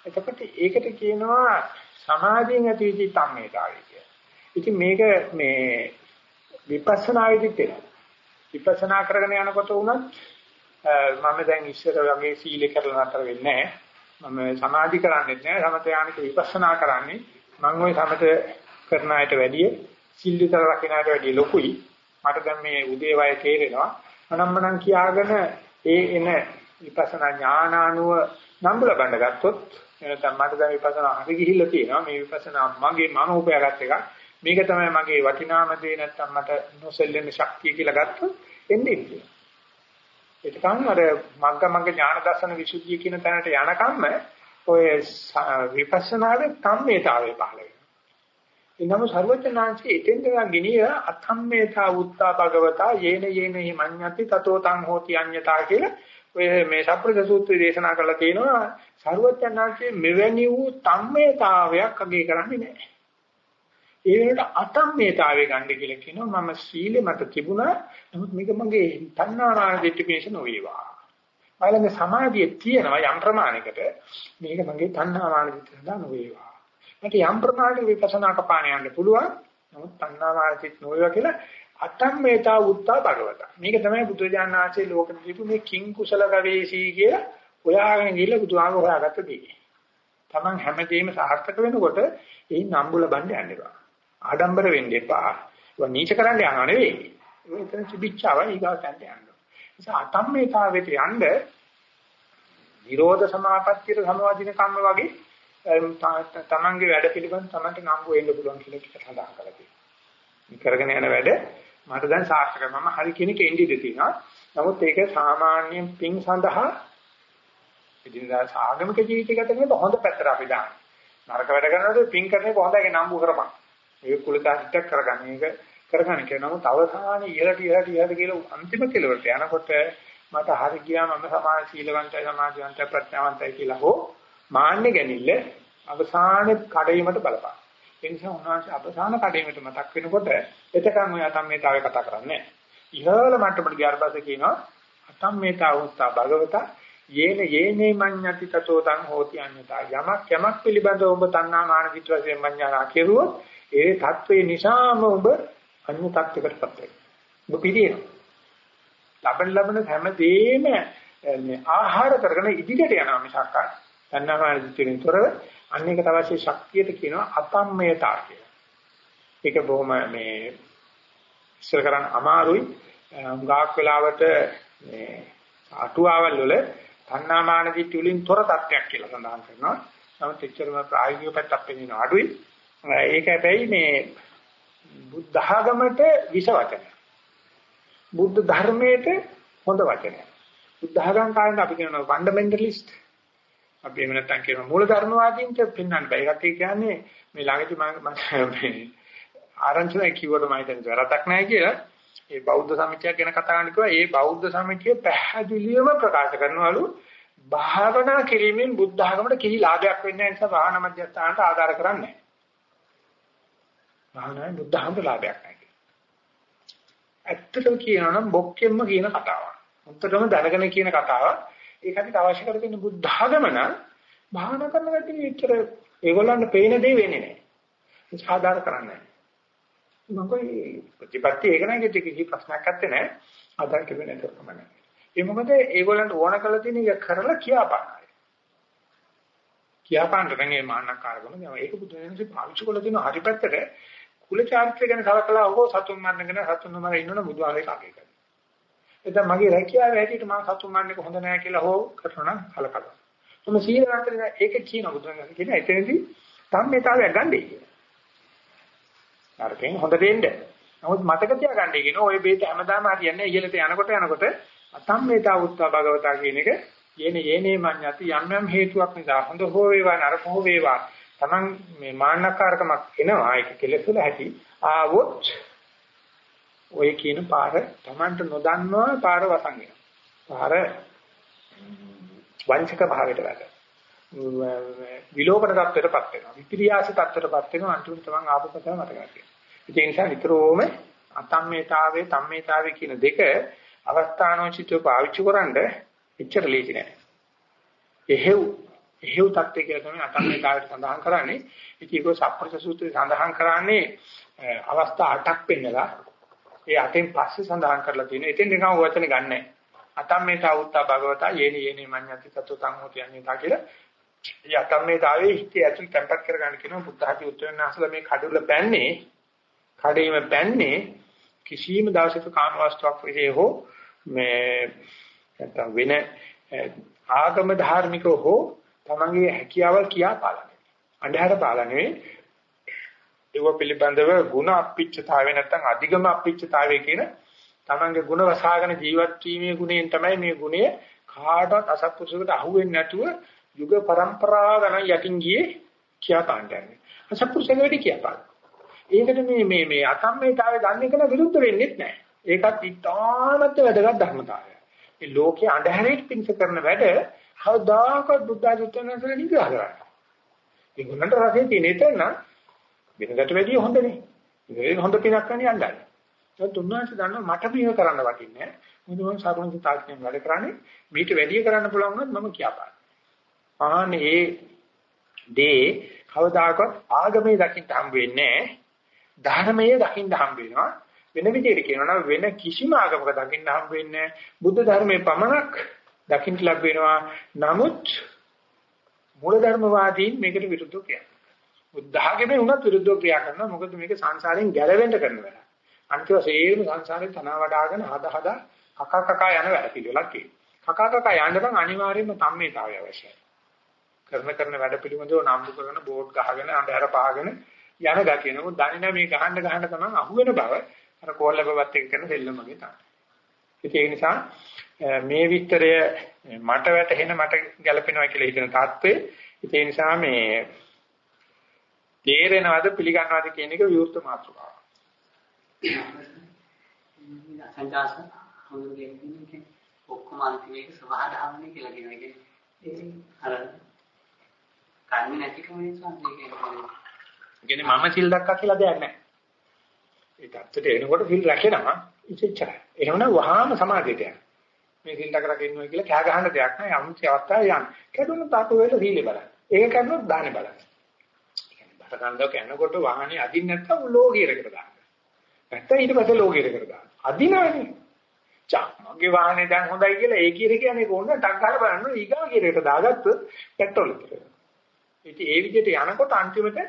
එතකොට ඒකට කියනවා සමාධියෙන් ඇති වෙච්ච තම්මේතාවය කියලා. ඉතින් මේක මේ විපස්සනා විදිහට වෙනවා. විපස්සනා කරගෙන යනකොට උනත් මම දැන් ඉස්සර වගේ සීල කරලා නතර වෙන්නේ නැහැ. මම සමාධි කරන්නේත් නැහැ. සමත යානික විපස්සනා කරන්නේ. මම ওই සමත කරන අයට වැඩිය සීල විතර රකින්න අයට වැඩිය ලොකුයි. මට දැන් මේ උදේ වය තේරෙනවා. අනම්මනම් කියාගෙන ඒ එන විපස්සනා ඥානානුව නම්බු ලබන්න ගත්තොත් එනතම් මට දැන් විපස්සනා හරි ගිහිල්ලා තියෙනවා. මේ විපස්සනා මගේ මම උපයාගත් එකක්. මේක තමයි මගේ වටිනාම දේ නැත්තම් මට නොසෙල්ලෙන ශක්තිය කියලා ගත්තොත් එන්නේ කියලා. ඒකනම් අර මග්ග මග්ග ඥාන දර්ශන විසුද්ධිය කියන තැනට යනකම්ම ඔය විපස්සනාවේ කම්මේතාවේ පහළ වෙනවා. එනම සර්වඥාන්සේ එතෙන්ද ගිනිය අතම්මේතා උත්තා භගවතා යේන යේන හි මඤ්ඤති තතෝ තං හෝති අඤ්ඤතා කියලා ඔය මේ සම්ප්‍රද සූත්‍රය දේශනා කරලා තියෙනවා සර්වඥාන්සේ මෙවැනි වූ තම්මේතාවයක් අගේ කරන්නේ නැහැ. ඒ වෙනකොට අතම්මේතාවේ ගන්න කියලා කියනවා මම සීලෙ මත තිබුණා නමුත් මේක මගේ තණ්හාමාන දෙට්ටිපේෂ නොවේවා. ඊළඟ සමාධිය තියෙනවා යම් ප්‍රමාණයකට මේක මගේ තණ්හාමාන දෙට්ටිපේෂ නොවේවා. මට යම් ප්‍රමාණයක විපස්සනා කපාණ යන්න පුළුවන් නමුත් තණ්හාමාන දෙට්ටි නොවේවා කියලා අතම්මේතා උත්තා භගවතා. මේක තමයි බුදුජානක ආශ්‍රේ ලෝකෙට දීපු මේ කිං කුසල ගවේෂී කිය හොයාගෙන ගිහලා බුදුහාම හොයාගත්ත දේ. Taman හැමදේම සාර්ථක වෙනකොට ඒ නම්බු ලබන්න යන්න එපා. ආඩම්බර වෙන්න එපා. ඒක නීච කරන්න යනවා නෙවෙයි. ඒක එතන තිබිච්චාවයි ඊගාවට යන්න යනවා. ඒ නිසා අතම්මේතාවෙට යන්න විරෝධ සමාපත්තියට සමවදින කම්ම වගේ තමන්ගේ වැඩ පිළිබඳ තමන්ට නම්බු වෙන්න පුළුවන් කියලා ටික සඳහන් කරලා තියෙනවා. කරගෙන යන වැඩ මට දැන් සාර්ථකයි. මම හරි කෙනෙක් එන්නේ දෙතිනවා. නමුත් ඒක සාමාන්‍ය පිං සඳහා ඉදින්දා ආගමික ජීවිතය ගත කරනකොට හොඳ පැත්තට අපි දානවා. නරක වැඩ කරනකොට පිං කරන එක හොඳයි නම්බු කරපන්. ඒක කුලදාසිතක් කරගන්න. ඒක කරගන්න කියලා. නමුත් අවසානයේ ඉහළට ඉහළට ඉහළට කියලා අන්තිම කෙලවරට යනකොට මට හරි ගියා මම සමාන සීලවන්තයි සමාධිවන්තයි ප්‍රඥාවන්තයි කියලා හෝ මාන්නේ ගැනිල්ල අවසානයේ කඩීමට බලපාන. ඒ නිසා උන්වහන්සේ අවසාන කඩීමට මතක් වෙනකොට එතකන් ඔය අතම්මේතාවේ කතා කරන්නේ ඉහළ මට්ටමට ගියාට පස්සේ කියනවා අතම්මේතාවුත්තා භගවතා යේන යේනේ මඤ්ඤති තතෝ තං හෝති අඤ්ඤතා යමක් යමක් පිළිබඳව ඔබ තණ්හා මාන පිට වශයෙන් මඤ්ඤානා කෙරුවොත් ඒ தત્වේ නිසාම ඔබ අඤ්ඤ තත්වයකටපත් වෙනවා. ඔබ පිළියෙනවා. ලබන ලබන හැමදේම මේ ආහාර කරගෙන ඉදිරියට යනවා මිසක් තණ්හාමාන දිට්ඨියෙන් තොරව අන්නේකට අවශ්‍ය ශක්තියට කියනවා අතම්මයතා කියලා. ඒක බොහොම මේ ඉස්සර කරන් අමාරුයි. ගාක් වෙලාවට මේ අටුවාවල් වල තණ්හාමාන දිට්ඨි වලින් තොර තත්ත්වයක් කියලා සඳහන් කරනවා. නමුත් එච්චරම ප්‍රායෝගික පැත්තක් පෙන්වන අඩුයි. ඒක හැබැයි මේ බුද්ධ ආගමට විෂ වචනය. බුද්ධ ධර්මයට හොඳ වචනය. බුද්ධ ආගම් කාරණා අපි කියනවා ෆන්ඩමෙන්ටලිස්ට්. අපි එහෙම නැත්නම් කියනවා මූල ධර්මවාදීන්ට පෙන්වන්න බෑ. ඒකට කියන්නේ මේ ළඟදී මම මේ ආරංචිලා කිව්වට මම හිතන්නේ වැරද්දක් නැහැ කියලා. ඒ බෞද්ධ සමිතියක් ගැන කතා කරන්න කිව්වා. ඒ බෞද්ධ සමිතිය පැහැදිලිවම ප්‍රකාශ කරනවලු භාවනා කිරීමෙන් බුද්ධ ආගමට කිසි ලාභයක් වෙන්නේ නැහැ නිසා භාවනා මධ්‍යස්ථානට ආධාර කරන්නේ නැහැ. භාවනාවේ බුද්ධ ආගමට ලාභයක් නැහැ. ඇත්තටම කියනවා නම් බොක්කෙම්ම කියන කතාවක්. මුත්තටම දැනගෙන කියන කතාවක්. ඒක අපිට අවශ්‍ය කරගෙන බුද්ධ ආගම නම් භාවනා කරන කට්ටිය එච්චර ඒගොල්ලන්ට පේන දේ වෙන්නේ නැහැ. සාධාරණ කරන්නේ නැහැ. මම කොයි ප්‍රතිපත්ති ඒක නෑ කිසි කිසි ප්‍රශ්නයක් නැත්තේ නෑ. ආදාර කෙරෙන්නේ නැතර කමන්නේ. ඒ මොකද ඒගොල්ලන්ට ඕන කරලා තියෙන එක කරලා කියාපානයි. කියාපාන්න නම් ඒ මාන්නකාරකම ඒක බුදු වෙනසේ පාවිච්චි කරලා තියෙන හරි පැත්තට කුල චාරිත්‍රය ගැන කලකලා හෝ සතුන් මරණගෙන සතුන් මරන ඉන්නවනේ බුදුහාමේ කාගේ කරන්නේ. එතන මගේ රැකියාව හැටියට මම සතුන් මරන්නක හොඳ නෑ කියලා හෝ කරනවා කලකලා. තම සීල රැකගෙන ඒක කියන බුදුරජාණන් කියන එතනදී සම්මේතාවය ගන්නයි කියලා. අරකින් හොඳට එන්න. නමුත් මතක තියාගන්න කියන ඔය බේත හැමදාම හරියන්නේ ඉහළට යනකොට යනකොට අතම්මේතා උත්තා භගවතා කියන එක යේනේ යේනේ මඤ්ඤති යම් යම් හේතුවක් නිසා හොඳ හෝ වේවා නරක හෝ වේවා Taman මේ මාන්නකාරකමක් එනවා ඒක කෙලෙසුල ඇති ආවොත් ඔය කියන පාර Tamanට නොදන්නවා පාර වසන් වෙනවා. පාර වංචක භාවයට වැටෙනවා. විලෝපන තත්ත්වයටපත් වෙනවා. විපිරියාස තත්ත්වයටපත් වෙනවා අන්තිමට තමන් ආපස්සට මතක ගන්නවා. ඒ නිසා නිතරම අතම්මේතාවේ තම්මේතාවේ කියන දෙක අවස්ථානෝචිතව පාවිච්චි කරන්ඩ එච්චර ලේසි නෑ. එහෙව් එහෙව් තත්ත්වය කියලා තමයි අතම්මේතාවට සඳහන් කරන්නේ. ඉතින් ඒක සප්පර්ශ සූත්‍රයේ සඳහන් කරන්නේ අවස්ථා 8ක් පෙන්නලා ඒ අටෙන් පස්සේ සඳහන් කරලා තියෙනවා. එතෙන් නිකන් වචන ගන්නෑ. අතම්මේතා උත්තා භගවතා යේනි යේනි මඤ්ඤති තතු තං හොති අඤ්ඤතා කියලා ඒ අකම්මේතාවේ හිතේ ඇතුල් තැම්පත් කරගන්න කියනවා බුද්ධ ධාති උත්තරන අසල මේ කඩුල පැන්නේ කඩේම පැන්නේ කිසියම් දවසක කාම වස්තුවක් විසේ හෝ මේ නැත්නම් වෙන ආගම ධාර්මිකව හෝ තමන්ගේ හැකියාවල් කියා පාලනය. අන්ධහර පාලනයේ ඒව පිළිබඳව ಗುಣ අපිච්චතාවය නැත්නම් අධිගම අපිච්චතාවය කියන තමන්ගේ ಗುಣ වසාගෙන ජීවත් වීමේ ගුණයෙන් තමයි මේ ගුණය කාටවත් අසත්පුරුෂකට අහුවෙන්නේ නැතුව යුග પરම්පරා ගණන් යටින් ගියේ කියා පාණ්ඩයන්නේ. අසත්පුරුෂයෙක් වෙඩි කියා පාන. ඒකට මේ මේ මේ අකම්මේතාවය දන්නේ කන විරුද්ධ වෙන්නේ නැහැ. ඒකත් ඉතාමත් වැදගත් ධර්මතාවය. මේ ලෝකයේ අඳුරේ පිංස කරන වැඩ කවදාකවත් බුද්ධ ධර්මයෙන් නිග්‍රහ කරන්නේ. ඒගොල්ලන්ට රසයේ තියෙන එතන වෙනකට වැඩිය හොඳ නේ. ඒක හොඳ පිනක් කරන්න යන්නයි. ඒත් උන්වහන්සේ දන්නවා මට මේක කරන්න වටින්නේ නැහැ. මොකද මම සාරුණික තාක්ෂණයෙන් වැඩ කරන්නේ මීට වැඩිය කරන්න පුළුවන් වුණත් මම කියපාන. ආනේ දේ කවදාකවත් ආගමේ දකින්න හම්බ වෙන්නේ නැහැ. ධර්මයේ දකින්න හම්බ වෙනවා. වෙන විදිහට කියනවා නම් වෙන කිසිම ආගමක දකින්න හම්බ වෙන්නේ බුද්ධ ධර්මයේ පමණක් දකින්න ලැබ වෙනවා. නමුත් මූල ධර්මවාදීන් මේකට විරුද්ධව කියනවා. බුද්ධ ආගමේ උනත් විරුද්ධව ක්‍රියා කරනවා. මොකද මේක සංසාරයෙන් ගැලවෙන්න කරන වැඩ. අන්තිම සේම සංසාරේ තන වඩාගෙන හද හද කක කක යන වැඩ පිළිවෙලක් තියෙනවා. කක කක යන්න නම් අනිවාර්යයෙන්ම සම්මේතාවය අවශ්‍යයි. කරන කරන වැඩ පිළිබඳව නම්බු කරන බෝඩ් ගහගෙන අඳුර පහගෙන යන ගතිය. නමුත් දන්නේ මේ ගහන්න ගහන්න තමයි අහුවෙන බව අර කෝල්ලබවත් එක්ක කරන දෙල්ලමගේ තමයි. ඒ නිසා මේ විස්තරය මට වැටහෙන මට ගැළපෙනවා කියලා හිතන තාත්වේ ඒ නිසා මේ තේරෙනවද පිළිගන්නවද කියන එක විවෘත මාතෘකාවක්.
සංජාස හඳුන්වන්නේ
ඔක්කොම අන්තිමේක සබහාධාමනේ කියලා කියන එක අර කන්නේ නැතිකම නිසා මේක
කියන්නේ මම සිල් දැක්කා කියලා දෙයක් නැහැ. ඒ தත්තට එනකොට සිල් රැකෙනවා ඉච්චරයි. එහෙමනම් වහාම සමාධියට යනවා. මේ සිල් දැක රකින්න ඕන කියලා කෑ ගහන්න දෙයක් නැහැ. අමුචි අවස්ථාවේ යන්න. කැඩුණු තාපු වේල සීලේ බලන්න. ඒක කරනොත් දානේ බලන්න. ඒ කියන්නේ බට කන්දක යනකොට වාහනේ අදින්න නැත්තම් ලෝගියරකට දාන්න. නැත්තම් ඊට පස්සේ ලෝගියරකට දාන්න. අදිනවනේ. චා මගේ වාහනේ දැන් හොඳයි කියලා ඒ කීර කියන්නේ කොහොමද ටක් ගාලා බලන්න ඊගා කීරකට දාගත්තොත් පෙට්‍රෝල් එක. ඉතින් ඒ විදිහට යනකොට අන්තිමට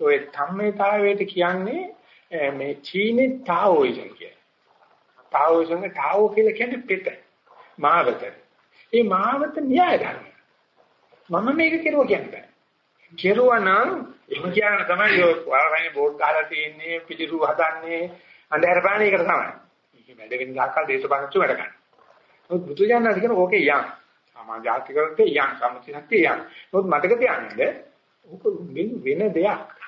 ඔය ධම්මේතාවයට කියන්නේ මේ චීනේ තාවෝයිසම් කියන්නේ. තාවෝයිසම් තාවෝ කියලා කියන්නේ පිට. මාවත. මේ මාවත න්‍යාය ධර්ම. මම මේක කෙරුවා කියන්නේ. කෙරුවා නම් එහෙම කියන තමයි ඔය වරණේ බෝඩ් ගහලා තියෙන්නේ පිළිරු හදන්නේ අන්ධහර පාන එකට තමයි. මේක වැඩ වෙන දාකල් දේශපාලනචු වැඩ ගන්න. මොකද බුදුජානක කියන ඕකේ යම්. සමාජ ආර්ථිකවට යම් සම්මුති ශක්තිය යම්. මොකද මතක තියාගන්න ඕක වෙන දෙයක්.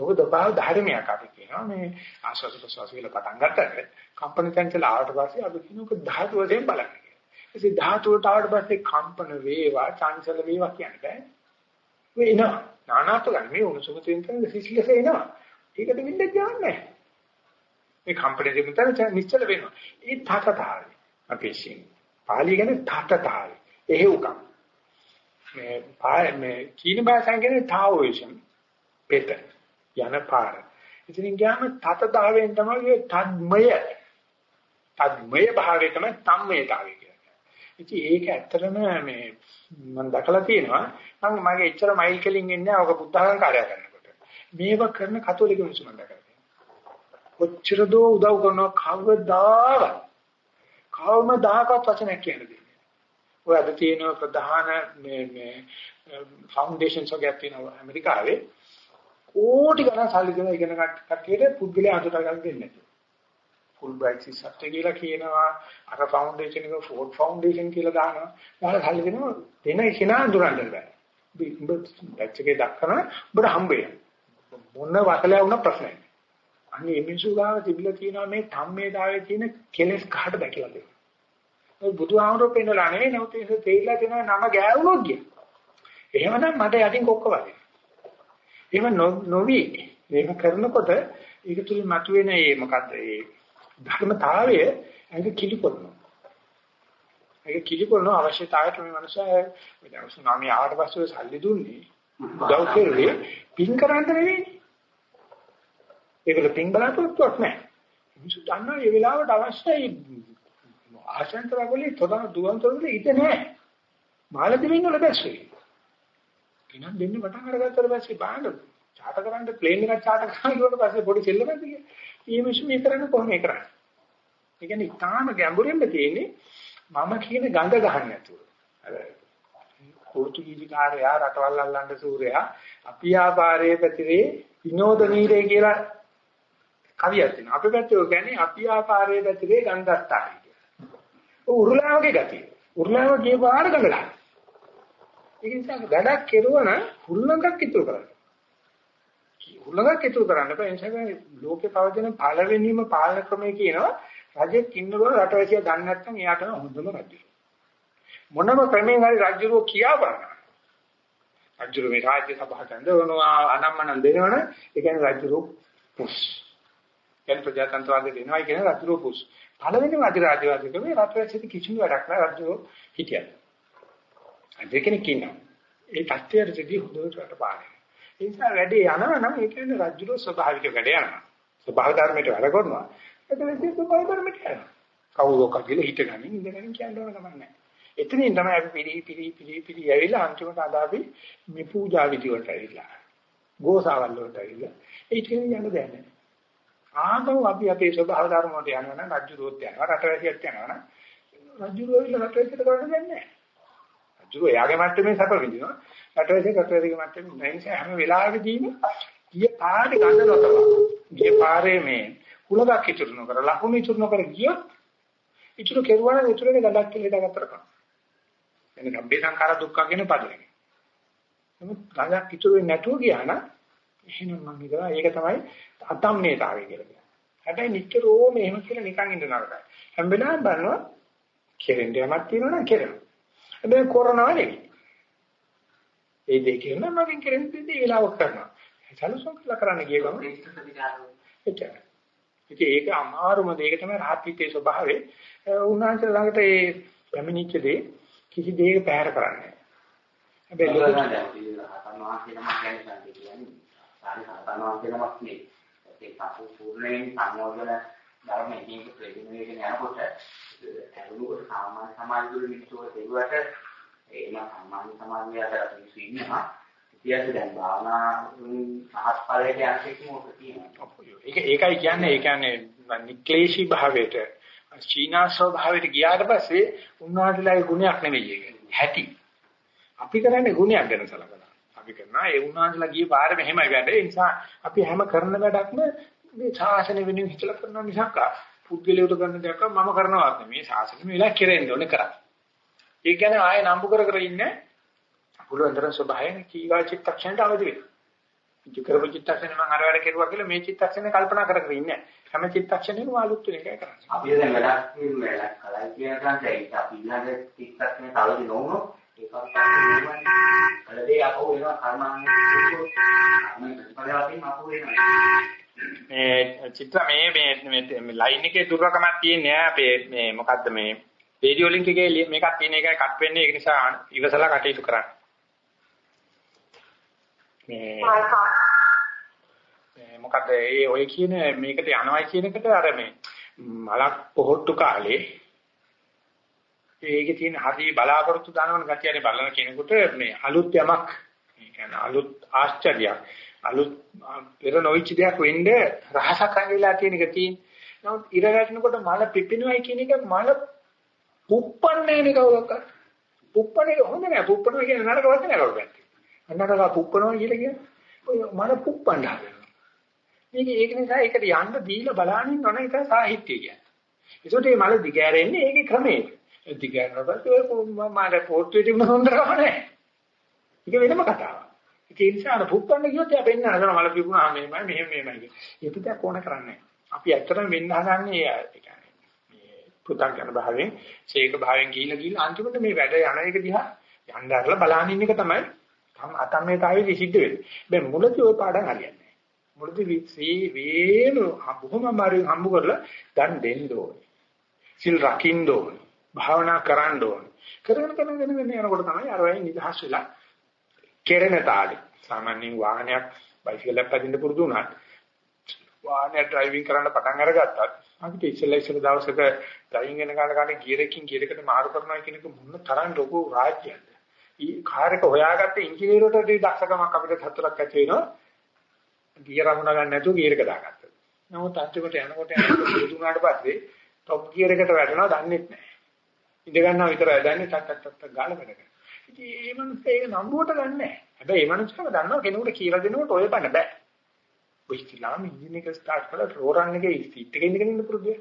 ඒක දපාව ධර්මයක් අපි කියනවා මේ ආස්වාද ප්‍රසවාස වල පටන් ගන්නකොට කම්පන චංචල ආවට පස්සේ අපි කියනක ධාතු වශයෙන් බලන්න කියලා. ඉතින් ධාතු වලට ආවට පස්සේ කම්පන වේවා චංචල වේවා කියන්නේ බෑ. වෙනවා. නානාත්ව ගන්න මේ උණුසුම තියෙන තැන සිසිලස එනවා. ඒකට විඳ කියන්නේ මේ කම්පන දෙන්න තැන නිශ්චල වෙනවා. ඒ තාතතාවය අපි කියන. පාලිය කියන්නේ තාතතාවය. එහෙව්කම්. මේ මේ කීන භාෂාවෙන් කියන්නේ තාවෝයිසම්. පෙත. යන පාර. ඉතින් ගියාම තතදාවෙන් තමයි තද්මය. තද්මය භාවය තමයි තම්මයතාවය කියන්නේ. ඉතින් ඒක ඇත්තටම මේ මම දැකලා තියෙනවා. මම මගේ එච්චර මයිල් කෙලින් ඉන්නේ ඔක බුද්ධඝම කාර්යය කරනකොට. මේව කරන කතෝලික මිනිස්සු මම දැකලා තියෙනවා. කොච්චර දෝ උදව් කරනවා කවදාවත් කවමදාකවත් වචනයක් කියන්නේ. ඔය අද තියෙන ප්‍රධාන මේ මේ ෆවුන්ඩේෂන්ස් වගේ තියෙනවා ඇමරිකාවේ කෝටි ගණන් සල්ලි දෙන ඉගෙන ගන්න කට්ටියට පුද්ගලයා අඳුරා ගන්න දෙන්නේ නැහැ. ෆුල් බ්‍රයිට් සිස්ටම් කියලා කියනවා අර ෆවුන්ඩේෂන් එක ෆෝඩ් ෆවුන්ඩේෂන් කියලා දානවා. දාලා සල්ලි දෙනවා දෙන කෙනා අඳුරන්න බෑ. උඹ බැච් එකේ දක්වන උඹට හම්බ මොන වතලයක් වුණා ප්‍රශ්නයක්. අනේ මිනිස්සු ගාව තිබිලා තියෙනවා මේ ධම්මේදාවේ තියෙන කෙලෙස් කහට දැකලා දෙන්න. ඒ බුදුහාමුදුරුවෝ පෙන්නලා නෙවෙයි නමුත් ඒක තේරිලා තියෙනවා නම ගෑවුනොත් කිය. එහෙමනම් මට යටින් කොක්ක වගේ. එහෙම නොවි මේක කරනකොට ඒක තුල මතුවෙන මේ මොකද්ද මේ ධර්මතාවය ඒක කිලිපොනවා. ඒක කිලිපොන අවශ්‍යතාවයට මේ මනුස්සයා මේ දැන් සුනාමි ආවට පස්සේ සල්ලි දුන්නේ උදව් කෙරුවේ පින් කරන්න නෙවෙයි. ඒකල පින් බලාපොරොත්තුවක් නැහැ. මිනිස්සු දන්නවා මේ වෙලාවට අවශ්‍යයි ආශාන්තර වගේ තොදා දුවන්තරුල ඉත නැහැ. මාළදිමින් වල බැස්සේ. කිනම් දෙන්න පටන් අරගත්තට පස්සේ බාන්න චාට කරන්න ප්ලේන් එකක් චාට කරලා ඊට පස්සේ පොඩි සෙල්ලමක් තියෙන්නේ. මේ මිනිස්සු මේ කරන්නේ කොහොම මේ කරන්නේ? ඒ කියන්නේ ඉතාලම ගැඹුරින්ම තියෙන්නේ මම කියන ගඳ ගහන්නේ නැතුව. අර පොර්තුගීසි කාර්යයා රටවල් අල්ලන්න සූරයා අපි ආපාරයේ පැතිරේ විනෝද නීරේ කියලා කවියක් තියෙනවා. අපේ පැත්තේ ඔය කියන්නේ අපි ආපාරයේ පැතිරේ ගන්ධස්ථායි කියලා. උරුලාවගේ ගතිය. උරුලාව ගිය පාර ගඳලා. ඒ නිසා වැඩක් කෙරුවනම් හුල්ලඟක් ඉතුරු කරන්න. හුල්ලඟක් ඉතුරු කරන්න බෑ. ඒ නිසා ලෝකේ පවතින පළවෙනිම පාලන ක්‍රමය කියනවා රජෙක් ඉන්න බව රටවැසියා දන්නේ නැත්නම් එයාට හොඳම රජු. මොනම ක්‍රමෙන් හරි රජුරෝ කියා බලන්න. රජුරෝ මේ රාජ්‍ය සභාවට ඇඳවනවා අනම්මනම් දෙනවනේ ඒ කියන්නේ රජුරෝ පුස්. දැන් ප්‍රජාතන්ත්‍රවාදී දෙනවා කියන්නේ රජුරෝ පුස්. පළවෙනිම අධිරාජ්‍යවාදී ක්‍රමේ රටවැසියට කිසිම වැඩක් නැහැ රජුරෝ හිටියා. දෙකෙනෙක් ඉන්නවා. ඒ තත්ත්වයටදී හොඳට රටපාරේ. ඒ නිසා වැඩේ යනවා නම් ඒ කියන්නේ රජුගේ ස්වභාවික වැඩ යනවා. ස්වභාව ධර්මයට වැඩ කරනවා. ඒක වෙන්නේ ස්වභාව ධර්මයට යනවා. කවුරෝ කගිල හිටගනින් ඉඳගෙන කියන්න ඕන ගමන් නැහැ. එතනින් තමයි අපි පිළි පිළි පිළි පිළි ඇවිල්ලා අන්තිමට අද අපි මේ පූජා විදි වලට ඇවිල්ලා. ගෝසාවල් වලට ඇවිල්ලා. ඒ කියන්නේ යන්න දෙන්නේ නැහැ. ආදව අපි අපේ ස්වභාව ධර්ම වලට යනවා නම් රජු රෝත් යනවා රටවැසියත් යනවා නම් රජු රෝවිල රටවැසියට කරන්න දෙන්නේ නැහැ. රජු එයාගේ මට්ටමේ සැප විඳිනවා. රටවැසිය රටවැසියගේ මට්ටමේ නැහැ නිසා හැම වෙලාවෙදීම ගිය පාරේ ගන්න නොතව. ගිය පාරේ මේ කුලගක් ඉතුරු නොකර ලකුණු ඉතුරු නොකර ගියොත් ඉතුරු කෙරුවා නම් ඉතුරුනේ ගඩක් කියලා දාගත්තර කන. එන්නේ ගම්බේ සංඛාර දුක්ඛ කියන පදේ. නමුත් ගඩක් ඉතුරු වෙන්නේ නැතුව ගියා නම් එහෙනම් මම හිතනවා ඒක තමයි අතම්මේතාවය කියලා කියන්නේ. හැබැයි නිතරම එහෙම කියලා නිකන් ඉන්න නරකයි. හැම වෙලාවෙම බලනවා කෙරෙන්න යමක් තියෙනවා නම් කෙරෙනවා. හැබැයි කොරනවා නෙවෙයි. ඒ දෙක කියන මගෙන් කෙරෙන්න දෙන්නේ වෙලාවක් කරනවා. සැලසුම් කළා කරන්න ගිය ගමන් එච්චරයි. ඉතින් ඒක අමාරුම දෙයක තමයි රාහත්ත්වයේ ස්වභාවය. උන්වහන්සේ ළඟට ඒ පැමිණිච්ච දේ කිසි දෙයක පැහැර කරන්නේ නැහැ. හැබැයි ලොකු
ඒ පසු පූර්ණයෙන් සංයෝජන ධර්ම එකින් ප්‍රතිනිවේදන යනකොට ඇරුණු සාමාන්‍ය සමාජ වල මිනිස්සුන්ට දෙවිවට ඒම සාමාන්‍ය සමාජයේ අතර මිනිස්සු ඉන්නවා. ඉතින් දැන් භාවනා සහස් ඵලයට යන්නේ මොකද කියනවා
ඒක ඒකයි කියන්නේ. ඒ කියන්නේ නික්ලේශී භාවයට චීනා ස්වභාවයට ගියාට පස්සේ උන්වහන්සේලාගේ ගුණයක් නෙවෙයි ඒක. හැටි. අපි කරන්නේ ගුණයක් ගැන සලකනවා. අපි කරනවා ඒ උන්වහන්සේලා ගියේ පාර මෙහෙමයි වැඩ. ඒ නිසා අපි හැම කරන වැඩක්ම මේ ශාසන වෙනුවෙන් හිතලා කරන නිසා පුද්ගලයාට කරන දෙයක් මම කරනවත් නෙමෙයි ශාසනෙ මෙලා කෙරෙන්න ඕනේ කරන්නේ ඒ කියන්නේ ආයෙ නම්බු කර කර ඉන්නේ පුළුවන් තරම් ස්වභාවයෙන් කීවා චිත්තක්ෂණයට අවදි වෙනවා. ඉති කරපු චිත්තක්ෂණය මම අර වැඩ කෙරුවා කියලා මේ චිත්තක්ෂණය කල්පනා කර කර ඉන්නේ හැම චිත්තක්ෂණයකම අලුත් වෙන එකයි කරන්නේ.
අපි දැන් වැඩක් වැඩක් කලයි කියන ගමන් ඒක අපි ඊළඟ චිත්තක්ෂණය තවදි නොවුනොත් ඒකත් අපි කලදී අපෝ වෙනවා කර්මාන්නේ ප්‍රතිපදාවෙන් අපෝ වෙනවා.
මේ චිත්‍ර මේ මේ ලයින් එකේ දුර්වකමක් තියෙන්නේ අපේ මේ මොකද්ද මේ රේඩියෝ ලින්ක් එකේ මේකක් තියෙන එකයි කට් වෙන්නේ. ඒක නිසා ඉවසලා කටයුතු කරන්න. මේ මොකද ඒ ඔය කියන මේකට යනවයි කියන එකට අර මේ මලක් පොහොට්ටු කාලේ ඒකේ තියෙන හරි බලාපොරොත්තු දානවන ගතියනේ බලන කෙනෙකුට මේ අලුත් යමක්. කියන්නේ අලුත් ආශ්චර්යයක් අලුත් පෙර නොවිච්ච දෙයක් වෙන්නේ රහසක් අංගිලා කියන එක තියෙන. නමුත් ඉර වැටෙනකොට මල පිපිනවයි කියන එක මල පුප්පන්නේ නේ කවුරක්වත්. පුප්පන්නේ හොඳ නෑ. පුප්පනවා කියන්නේ නරක වචනයක් කවුරුත්. අන්නකට පුප්පනවා කියලා කියන්නේ ඔය මන පුප්පන්න හදනවා. මේක ඒක නිසා ඒකට යන්න දීලා බලනින් නොන එක සාහිත්‍ය කියන්නේ. ඒකට මේ මල දිගෑරෙන්නේ ඒකේ ක්‍රමයේ. දිගෑරනකොට ඔය මම පොට්ටුවේ තිබුණ හොඳරම නෑ. ඒක වෙනම කතාවක්. ඒ නිසා අර පුප්පන්න කියොත් එයා පෙන්න හදන මල පිපුණා මෙහෙමයි මෙහෙම මෙහෙමයි. ඒක පිටක් ඕන කරන්නේ. අපි ඇත්තටම වෙන්න හදන්නේ ඒ පුතග්ජන භාවයෙන් ශේක භාවයෙන් ගිහිලා ගිහිලා අන්තිමට මේ වැඩ යන එක දිහා යන්න අරලා බලන ඉන්න එක තමයි අතම්මේතාවේ සිද්ධ වෙන්නේ. දැන් මුලදී ওই පාඩම් හරියන්නේ නැහැ. මුලදී සී වේම බොහොම අමාරුවෙන් හම්බ කරලා දැන් දෙන්න ඕනේ. සිල් රකින්න ඕනේ. භාවනා කරන්න ඕනේ. කරගෙන කරගෙන වෙන යනකොට තමයි අර වයින් නිදහස් වෙලා කෙරෙන තාලේ. සාමාන්‍යයෙන් වාහනයක් බයිසිකලයක් පදින්න පුරුදු වුණාට වාහනය ඩ්‍රයිවිං කරන්න පටන් අරගත්තත් අපිට ඉස්සෙල්ලා ඉස්සෙල්ලා දවසක ඩ්‍රයිවිං වෙන කාලේ කාලේ ගියර් එකකින් ගියර් එකට මාරු කරනවා කියන එක මොන තරම් ලොකු රාජ්‍යයක්ද. ඊ කාර් එක හොයාගත්ත ඉංජිනේරුවට දක්ෂකමක් අපිට සතුටක් ඇති වෙනවා. ගියර් අමුණ ගන්න නැතුව ගියර් එක දාගත්තා. නමුත් අන්තිමට යනකොට යනකොට පුදුනාට පස්සේ টොප් ගියර් එකට වැටෙනවා දන්නේ නැහැ. ඉඳ ගන්නවා විතරයි දන්නේ ටක් ටක් ටක් ගාලා වැඩ කරනවා. ඉතින් මේ මිනිස්සේ ඒක නම්බුවට ගන්නෑ. හැබැයි මේ මිනිස්සුම දන්නවා කෙනෙකුට කියලා දෙනකොට ඔය බන බෑ. ඔය ඉස්ලාම ඉන්ජින් එක ස්ටාර්ට් කරලා රෝරන් එකේ සීට් එකේ ඉඳගෙන ඉන්න පුරුදුය.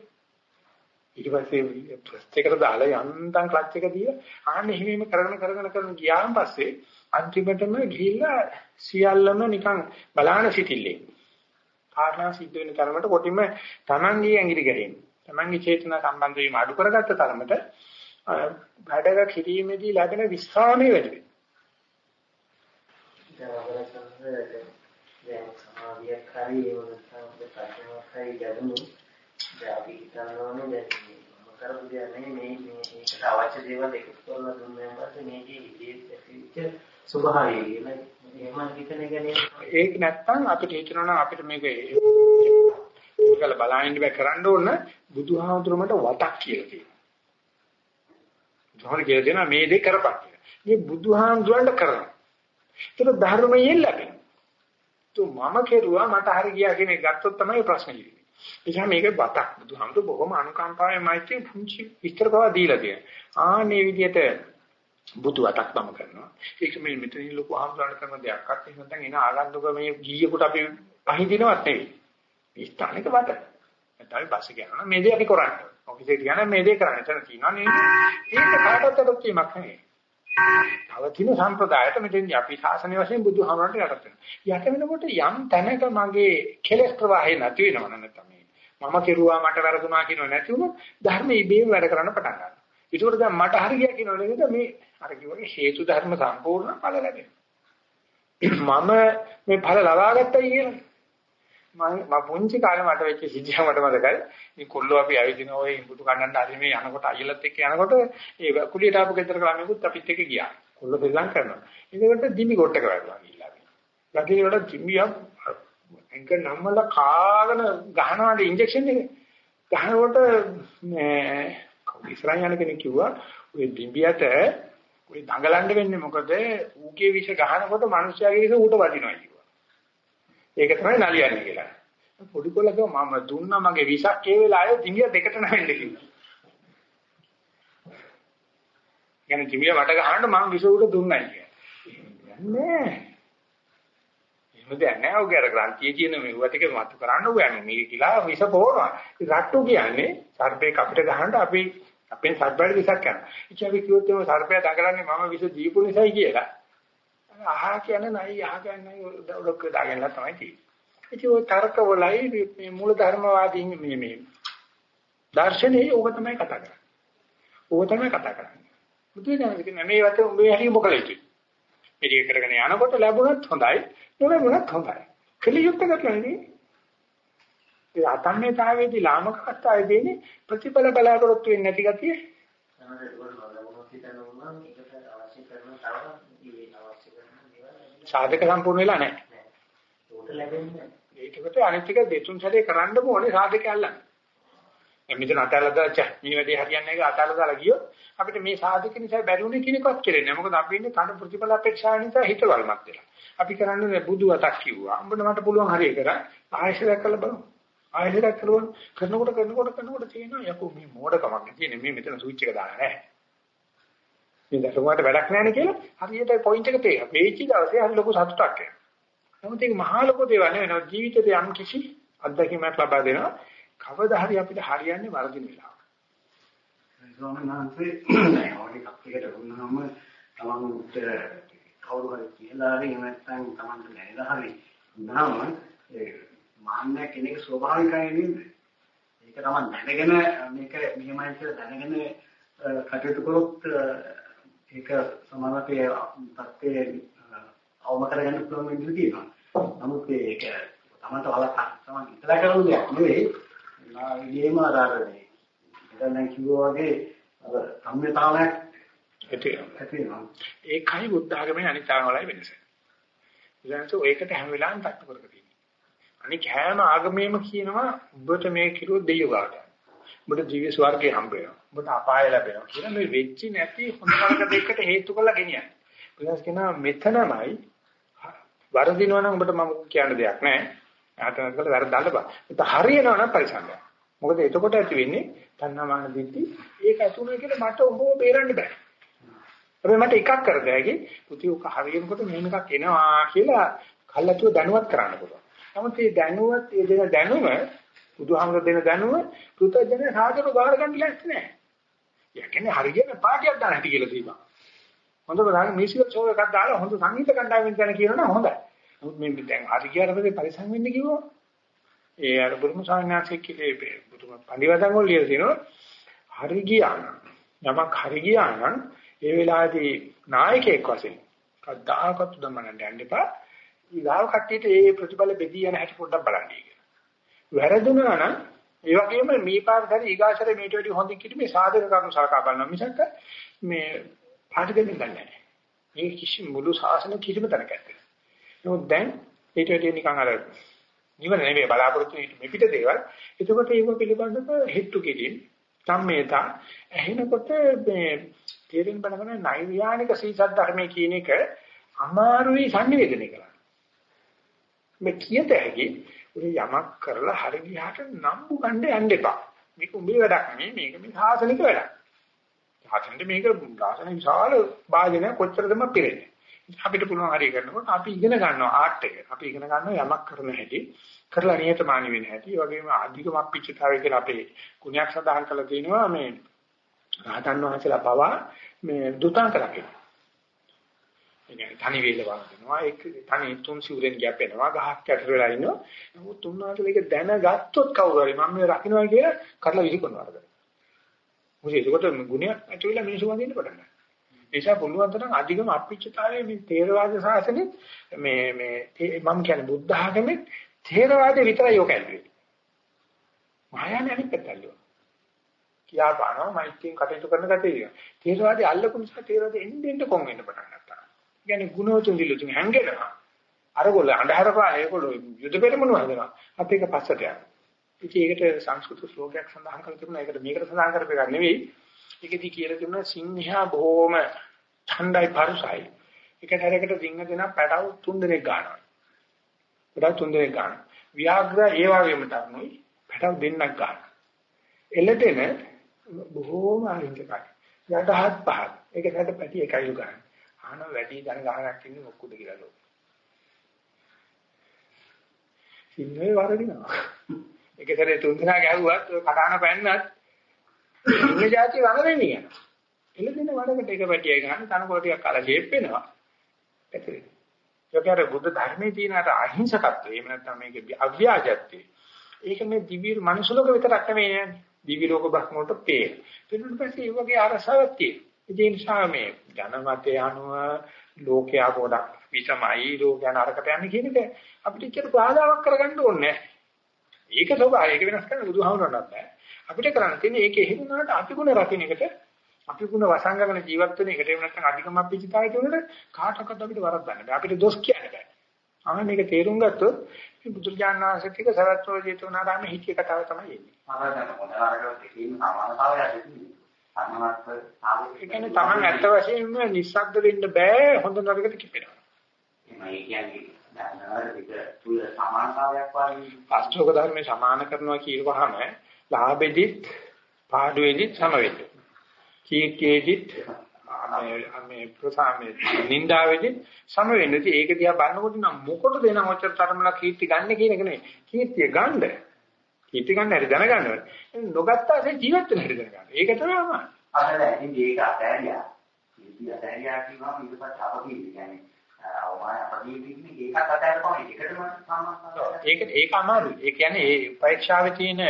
ඊට පස්සේ ප්‍රෙස් එකට දාලා යන්තම් ක්ලච් එක දීලා ආන්න එහෙම කරගෙන කරගෙන කරගෙන ගියාන් පස්සේ අන්තිමටම ගිහිල්ලා සියල්ලම නිකන් බලාන සිටිල්ලේ. කාරණා සිද්ධ වෙන තරමට කොටිම Tamanගේ ඇඟිලි ගැහෙන්නේ. Tamanගේ චේතනා සම්බන්ධ වීම අඩු කරගත්ත තරමට වැඩක කිරීමේදී ලැබෙන විස්රාමයේ වැඩි ඒක නැත්තම් අපිට හිතනවා අපිට මේක ඒකල බලහින්න බෑ. කරන්න ඕන බුදුහාමුදුරුවන්ට වතක් කියලා කියනවා. බුදුහාමුදුරුවෝ කියලා දෙනවා මේ දේ කරපන් කියලා. මේ බුදුහාමුදුරන්ට කරනවා. ඒක ධර්මයෙන් ලැබෙන. තු මම කෙරුවා මට හරි ගියා කියන එක ගත්තොත් තමයි ප්‍රශ්නේ ඉන්නේ. එනිසා මේක බතක් බුදුහාමුදුර බොහොම අනුකම්පාවෙන් මෛත්‍රී පුංචි විස්තර කවා දීලා තියෙනවා. ආන්නේ විදිහට බුදු වතක් තම කරනවා. ඒක මේ මෙතනින් ලොකු ආම්සාරණ කරන දෙයක් අත් එහෙම නැත්නම් එන ආගන්තුක මේ ගිහියෙකුට අපි පහඳිනවත් නෙවෙයි. මේ ස්ථානික වත. නැත්නම් බස් එක යනවා මේ දේ අපි කරන්නේ. ඔෆිස් එකට යනවා මේ දේ කරන්නේ. එතන තියෙනවා නේද? ඒක කාටවත් අඩොක්කීමක් නෙවෙයි. පවතින සම්ප්‍රදායට මෙතෙන්දී අපි ශාසනය වශයෙන් බුදුහාමරට යට වෙනවා. යට වෙනකොට යම් තැනක මගේ කෙලෙස් ප්‍රවාහය නැති වෙනව නැත්නම් මම කෙරුවා මට වැරදුනා කියනව නැති වුණොත් ධර්ම ඉබේම වැඩ කරන්න පටන් ගන්නවා. ඒකෝට දැන් මට හරි ගියා කියනවලේද මේ අර කිව්වගේ හේතු ධර්ම සම්පූර්ණ ඵල ලැබෙනවා මම මේ ඵල ලබා ගත්තයි කියලා මම මම පුංචි කාලේ මට වෙච්ච සිද්ධිය මට මතකයි. මේ කොල්ලෝ අපි ඇවිදින ඔය ඉඹුතු කන්නන්න හරි මේ යනකොට අයියලත් එක්ක යනකොට ඒ කුලියට ආපු ගෙදර ළමයෙකුත් අපිත් එක්ක ගියා. කොල්ලෝ පිළිලම් කරනවා. ඒකට දිමි කොට්ටක වැටුණා ගිහිල්ලා අපි. ළඟේ වල දිමියක් එංක නම්මල කාගෙන ගහනවාද ඉන්ජෙක්ෂන් එක. ගහනකොට මේ ඉස්රායල් යන කෙනෙක් කිව්වා ඔය දිඹියට ඔය දඟලන්න වෙන්නේ මොකද? ඌගේ විෂ ගහනකොට මිනිස්යාගේ විෂ ඌට වදිනවා කිව්වා. ඒක තමයි නලියන්නේ කියලා. පොඩි කොල්ලක මම දුන්නා මගේ විෂක් ඒ වෙලාවේ දිඹිය දෙකට නැවෙන්න කිව්වා. يعني දිඹිය වට ගහන්න මම විෂ ඌට දුන්නයි කියලා. යන්නේ එහෙම දෙයක් නෑ ඔය අර ග්‍රන්ථියේ තියෙන මෙව ටික මතු කරන්න ඕනේ මේක කියලා විස පොරනවා. රට්ටු කියන්නේ සර්පේ අපිට ගහන්න අපි අපෙන් සර්පයට විසක් කරනවා. ඉතින් අපි කිව්වොත් එම සර්පයා දඟලන්නේ මම විස දීපු නිසායි කියලා. අහා කියන්නේ නයි අහා කියන්නේ නයි ඔලොක්ක දාගෙනලා තමයි තියෙන්නේ. ඉතින් ඔය තර්ක වලයි මේ මූල ධර්මවාදීන් මේ මේ දර්ශනේ ඕක තමයි කතා කරන්නේ. ඕක තමයි කතා කරන්නේ. බුදුදහම කියන්නේ මේ වතේ උඹේ හැටි මොකලෙයි. මේක කරගෙන යනකොට ලැබුණත් හොඳයි නොලැබුණත් හොඳයි. කලියුත් කරන්නේ ඒ අතන්නේතාවයේදී ලාමක කතාවේ දෙන්නේ ප්‍රතිඵල බලාපොරොත්තු වෙන්නේ නැති ගතිය. සාධක සම්පූර්ණ වෙලා නැහැ.
උට ලැබෙන්නේ
ඒකට අනිත් එක දෙතුන් සැරේ කරන්න ඕනේ සාධක අල්ලන්න. දැන් මෙතන අතල්ලා දාච්ච මේ වැඩේ හරියන්නේ නැහැ අතල්ලා දාලා ගියොත් අපිට මේ සාධක නිසා බැරිුනේ කිනකවත් කෙරෙන්නේ. මොකද අපි ඉන්නේ කන ප්‍රතිඵල අපේක්ෂාව නිසා හිතවල්මත් වෙලා. අපි කරන්නේ බුදු අතක් කිව්වා. උඹට මට පුළුවන් හරිය කරා. ආයෙත් කළ බලමු. ආයෙත් කළොත් කරනකොට කරනකොට කරනකොට තියෙනවා යකෝ මේ මෝඩකමක් තියෙන්නේ. මේ මෙතන ස්විච් එක දාලා නැහැ. මේ දරුවාට වැඩක් නැහැ කියලා හරියට පොයින්ට් එක තේරෙනවා. මේචි දවසේ හරි ලොකු සතුටක් එනවා. නමුත් ඒක මහා ලොකු දේවල් නෙවෙයි. ජීවිතේ යම් කිසි අත්දැකීමක් ලබා දෙනවා. කවදා හරි අපිට හරියන්නේ වර්ධින වෙලාව.
ස්වාමීන් වහන්සේ ඔය කප්පිකට වුණාම තමන්ට කවුරු හරි කියලා හරි එහෙම නැත්නම් තමන්ට දැනලා හරි වුණාම ඒ මාන්න කෙනෙක් ස්වභාවිකයි නේද? ඒක තමයි දැනගෙන මේක මෙහෙමයි කියලා දැනගෙන කටයුතු කරොත් ඒක සමානකයේ තත්ත්වයේ අවම කරගන්න පුළුවන් වෙන්න තියෙනවා. නමුත් ඒක තමන්ට වලක් තමන් ඉතලා කරන දෙයක් නෙවෙයි. නාගේම ආදාරනේ. එතන කිව්වා වගේ අර සම්මතාවයක්
ඇති
ඇති වෙනවා.
ඒකයි බුද්ධ ආගමේ අනිත්‍යන වලයි වෙනස. ඊළඟට ඒකට හැම වෙලාවෙම තට්ටු කරක තියෙනවා. අනික හැම ආගමේම කියනවා ඔබට මේ කිරුවොත් දෙයියෝ ගාවට. ඔබට ජීවි ස්වර්ගේ හම්බ වෙනවා. ඔබට අපාය ලැබෙනවා කියලා මේ වෙච්චි නැති හොඳ වර්ග දෙකකට හේතු කරලා ගෙනියන්නේ. ඊළඟට කියනවා මෙතනමයි වරදිනවා නම් ඔබට මම කියන්න දෙයක් නැහැ. ආතනත් කළ වැරද්දන්න බෑ. ඒක හරියනවා නම් පරිසංගය. මොකද එතකොට ඇති වෙන්නේ තණ්හාමාන දිට්ඨි ඒක ඇතුළේ කියලා මට ඔබව බේරන්න බෑ. හැබැයි මට එකක් කර දෙයකි පුති උක හරියනකොට මෙහෙම එකක් එනවා කියලා කල්ලාතුව දැනුවත් කරන්න පුළුවන්. නමුත් මේ දැනුවත් ඒ දෙන දැනුම බුදුහාමර දෙන දැනුම පුතජන සාධන බාර ගන්න ලැස්ති නෑ. යකනේ හරියට පාටියක් දාන්න හිටි කියලා තියෙනවා. හොඳම දාන මියුසිකල් ෂෝ එකක් දාලා හොඳ සංගීත කණ්ඩායමක් ගැන කියනවනම් හොඳයි. නමුත් මේ දැන් හරි ගියාට පස්සේ පරිසම් වෙන්න කිව්වොත් ඒ අර බුදුම සාඥාසික කිලේ බුදුම පඬිවදන් වල ලියලා තිනවා හරි ගියා නම් යමක් හරි ගියා නම් ඒ වෙලාවේදී නායකයෙක් වශයෙන් කද්දාකත් උදමනන්න යන්න එපා. ඊගාව කට්ටියට ඒ ප්‍රතිඵල බෙදී යන හැටි පොඩ්ඩක් බලන්න කියලා. වැරදුනා නම් ඒ වගේම මේ පාරතරි ඊගාසර මේට වැඩි හොඳින් කිරීමේ සාධක කරුණු සලකා බලනවා මිසක් මේ පාට දෙන්නේ නැහැ. මේ කිසි මුළු ශාසන කිසිම තැනක නැහැ. නමුත් දැන් ඊට වැඩි නිකන් අර නිවන නෙමෙයි බලාපොරොත්තු වෙන්නේ මේ පිට දේවල්. එතකොට ඒක පිළිබඳව හිතු කිරීම සම්මේතා ඇහෙනකොට මේ තේරෙන බණගෙන නෛර්යානික සීසත් ධර්මයේ කියන එක අමාරුයි sannivedanaya කරන්න. මේ කියත හැකි උනේ යමක් කරලා හරි ගියාට නම්බු ගන්න යන්න එපා. මේක උඹේ වැඩක් නෙමෙයි මේක මේ සාසනික වැඩක්. සාසනෙට මේක සාසන විශාල භාජනය කොච්චරදම පිරෙන්නේ. අපිට පුළුවන් හරිය කරනකොට අපි ඉගෙන ගන්නවා ආර්ට් එක. අපි ඉගෙන ගන්නවා යමක් කරන හැටි, කරලා නියතමානී වෙන හැටි. ඒ වගේම අධිකම අපිච්චතාවය කියලා අපේ ගුණයක් සඳහන් කරලා තිනවා මේ රහතන් වහන්සේලා පවා මේ දුතාංක රකින්න. එන්නේ තනි වේල වදිනවා ඒක තනි තුන් සිවුරෙන් ගැපෙනවා ගහක් යට වෙලා ඉන්නවා. නමුත් තුන්වහන්සේලා ඒක දැනගත්තොත් කවුරු හරි මම මේ රකින්නවා කියලා කරලා විසිකරනවා. මොකද ඒකට ගුණයක් ඇති වෙලා මිනිස්සු වඳින්න පටන් ගන්නවා. ඒ නිසා පුළුවන් තරම් අධිකම අපිච්චතාවයේ මේ තේරවාද සාසනෙ මේ මේ මම කියන්නේ බුද්ධ ආගමේ තේරවාදේ විතරයි යෝග ඇල්ලුවේ. මහායාන අනිත් පැත්තල්ලුවා. කියා පානවා මෛත්‍රියෙන් කටයුතු කරන ගැටේ. තේරවාදී අල්ලපු නිසා තේරවාදී එන්නේ එන්න කොන් වෙන්න පටන් ගත්තා. කියන්නේ ගුණෝතුන් දිලුතුන් හැංගෙනවා. අරගොල්ල අඳහර පාන ඒගොල්ලෝ යුද පෙරමුණු හදනවා. අප එක පස්සට යනවා. ඉතින් ඒකට සංස්කෘත ශ්ලෝකයක් සඳහන් කරලා තිබුණා. ඒකට මේකට සඳහන් කරපේ ගන්න නෙවෙයි. ඒකදී කියලා තිබුණා සිංහයා බොහොම ඡණ්ඩයි පරුසයි. එකට හැරකට සිංහ දෙන පැටව තුන් දෙනෙක් ගන්නවා. පැටව තුන් දෙනෙක් ගන්නවා. ව්‍යාග්‍ර ඒ වගේම තමයි පැටව දෙන්නක් ගන්නවා. එළදෙන බොහොම අහිංසකයි. යටහත් පහත්. ඒක සැද පැටි එකයි ගන්න. ආන වැඩි ධන ගහනක් ඉන්නේ මොකුද කියලා ලෝ. සිංහේ වරදිනවා. ඒක කරේ තුන් දෙනා ගැහුවත් ඔය කඩාන පැන්නත් ඉන්න જાති වර වෙන්නේ යනවා. එළදෙන වඩකට එක පැටියයි ගන්න තනකොළ ටිකක් අල ෂේප් වෙනවා. පැතිරෙන. ඒකේ බුද්ධ ධර්මයේ තියෙන අර අහිංසකත්වය එහෙම නැත්නම් මේකේ අව්‍යාජත්වය. ඒක මේ දිවි මනුෂ්‍ය ලෝක විතරක් නෙමෙයි යන්නේ. දිවි ලෝක බ්‍රහ්ම වලට පේන. ඊට පස්සේ ඒ වගේ අරසාවක් තියෙනවා. ඒ නිසා මේ ජනමතය අනුව ලෝකයා පොඩක් විසමයි ලෝකයන් අරකට යන්නේ කියන එක අපිට ඉච්චර බාධාවක් කරගන්න ඕනේ නැහැ. ඒක ස්වභාවය. ඒක වෙනස් කරන්න බුදුහාමුදුරන්වත් බෑ. අපිට කරන්න තියෙන්නේ ඒක එහෙම වුණාට අපි ගුණ රකින්න එකට අපි ගුණ වසංගමන ජීවත් වෙන එකට එහෙම නැත්නම් අධිකම අපිචිතාවය තුනට කාටවත් අපිට වරද්දන්න බෑ. අපිට දොස් කියන්න බෑ. ආ මේක තේරුම් ගත්තොත් මේ බුදුරජාණන් වහන්සේත් එක්ක සරත්වෝ ජේතවනාරාමේ හිතිය කතාව තමයි එන්නේ.
මම දැන් මොනවා අරකට කියන සමානතාවය ඇතිනේ. අනවත්ව
ඒ කියන්නේ Taman ඇත්ත වශයෙන්ම නිස්සද්ද වෙන්න බෑ හොඳ නරකට කිපෙනවා.
මේ කියන්නේ දැන් විතර තුල සමානතාවයක් වගේ
අෂ්ටෝක ධර්මයේ සමාන කරනවා කියවහම ලාභෙදිත් පාඩුවේදිත් සම වෙන්න. කීකේදිත් මේ ප්‍රසාමේ නින්දාවේදී සම වෙන්නේ. ඉතින් ඒක දිහා බලනකොට නම් මොකටද එන ඔච්චර තරමලා කීර්ති ගන්න කියන එක නෙවෙයි. කීර්තිය ගන්න. කීර්ති ගන්න හැටි දැනගන්න ඕනේ. නොගත්තාසේ ජීවත් වෙන හැටි දැනගන්න. ඒක තමයි අමාරු.
අර දැන් මේක අතෑරියා. කීර්ති අතෑරියා කියනවා ඊට පස්සේ අපකීර්ති කියන්නේ අවමාන අපකීර්ති කියන්නේ ඒකත් අතෑරපම ඒකටම සම්බන්ධයි.
ඒක ඒක අමාරුයි. ඒ කියන්නේ ඒ පරීක්ෂාවේ තියෙන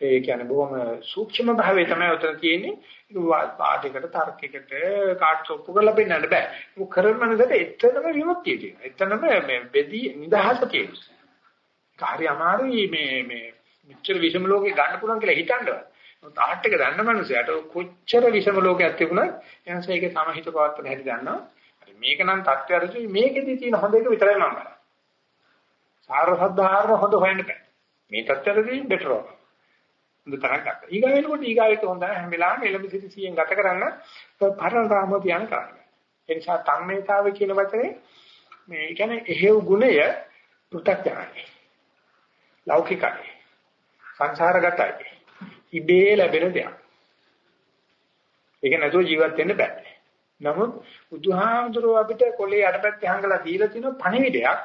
ඒ කියන්නේ බොහොම සූක්ෂම භාවය තමයි උතන තියෙන්නේ. පාඩයකට තර්කයකට කාට් ඔප්පු කරලා පෙන්නන්න බෑ. ඒක කරන මනසට එතනම විමුක්තිය තියෙනවා. එතනම මේ බෙදී නිදහස තියෙනවා. කාර්ය අමාරුයි මේ මේ මෙච්චර විෂම ලෝකේ ගන්න පුළුවන් කියලා හිතන්නවත්. මොකද ආට් එක දන්න මනුස්සයාට කොච්චර විෂම ලෝකයක් තිබුණත් එයාට ඒකේ සමහිත පවත්තන හැටි දන්නවා. හරි මේක නම් තත්ත්වයරදී මේකෙදි තියෙන හොඳ එක විතරයි මම බලන්නේ. සාර සද්ධාහරණ හොඳ හොයන්න බෑ. මේ තත්ත්වයරදී බෙටර් ඔෆ්. හොඳ තරක් ගන්න. ඊගා වෙනකොට ඊගාවෙත් හොඳ හැම වෙලාවෙම එළඹ සිටි සියෙන් ගත කරන්න පරණ රාමෝ තියන කරන්නේ. ඒ නිසා තම්මේතාව කියන වචනේ මේ කියන්නේ එහෙව් ගුණය පෘථග්ජනයි. ලෞකිකයි. සංසාරගතයි. ඉබේ ලැබෙන දෙයක්. ඒක නැතුව ජීවත් වෙන්න බෑ. නමුත් බුදුහාමුදුරුව අපිට කොලේ යටපැත්තේ හංගලා දීලා තියෙන පණිවිඩයක්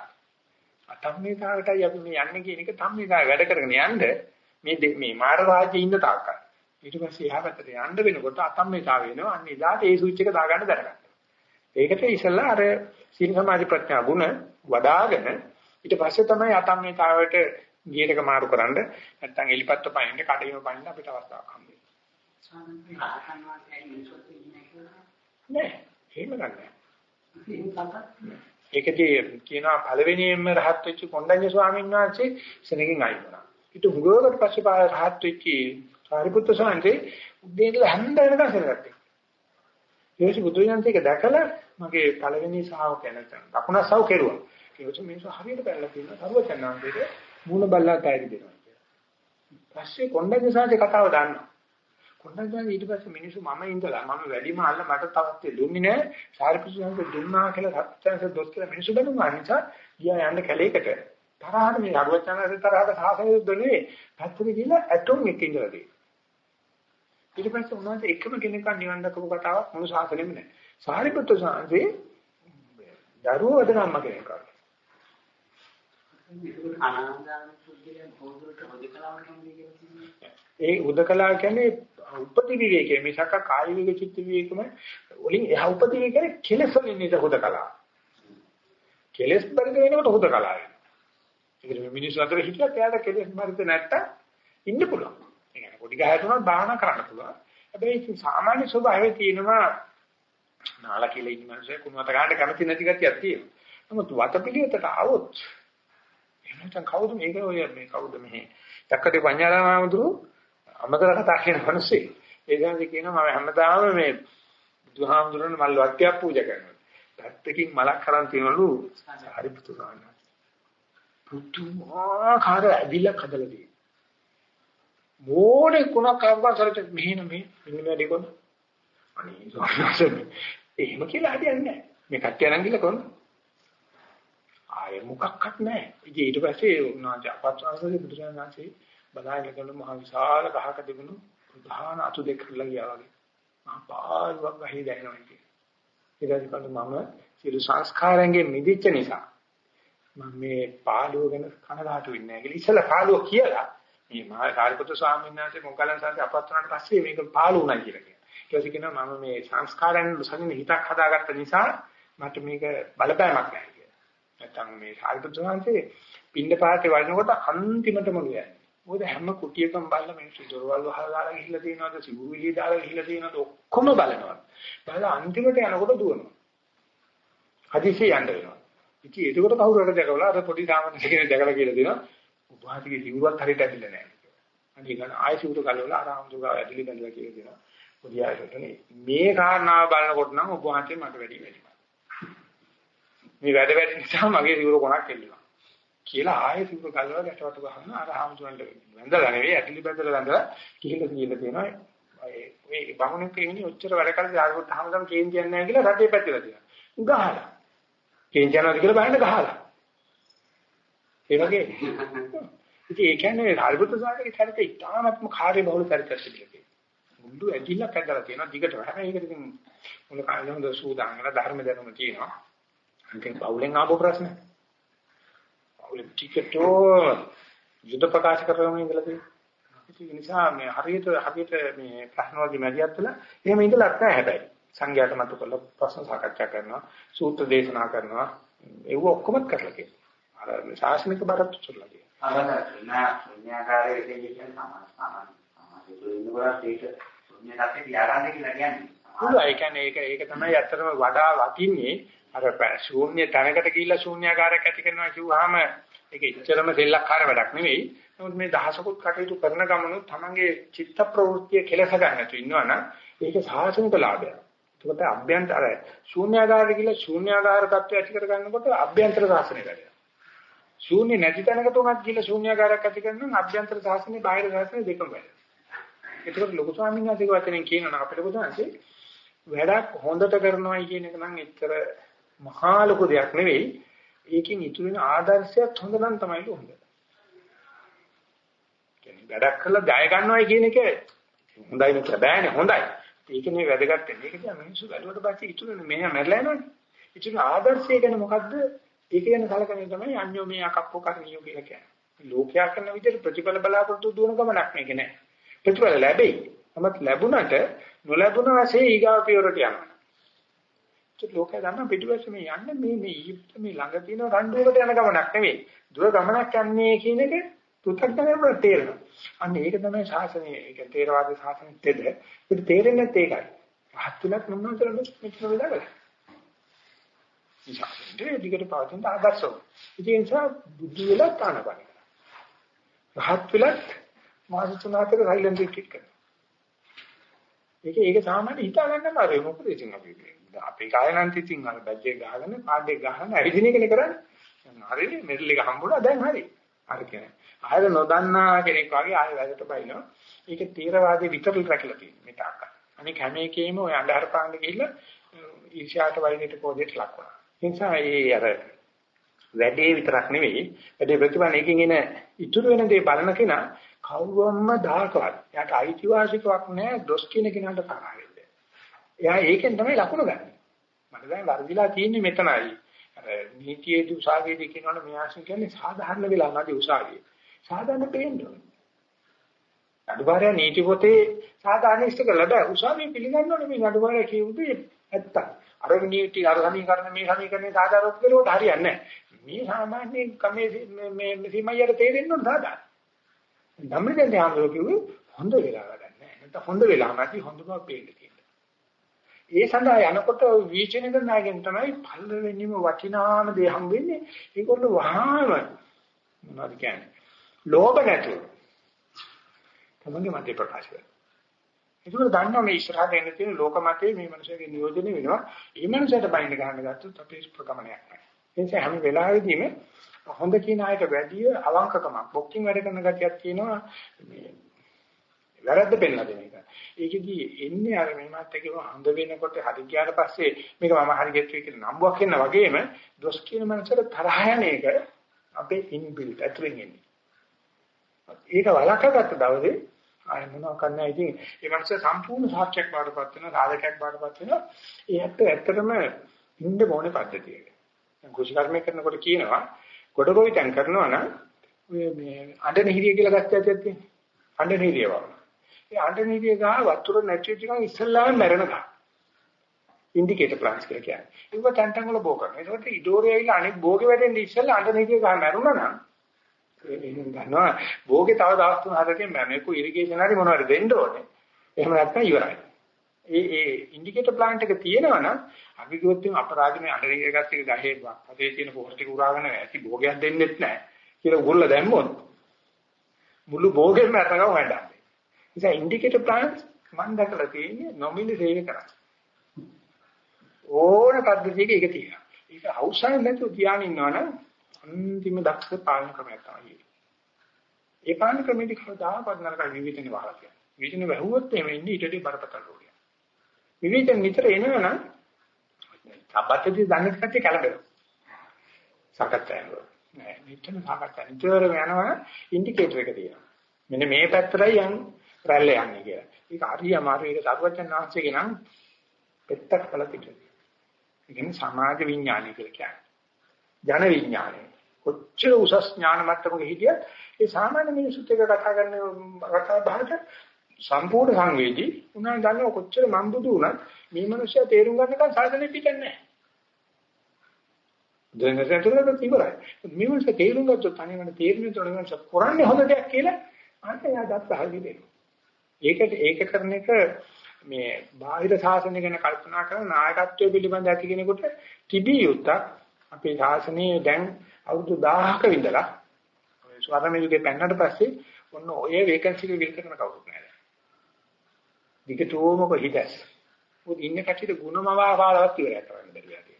අතම්මේතාවටයි අපි මේ යන්නේ කියන එක තම්මේතාව වැඩ කරගෙන යන්න මේ මේ මාර රාජ්‍යයේ ඉන්න තාක්කල් ඊට පස්සේ එහා පැත්තට යන්න වෙනකොට අතම්මේතාව වෙනවා අන්න එදාට ඒ ස්විච් එක දාගන්න දැනගන්න. ඒකට ඉස්සෙල්ලා අර සීල සමාධි ප්‍රඥා ගුණ වඩාගෙන ඊට පස්සේ තමයි අතම්මේතාවයට ගියරක මාරු කරන්න නැත්නම් එලිපත්ත පයින්න කඩේම පයින්න අපිට අවස්ථාවක් එහෙම ගන්නෑ. ඒකදී කියනවා පළවෙනියෙන්ම රහත් වෙච්ච කොණ්ඩඤ්ඤ ස්වාමීන් වහන්සේ සෙනගෙන් අයින් වුණා. ඊට හුඟවකට පස්සේ රහත් වෙච්ච සාරිපුත්‍ර සාන්තේ උදේට හැන්ද වෙනකන් සෙනගත්තා. ඊට බුදුරජාණන් ඒක දැකලා මගේ පළවෙනි ශ්‍රාවකයා නැත්නම් දකුණස්සව කෙරුවා. ඊට මේක හරියට පැනලා තියෙනවා. සර්වචන්නාන්දේට මූණ බල්ලා තෑරි දෙනවා කියලා. පස්සේ කොණ්ඩඤ්ඤ සාන්තේ කතාව දන්නවා. කොණ්ඩඤ්ඤ ඊට පස්සේ මිනිස්සු මම ඉඳලා මම වැඩිම අල්ල මට තවත් දුන්නේ නැහැ. සාරිපුත්‍ර සාන්තේ දුන්නා කියලා සත්‍යංශ දොස් කියලා මිනිස්සු බඳුනා නිසා ගියා යන්න කැලේකට. තරහට මේ අරුවචනසේ තරහට සාසනය දුන්නේ පැත්තට ගිහලා ඇටොම් එක ඉඳලා තියෙනවා. ඊට පස්සේ උන්වහන්සේ එකම කෙනෙක් නිවන් දකපු කතාවක් මොන සාසනෙම නැහැ. සාරිපුත්‍ර සාංශේ දරුවෝ වදනම්ම කෙනෙක් වගේ. ඒ උදකලා කියන්නේ උපති විවේකයේ මිසක කාය විවේක චිත්ත විවේකම වලින් එහා උපති විවේක කියන්නේ කෙලෙස් වලින් නේද හොදකලා. කෙලෙස් බරිද වෙනකොට හොදකලා වෙනවා. ඒකට මිනිස්සු අතර හිටියත් එයාට කෙලෙස් බරිද නැත්තම් ඉන්න පුළුවන්. ඒ කියන්නේ පොඩි ගහතුනත් භාවනා කරන්න පුළුවන්. හැබැයි සාමාන්‍ය ස්වභාවයේ තියෙනවා නාලා කියලා ඉන්න මිනිස්සු කුණුවට ගන්න කැමති නැති ගතියක් තියෙනවා. නමුත් වතපිළිවෙතට આવොත් එහෙනම් කවුද මේක ඔය මේ කවුද මේ යක්කඩේ පඤ්ඤාරාමඳුරු අමතර කතා කියන මිනිස්සේ ඒ කියන්නේ කියනවා මම හැමදාම මේ බුදුහාමුදුරන් මල් වට්ටියක් පූජා කරනවා. පැත්තකින් මලක් කරන් තියනලු හරි පුතු ගන්න. පුදුමාකාර ඇදිලා කදලා තියෙනවා. මොනේ කුණක් ආවම කරට මෙහෙන මේ මෙන්න වැඩි කොන. අනේ සෝනසෙ එහෙම කියලා හදින්නේ නැහැ. මේ කට්ටිය අරන් ගිහලා කොන. ආයේ මොකක්වත් නැහැ. ඉතින් ඊට පස්සේ උන්වහන්සේ අපත්‍යාසයේ බුදුරජාණන් වහන්සේ බලාගෙන ගල මහ විශාල ගහක තිබුණු ප්‍රධාන අතු දෙක කරලා ගියා වගේ. මහා පාළුවක් ගහේ දැනෙනවා කියන්නේ. ඊට පස්සේ මම සියලු සංස්කාරයන්ගෙන් මිදිච්ච නිසා මම මේ පාළුව ගැන කනගාටු වෙන්නේ නැහැ කියලා ඉස්සලා පාළුව කියලා මේ මහා සාරිපුත්‍ර ස්වාමීන් වහන්සේ මොග්ගලන් සාන්ති අපත් වුණාට පස්සේ මේක පාළු වුණා කියලා කියනවා. ඊට පස්සේ කියනවා මම මේ සංස්කාරයන් සමින හිතක් හදාගත්ත නිසා මට මේක බලපෑමක් නැහැ කියලා. නැත්තම් මේ සාරිපුත්‍ර ස්වාමීන් පින්න පාතේ වඩනකොට අන්තිමටම ලුයන්නේ. මොකද හැම කුටියකම බලලා මිනිස්සු දොරවල් වහලා දාලා ගිහිල්ලා තියෙනවද සිවුරු විලිය දාලා ගිහිල්ලා තියෙනවද ඔක්කොම බලනවා. බලලා අන්තිමට යනකොට දුවනවා. හදිසියෙ යන්න වෙනවා. ඉතින් ඒකකොට කවුරු හරි දැකලා අර පොඩි සාමාන්‍ය කෙනෙක් දැකලා කියලා දෙනවා. උපවාසිකේ සිවුරක් හරියට ඇදිලා නැහැ. අනිත් ගන්න ආයෙ සිවුර ගලවලා ආරාම දුගා ඇදිලි බඳලා කියලා දෙනවා. පොඩි ආයෙත් මේ කාරණාව බලනකොට නම් උපවාසයේ මට වැඩි වැඩි. මේ වැඩ වැඩි නිසා මගේ සිවුර කොනක් එල්ලුවා. කියලා ආයෙ සිවුර ගලවලා ගැටවට ගහන ආරාම දුවන්ට වැඳලා නෙවෙයි ඇදිලි බඳලා වැඳලා කියලා කියලා දෙනවා. ඒ බමුණෙක් කියන්නේ ඔච්චර වැඩ කරලා ආගොත් හැමදාම කේන් කියන්නේ නැහැ කියලා රටේ පැතිරලා තියෙනවා. ගහලා. කේන් යනවාද කියලා බලන්න ගහලා. ඒ වගේ. ඉතින් ඒ කියන්නේ හරිපුත් සාගරේ චරිතය ඉතාමත්ම කාර්ය බහුල චරිතයක් කියලා. මුළු ඇදිලා පැදලා තියෙනවා දිගට. හැබැයි ඒකට ඉතින් මොන කාලෙමද සූදානම් ධර්ම දැනුම තියෙනවා. අන්තිම බවුලෙන් ආපු ප්‍රශ්න. බවුලෙන් ටිකටෝ යුද ප්‍රකාශ කරනවා ඉඳලා තියෙනවා. නිසා මේ හරියට හරියට මේ ප්‍රශ්න වලදී මැදිහත් වෙලා එහෙම ඉඳලා නැහැ හැබැයි. සංඝයාට මතු කරලා ප්‍රශ්න සාකච්ඡා කරනවා, සූත්‍ර දේශනා කරනවා. ඒව ඔක්කොම කරලා තියෙනවා. අර ශාසනික බරත් උසුරලා තියෙනවා.
අර නා ශුන්‍යාකාරයේ කියන්නේ සමාන සමාන සමාන ඉන්නකොට ඒක ශුන්‍යතාවේ තියාගන්න කියලා කියන්නේ.
පුළුවන්. ඒ කියන්නේ ඒක ඒක තමයි ඇත්තටම වඩා වටින්නේ අර ශූන්‍ය තැනකට ගිහිල්ලා ශූන්‍යාකාරයක් ඇති කරනවා කිව්වහම ඒක ඉච්චරම සෙල්ලක්කාර වැඩක් නෙවෙයි. නමුත් මේ දහසකුත් කටයුතු කරන ගමනුත් තමන්ගේ චිත්ත ප්‍රවෘත්තිය කෙලස ගන්න නැතු ඉන්නවනම් ඒක සාසනික ලාභයක්. ඒකට අභ්‍යන්තර ශූන්‍යාකාරය කියලා ශූන්‍යාකාර தත්ත්වය ඇති කර ගන්නකොට අභ්‍යන්තර සාසනය කරනවා. ශූන්‍ය නැති තැනකට උනත් කියලා ශූන්‍යාකාරයක් ඇති කරනවා අභ්‍යන්තර සාසනේ බාහිර සාසනේ දෙකම වැඩ. ඒකට ලොකු ස්වාමීන් වහන්සේගේ වචනෙන් කියනවා අපිට බුදුන්සේ වැඩක් හොඳට කරනවායි කියන එක නම් එච්චර මහා ලොකු දෙයක් නෙවෙයි. ඒකෙන් ඉතුරු වෙන ආදර්ශයත් හොඳ නම් තමයි හොඳ. කියන්නේ වැඩක් කළා ජය ගන්නවයි කියන එක හොඳයි නෙවෙයි බෑනේ හොඳයි. ඒකනේ වැදගත් වෙන්නේ. ඒක තමයි මිනිස්සු වැළුවට පස්සේ ඉතුරු වෙන මෙහෙම මැරලා යනවනේ. ඉතුරු ආදර්ශය ගැන මොකද්ද? ඒක ගැන සැලකන්නේ තමයි අන්‍යෝ මේ අකප්පෝ කරණියෝ කියලා කියන්නේ. ලෝකයා කරන විදිහට ප්‍රතිඵල බලාපොරොත්තු දුවන ගමනක් මේක නෑ. ප්‍රතිඵල ලැබෙයි. නමුත් ලැබුණට නොලැබුණ වශයෙන් ඊගාව පියවරට යනවා. ඒක ලෝකයා ගන්න පිටුපස්සේ මේ යන්නේ මේ මේ ඊප්ත මේ ළඟ තියෙන රණ්ඩුවකට යන ගමනක් නෙවෙයි. දුර ගමනක් යන්නේ කියන එක පුතග්ජනයට තේරෙනවා. අන්න ඒක තමයි ශාසනය. ඒක තේරවාද ශාසනයේ තෙද. ඒක තේරෙන්නේ නැත් ඒකයි. හත්තුලක් මොනවද මෙතන වෙලා ගල. ඉතින් දිගට පවතින ආදර්ශෝ. ඉතින් ඒ නිසා බුද්ධ වෙලා තානපණ. රහත් වෙලත් මාස තුනකට සයිලන්ට් රිට්‍රීට් කරනවා. ඒක ඒක සාමාන්‍ය හිතා ගන්න බෑ මොකද ඉතින් අපි අපේ කායනන්ත ඉතින් අර බැජ්ජේ ගහගෙන පාඩේ ගහන ඇවිදින එකනේ කරන්නේ. හරිනේ මෙඩල් එක හම්බුණා දැන් හරි. හරි කියන්නේ. ආයෙ නොදන්නා කෙනෙක් වගේ ආයෙ වැඩට බයිනවා. ඒක තීරවාදී විතරල් රැකලා තියෙන මේ තාක්ක. අනික හැම එකේම ඔය අන්ධහර පාන්න ගිහිල්ලා ඊර්ෂ්‍යාට වෛරයට කෝදෙට ලක් වුණා. ඒ නිසා ඒ අර වැඩේ විතරක් නෙවෙයි වැඩේ ප්‍රතිඵල එකකින් එන ඉතුරු වෙන දේ බලන කෙනා කවුරුවම්ම දායකවත්. එයාට අයිතිවාසිකමක් නැහැ දොස් කියන කෙනාට තරහ වෙන්නේ. එයා ඒකෙන් තමයි ලකුණු ගන්න. මට දැන් වර්ධිලා තියෙන්නේ මෙතනයි. අර නීතියේදී උසාවියේදී කියනවනේ මෙයාසන් කියන්නේ සාධාරණ වෙලා නැති උසාවියේ. සාධාරණ පේන්නේ. අඩුපාරය නීති පොතේ සාධාරණ ඉෂ්ට කළා බෑ. උසාවිය පිළිගන්නවනේ මේ අඩුපාරය කියුවේ ඇත්ත. අර නීති අර සමීකරණ මේ සමීකරණේ සාධාරණ කරුවොත් හරියන්නේ නැහැ. මේ සාමාන්‍ය කමේ මේ සීමයියට තේරෙන්න ඕන සාධාරණ. ධම්මදෙන් යාමෝ කිව්වේ හොඳ වෙලා වැඩක් නැහැ. නැත්නම් හොඳ වෙලා නැති හොඳ බව පේන්න තියෙනවා. ඒ සඳහා යනකොට විචිනක නාගෙන් තමයි පල්ලෙවෙනිම වටිනාම දේ හම්බෙන්නේ. ඒගොල්ලෝ වහාම මොනවද කියන්නේ? ලෝභ නැතුව. තමන්ගේ මතේ ප්‍රකාශ කරනවා. ඒකවල දන්නවා මේ ඉස්සරහට එන්න තියෙන ලෝක මතේ මේ මනුස්සයගේ නියෝජනය වෙනවා. ඒ මනුස්සයට බයින්ද ගන්න ගත්තොත් අපේ ප්‍රගමනයක් නැහැ. ඒ නිසා හැම වෙලාවෙදීම හොඳ කියන අයට වැඩිය අවංකකමක් බොක්කින් වැඩ කරන ගතියක් තියෙනවා මේ වැරද්ද පෙන්නලා දෙන එක. ඒකෙදි එන්නේ අර මේ මාත් එක්ක හොඳ වෙනකොට හරි ගියාට පස්සේ මේක මම හරි ගෙච්චුයි කියලා නම්බුවක් එන්න වගේම දොස් කියන මනසට තරහ යන එක අපේ ඉන්බිල්ට් ඇතුලෙන් එන්නේ. ඒක වළක්වාගත්ත දවසේ ආය මොනවා කරන්නයි ඉතින් ඒ මනස සම්පූර්ණ සාක්ෂයක් බාටපත් වෙන සාධකයක් බාටපත් වෙන ඒ ඇත්ත ඇත්තටම ඉන්න ඕනේ පද්ධතියක. දැන් කුෂි කර්මයක් කරනකොට කියනවා ගොඩගොවිතැන් කරනවා නම් ඔය මේ අඬනහිරිය කියලා ගත්ත ඇත්තක් තියෙනවා. අඬනහිරිය වගේ. ඒ අඬනහිරිය ගහ වතුර නැති වෙච්ච ගමන් ඉස්සල්ලාම මැරෙන ගහ. ඉන්ඩිකේටර් ප්ලාන්ට්ස් කියලා කියන්නේ. ඒක තැන් තැන් වල බෝ කරනවා. ඒකට ඉඩෝරේ ඇවිල්ලා අනෙක් භෝගේ වැටෙන්නේ ඉස්සල්ලා අඬනහිරිය ගහ මැරුණා නම් එහෙනම් ගන්නවා භෝගේ තව දවස් තුන හදකින් මැරෙන්නේ. කො ඉරිගේෂන් හරි මොනවද දෙන්න ඕනේ. එහෙම නැත්නම් ඉවරයි. ඒ ඒ ඉන්ඩිකේටර් ප්ලාන්ට් එක තියෙනවා නම් අපි කිව්වොත් එimhe අපරාධනේ අඬරිය ගත්ත එක ගහේ අපේ තියෙන පොහොර ටික උරාගෙන ඇති භෝගයක් දෙන්නෙත් නැහැ කියලා උගුල්ල දැම්මොත් මුළු භෝගෙම අරගෙන වැඩන්නේ. නිසා ඉන්ඩිකේටර් ප්ලාන්ට් මම දැකලා තියෙන්නේ නොමිලේ සේවය කරන්නේ. ඕන පද්ධතියක ඒක තියෙනවා. ඒක අවසන් නැතුව තියාගෙන ඉන්නවනම් අන්තිම දක්ෂ පාලන ක්‍රමයක් තමයි. ඒ පාලන ක්‍රමෙදි කවදාකවත් නරක විවිධනේ වහලා තියෙනවා. විවිධනේ වැහුවොත් එමෙ ඉන්නේ ඊටදී බරපතල රෝගයක්. විවිධෙන් විතර එනවනම් සබ්බතදී දන්නේ කට්ටිය කලබල. සාකච්ඡාව. නෑ මෙතන සාකච්ඡා නිතරම යනවා ඉන්ඩිකේටර් එක තියෙනවා. මෙන්න මේ පැත්තටයි යන් රැල්ල යන්නේ කියලා. ඒක හරි අමාරු ඒක සර්වඥාන් වහන්සේගේ නම් පෙත්තක් කළ පිටු. ඒ කියන්නේ සමාජ විඥානය කියලා කියන්නේ. ජන විඥානය. කොච්චර උසස් ඥාන මට්ටමක හිටියත් ඒ සාමාන්‍ය මිනිසුත් එක්ක කතා කරන කතා බහට සම්පූර්ණ සංවේදී උනා දන්නව කොච්චර මම් බුදු වුණත් මේ මිනිස්සයා තේරුම් ගන්නකන් සාධනෙ පිටින්නේ නැහැ. දැනගන්නට ඉවරයි. මේ මිනිස්සයා තේරුම් ගත්තොත් තනියම තේරුම් ගන්න තොරගෙන කරන්නේ හොඳ දෙයක් කියලා අන්න එයා දත් හරි දෙනවා. ඒකට ඒක කරන එක මේ බාහිර ශාසනය ගැන කල්පනා කරන නායකත්වයේ පිළිබඳ ඇති කෙනෙකුට තිබිය යුත්තක් අපේ ශාසනයේ දැන් අවුරුදු 1000ක විඳලා ස්වර්ණ යුගයේ පෙන්නට පස්සේ ඔන්න ඔය වේකන්සි එක විල් කරන කවුරුත් නැහැ. දිගටම කොහිදස්. උත් ඉන්න කටියට ಗುಣමවා කාලවත් ඉවරයක් කරන්න බැරි යන්නේ.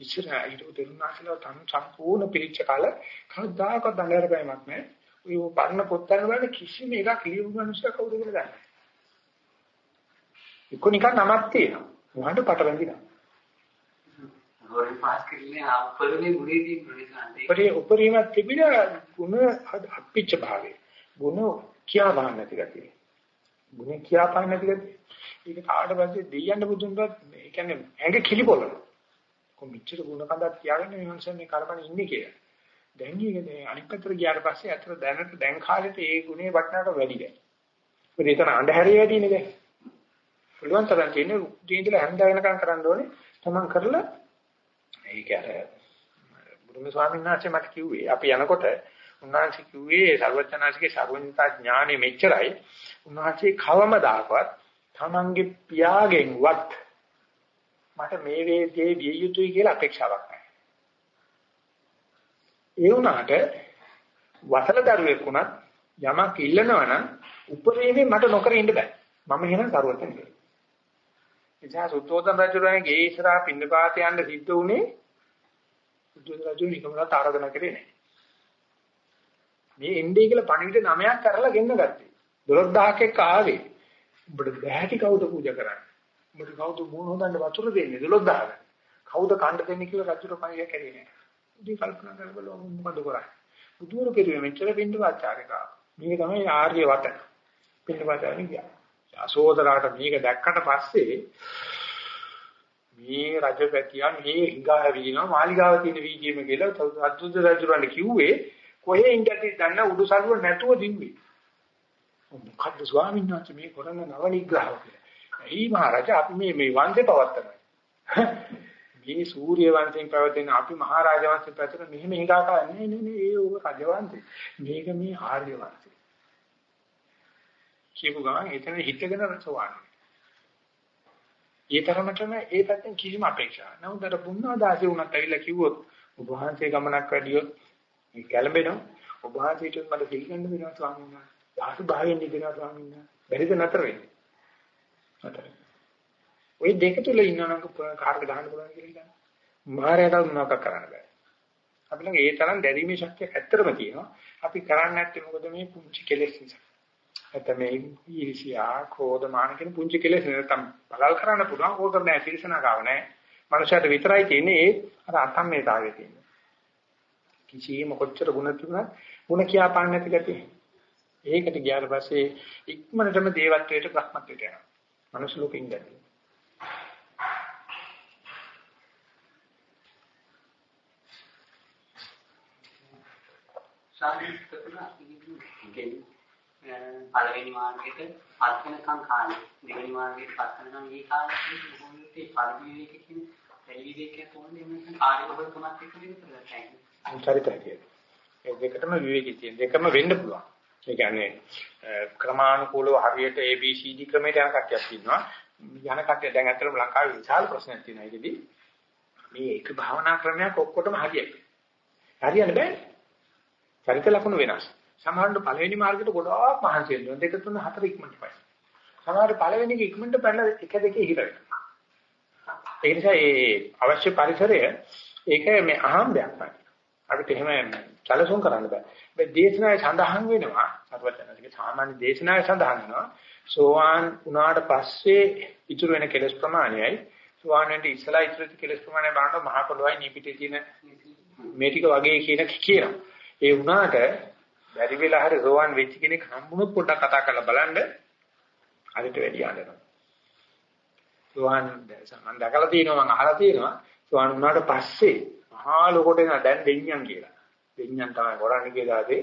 ඉස්සර ඊට උදේුණාසල තම සම්පූර්ණ පිළිච්ච කාල කවදාකවත් දඬර බෑමක් නැහැ. ඔය පරණ පොත් අරන් බලන්න කිසිම එකක් ලියපු මිනිස්සු කවුද කියලා දන්නේ නැහැ. එක්ක නිකන් නමක් තියෙනවා. මොහොත පටලැඳිනවා.
ගොරි පාස් කිරිනේ ආපරනේ මුලේදී ප්‍රතිසන්දේ.
පරි උපරිම තිබින ගුණ අපිච්ච භාවයේ. ගුණ කියා බහන්න නැති ගැතියි. ගුණ කියා පාන්න නැති ගැතියි. ඒක කාට පස්සේ දෙයයන් බුදුන්වත් ඒ කියන්නේ ඇඟ කිලිපොළන. කොමිච්චර ගුණ කඳක් තියාගෙන මේ මනුස්සයා මේ කරපණ ඉන්නේ කියලා. දැන් ඊගේ අනිත් පැත්තට ගියාට පස්සේ අතර දැනට දැන් කාලෙට ඒ ගුණේ වටිනාකම වැඩි දැන්. මොකද ඒතන අඳුරේ වැඩිනේ දැන්. පුළුවන් තරම් තියෙන උදේ ඉඳලා හැන්ද වෙනකම් කරන්න ඕනේ. තමන් කරලා ඒක අර බුදුම ස්වාමීන් වහන්සේ මට කිව්වේ අපි යනකොට උන්වහන්සේ කිව්වේ සර්වඥාන්සේගේ සර්වඥතා ඥානෙ මෙච්චරයි. උන්වහන්සේ කවමදාකවත් තමන්ගේ පියාගෙන්වත් මට මේ වේදේ විය යුතුයි කියලා අපේක්ෂාවක් නැහැ. ඒ වුණාට වසල දරුවෙක් වුණත් යමක් ඉල්ලනවා නම් උපරිමයෙන් මට නොකර ඉන්න බෑ. මම එහෙනම් සරුවතෙන් කියනවා. එසා සුත්තෝතන රජුරන්ගේ ඉස්සරහා පින්නපාත යන්න සිද්ධ වුණේ සුත්තෝතන රජු නිකම්ලා ආරාධනා කරේ නැහැ. මේ එන්නේ කියලා පණිවිඩ නමයක් කරලා ගෙන්න ගත්තේ. 12000ක් එක්ක ආවේ. උඹට බෑටි කවුද පූජා කරන්නේ? උඹට කවුද මූණ හොදන්න වතුර දෙන්නේ 12000ක්. කවුද කණ්ඩ දෙන්නේ කියලා රජුට පණිවිඩ කරේ නැහැ. ඉතින් කල්පනා කරලා බලමු මොකද කරන්නේ. බුදුරු කෙරුවේ මෙච්චර පින්නපාතාරික. මේක තමයි ආර්ය වත. පින්නපාතාරික ගියා. අසෝදරාට මේක දැක්කට පස්සේ මේ රජපැතියා මේ හිඟා විදිනවා මාලිගාව තියෙන වීදියේම කියලා අද්දුද රජුරන්ට කිව්වේ කොහේ ඉඳලා දන්න උඩුසල්ුව නැතුව දිව්වේ. මොකද්ද ස්වාමීන් වහන්සේ මේ කරන නව නිග්‍රහව කියලා. එයි මහරජා අපි මේ මේ වංශේ පවත්තනවා. මේ සූර්ය වංශයෙන් පැවතෙන අපි මහරජා වංශයෙන් පැවතෙන මෙහෙම හිඟා කරන්නේ නේ නේ නේ ඒ රජ වංශේ. මේක මේ ආර්ය වංශේ. කියපු ගමන් එතන හිතගෙන රසවන්නේ. ඒ තරමටම ඒ පැත්තෙන් කිසිම අපේක්ෂාවක්. නමුත් අර පුණ්‍යදාසී වුණත් ඇවිල්ලා කිව්වොත් ඔබ වහන්සේ ගමනක් වැඩියොත් මේ කැළඹෙනවා. ඔබ වහන්සේට මට පිළිගන්න වෙනවා ස්වාමීන් වහන්සේ. දාසු භාවයෙන් ඉඳිනවා ස්වාමීන් වහන්සේ. බැරිද නතර වෙන්නේ? නතර. ওই දෙක තුල ඉන්නවනම් කාර්ක ගහන්න පුළුවන් කියලා හිතන්න. මායයට මොනවක් කරන්න බෑ. අපි ළඟ ඒ තරම් දැරීමේ ශක්තියක් ඇත්තටම තියෙනවා. අපි කරන්නේ නැත්තේ මොකද මේ පුංචි කෙලෙස් නිසා. නැත්නම් මේ ඊර්ෂියා, ක්‍රෝධ, මාන කියන පුංචි කෙලෙස් නැත්නම් බලල් කරන්න පුළුවන්. ඕක නෑ තිරසනාගාව නෑ. මනුෂයාට විතරයි තියෙන්නේ ඒ අර අසම්මේතාවයේ තියෙන්නේ. කිසිම කොච්චර ಗುಣ තිබුණත් ಗುಣ කියා පාන්න නැති ගැතිය. ඒකට ගියාට පස්සේ ඉක්මනටම දේවත්වයට බ්‍රහ්මත්වයට යනවා. මනුස්ස ලෝකෙින් දැන්නේ.
සාහිත්‍යකන අපි පළවෙනි මාර්ගයට පත් වෙනකන් කාලේ දෙවෙනි මාර්ගයට පත් වෙනකන් මේ කාලේ මොහොතේ පරිවිවේක කියන පරිවිවේකයේ කොහොමද මේ කාර්යබහුලකමත් එක්ක විතර
නැහැ. චරිතය. ඒ දෙකටම විවේකී තියෙන දෙකම වෙන්න පුළුවන්. ඒ කියන්නේ ක්‍රමානුකූලව හරියට ABCD ක්‍රමයට යන කට්ටියක් ඉන්නවා. යන කට්ටිය දැන් ඇත්තටම ලංකාවේ විශාල ප්‍රශ්නයක් තියෙනවා. ඒකෙදි මේ එක භාවනා ක්‍රමයක් ඔක්කොටම හරියයි. හරියන්න බෑනේ. චරිත ලක්ෂණ වෙනස්. සමහරවිට පළවෙනි මාර්ගෙට ගොඩාක් මහන්සි වෙනවා. දෙක තුන හතර ඉක්මනට පයි. සමහරවිට පළවෙනි එක ඉක්මනට පැනලා එක දෙකේ හිර වෙනවා. ඒ නිසා ඒ අවශ්‍ය පරිසරය ඒක මේ අහම්බයක් තමයි. අපිට එහෙම සැලසුම් කරන්න බෑ. මේ දේශනාවේ සඳහන් වෙනවා සර්වඥාතික සාමාන්‍ය දේශනාවේ සඳහන් වෙනවා සෝවාන් වුණාට පස්සේ ඉතුරු වෙන කෙලස් ප්‍රමාණයයි සෝවාන් වෙන්න ඉස්සලා ඉතුරු කෙලස් ප්‍රමාණය බලනකොට මහා පොළොවයි නිපිටේ තියෙන මේ ටික වගේ කියන කියනවා. ඒ වුණාට බැරි වෙලා හරි සෝවන් වෙච්ච කෙනෙක් හම්බුනොත් පොඩ්ඩක් කතා කරලා බලන්න අරිට වැඩි ආදරන. සෝවන් මම දැකලා තියෙනවා මම අහලා තියෙනවා සෝවන් වුණාට පස්සේ මහා ලොකොට එන දැන් දෙඤ්ඤම් කියලා. දෙඤ්ඤම් තමයි කරන්නේ කියලාදී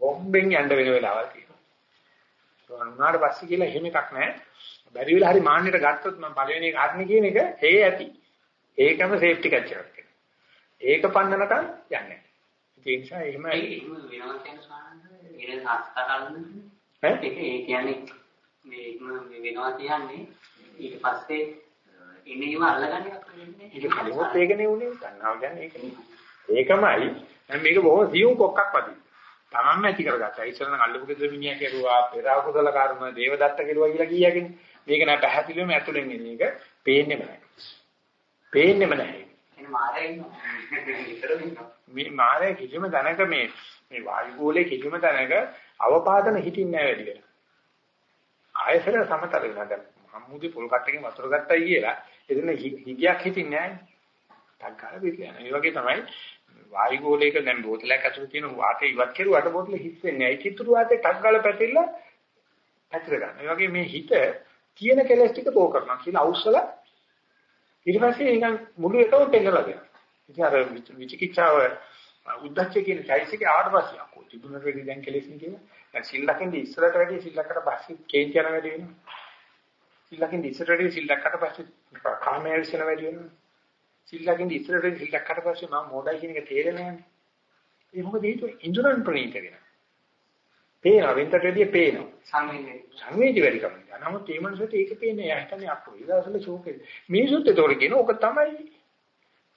හොම්බෙන් යන්න වෙන වෙලාවල් තියෙනවා. සෝවන් වුණාට පස්සේ කියලා එහෙම එකක් නැහැ. බැරි වෙලා හරි මාන්නයට ගත්තොත් මම පළවෙනි එක හරිනේ කියන එක ඒ ඇති. ඒකම සේෆ්ටි කැච්චරක්. ඒක පන්නනකම් යන්නේ. ඒ නිසා එහෙම
වෙනවා කියන ස්වාමීන් වහන්සේ ඒක ඒ කියන්නේ මේ වෙනවා කියන්නේ ඊට පස්සේ එනේම අල්ලගන්න එකක් වෙන්නේ
ඒක කලිමුත් ඒකනේ උනේ තණ්හාව කියන්නේ ඒකනේ ඒකමයි දැන් මේක බොහොම සියුම් කොක්කක් වගේ තමන්ම ඇති කරගත්තා ඉස්සරන අල්ලපු ගෙදර මිනිහා කෙරුවා පෙරා කුසල කර්ම දේවදත්ත කෙරුවා කියලා කියයකින් මේක නෑ පැහැදිලිවම ඇතුලෙන් එන එක පේන්නේම නැහැ පේන්නේම නැහැ
එන මාරේ ඉන්නවා
මේ මාය කිසිම දැනක මේ මේ වායු ගෝලයේ කිසිම දැනක අවපාදන හිටින්නේ නැහැ වැඩි වෙලා. ආයසර සමතල වෙනවා දැන් හම්මුදි පොල් කට්ටකින් වතුර ගත්තයි කියලා එදින හිගයක් හිටින්නේ නැහැ. තක්කාර පිළියන. ඒ වගේ තමයි වායු ගෝලයක දැන් බෝතලයක් ඇතුළේ තියෙන වාතය ඉවත් කරුවාට බෝතල හිස් වෙන්නේ නැහැ. චිතුරු වාතේ ටක්ගාල පැතිරල පැතිර ගන්න. ඒ වගේ මේ හිත තියෙන කෙලස් ටික තෝ කරනවා කියලා අවුස්සලා ඊට පස්සේ නිකන් මුළු එකම පෙන්නලා දෙනවා. ඉතින් අර විචිකිච්ඡාව උද්දච්ච කියන චෛසිකේ ආවට පස්සේ අකෝ තිබුණට වැඩි දැන් කෙලෙස් නේ කියලා. දැන් සිල් ලකින්ද ඉස්සරට වැඩි සිල් ලකට පස්සේ කේන්ති යන වැඩි වෙනවා. සිල් ලකින්ද ඉස්සරට වැඩි සිල් ලකට පස්සේ කාමයේ විශ්න වැඩි වෙනවා. සිල් ලකින්ද ඉස්සරට වැඩි සිල් ලකට පස්සේ මම මොඩයි කියන එක තේරෙන්නේ නැහැ. ඒ මොකද හේතුව ඉන්ද්‍රයන් ප්‍රණීත වෙනවා. පේනවා වෙනතට වැඩිය පේනවා.
සංවේදී.
සංවේදී වැඩි කම. නමුත් මේ මනසට ඒක පේන්නේ නැහැ. හිතන්නේ අපෝ. ඊට අසල ෂෝකේ. මිනිසුත් ඒතකොට කියන ඕක තමයි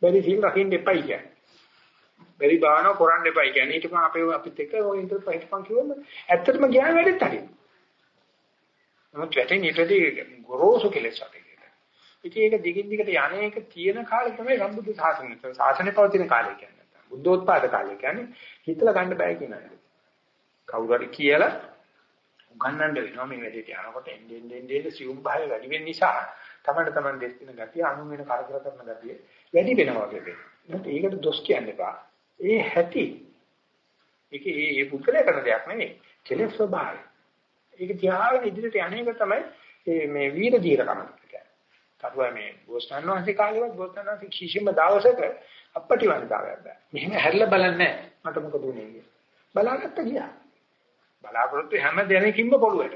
බැරි සිල් රකින්න එපයි කියන්නේ. බැරි බාන කරන්න එපයි කියන්නේ. ඊට පස්සේ අපේ අපිත් එක්ක ඔය ඉන්ටර් පහිටපන් කිව්වම ඇත්තටම ගියාම වැඩෙත් හරියි. නමුත් වැටෙන ඊටදී ගොරෝසු කෙලෙස් අපේ. ඉතින් ඒක දිගින් දිගට යන්නේක තියෙන කාලේ තමයි සම්බුද්ධ ශාසනය. ශාසනය පවතින කාලය කියන්නේ. බුද්ධෝත්පාද කාලය කියන්නේ හිතලා ගන්න බෑ කියන එක. කවුරු හරි කියලා උගන්වන්න වෙනවා මේ වැඩේට යනකොට එන්නේ එන්නේ එන්නේ සියුම් භාවය වැඩි වෙන නිසා තමයි තමයි දෙස් දින ගතිය අනු වෙන කරදර කරන ගතිය වැඩි වෙනවා වගේ වෙනවා. ඒකට දොස් කියන්න එපා. ඒ හැටි ඒක ඒ ඒ පුද්ගලයා කරන දෙයක් නෙවෙයි. කෙලෙස් ස්වභාවය. ඒක තියාගෙන ඉදිරියට යන්නේක තමයි මේ වීර දීරකම කියන්නේ. කරුවා මේ ගෝස්තන් වහන්සේ කාලේවත් ගෝස්තන් වහන්සේ කිසිම දවසක අපටිවන්තාවයක් බෑ. මෙහෙම හැරිලා බලන්නේ නැහැ. මට මොකද උනේ කියලා. බලාගත්ත ගියා. බලාපොරොත්තු හැම දෙනකින්ම පොළුවට.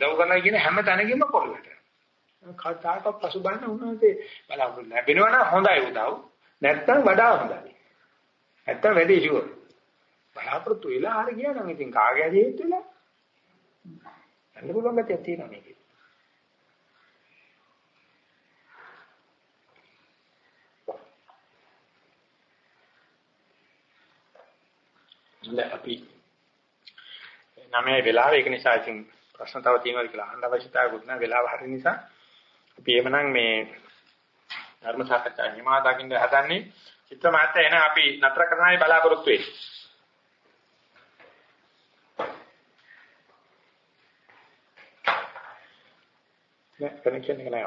උදව් කරනවා කියන හැම තැනකින්ම පොළුවට. කතාවක පසුබන්න උනන්සේ බලාපොරොත්තු ලැබෙනවා නම් හොඳයි උදව්. නැත්තම් වඩා හොඳයි. නැත්තම් වැඩි ෂුවර්. බලාපොරොත්තු වෙලා හරි ගියා නම් ඉතින් කාගේ හරි හේතු වෙලා අන්න පුළුවන් ගැතියක් තියෙනවා මේකේ. අපි නමේ වෙලාව ඒක නිසා ඉතින් ප්‍රශ්න තව තියෙනවා කියලා අහන්න අවශ්‍යතාවයකුත් නැහැ වෙලාව හරි නිසා අපි එhmenan මේ ධර්ම සාකච්ඡා හිමා දකින්න හදන්නේ චිත්ත මාත්‍ය එන අපි නතර කරන්නයි බලාපොරොත්තු වෙන්නේ. නෑ කනෙක්ෂන් එක නෑ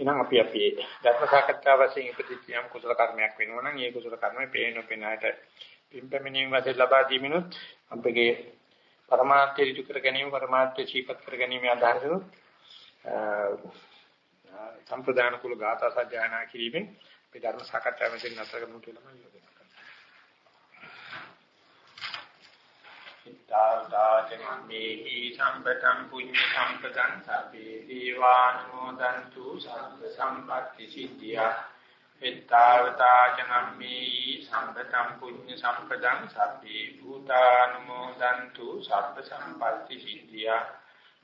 එහෙනම් අපි අපි ධර්ම සාකච්ඡා වශයෙන් ඉපදිච්ච යම් කුසල කර්මයක් වෙනවා නම් ඒ කුසල කර්මය පේන පේනාට පින්පැමිණීම වශයෙන් ලබා දීමිනුත් අපගේ පරමාර්ථය ඍජු කර ගැනීම පරමාර්ථය චීපත් කර ගැනීම අදහසුත් සම්ප්‍රදාන කුල ගාථා සජ්ජායනා කිරීමෙන් අපි ධර්ම සාකච්ඡාවෙන් නතර කරමු කියලා මම යෝජනා ඉත්තාදාචනම්මේහි සම්පතං පුඤ්ඤ සම්පතං සබ්බේ දීවානුමෝදන්තු සබ්බ සම්පත්‍ති සිද්ධියා ඉත්තාවතාචනම්මේහි සම්පතං පුඤ්ඤ සම්පතං සබ්බේ භූතානුමෝදන්තු සබ්බ සම්පත්‍ති සිද්ධියා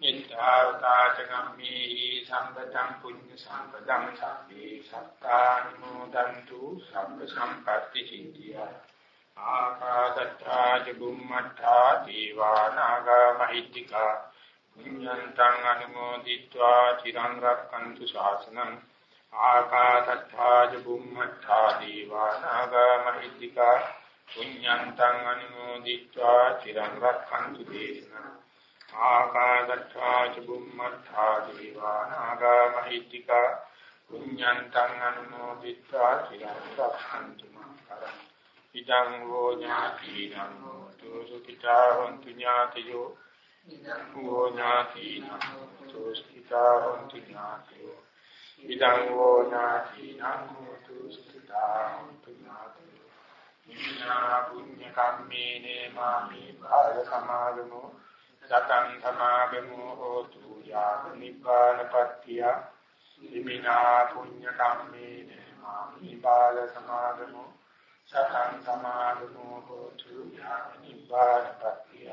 ඉත්තාවතාචනම්මේහි සම්පතං පුඤ්ඤ සම්පතං සබ්බේ සත්තානුමෝදන්තු සබ්බ සම්පත්‍ති සිද්ධියා ආකාශත්තා චුම්මත්තා දීවානාග මහිත්‍තිකා පුඤ්ඤන්තං අනුමෝදිත්වා චිරං රක්කන්තු ශාසනං ආකාශත්තා චුම්මත්තා දීවානාග මහිත්‍තිකා පුඤ්ඤන්තං අනුමෝදිත්වා චිරං රක්කන්තු දේශනං ආකාශත්තා චුම්මත්තා දීවානාග මහිත්‍තිකා පුඤ්ඤන්තං අනුමෝදිත්වා චිරං රක්කන්තු ඉදං හෝ ඥාතිනං හෝතු සුඛිතා හොන්තු ඥාතියෝ. ඉදං හෝ ඥාතිනං හෝතු සුඛිතා හොන්තු ඥාතියෝ. ඉදං හෝ ඥාතිනං හෝතු සුඛිතා හොන්තු ඥාතියෝ. නිනා පුඤ්ඤ කම්මේනේ මාමි භාග සමාගමෝ. සතං සමාගමෝ හෝතු යාව නිබ්බානපත්තිය නිමිනා පුඤ්ඤ කම්මේනේ මාමි භාග සමාගමෝ සතං සමාධනෝ හෝතු නිබ්බානපත්තිය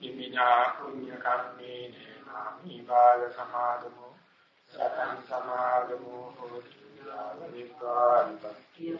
ඉමිනා පුඤ්ඤ කම්මේන නාමි බාල සමාධනෝ. සතං සමාධනෝ හෝතු නිබ්බානපත්තිය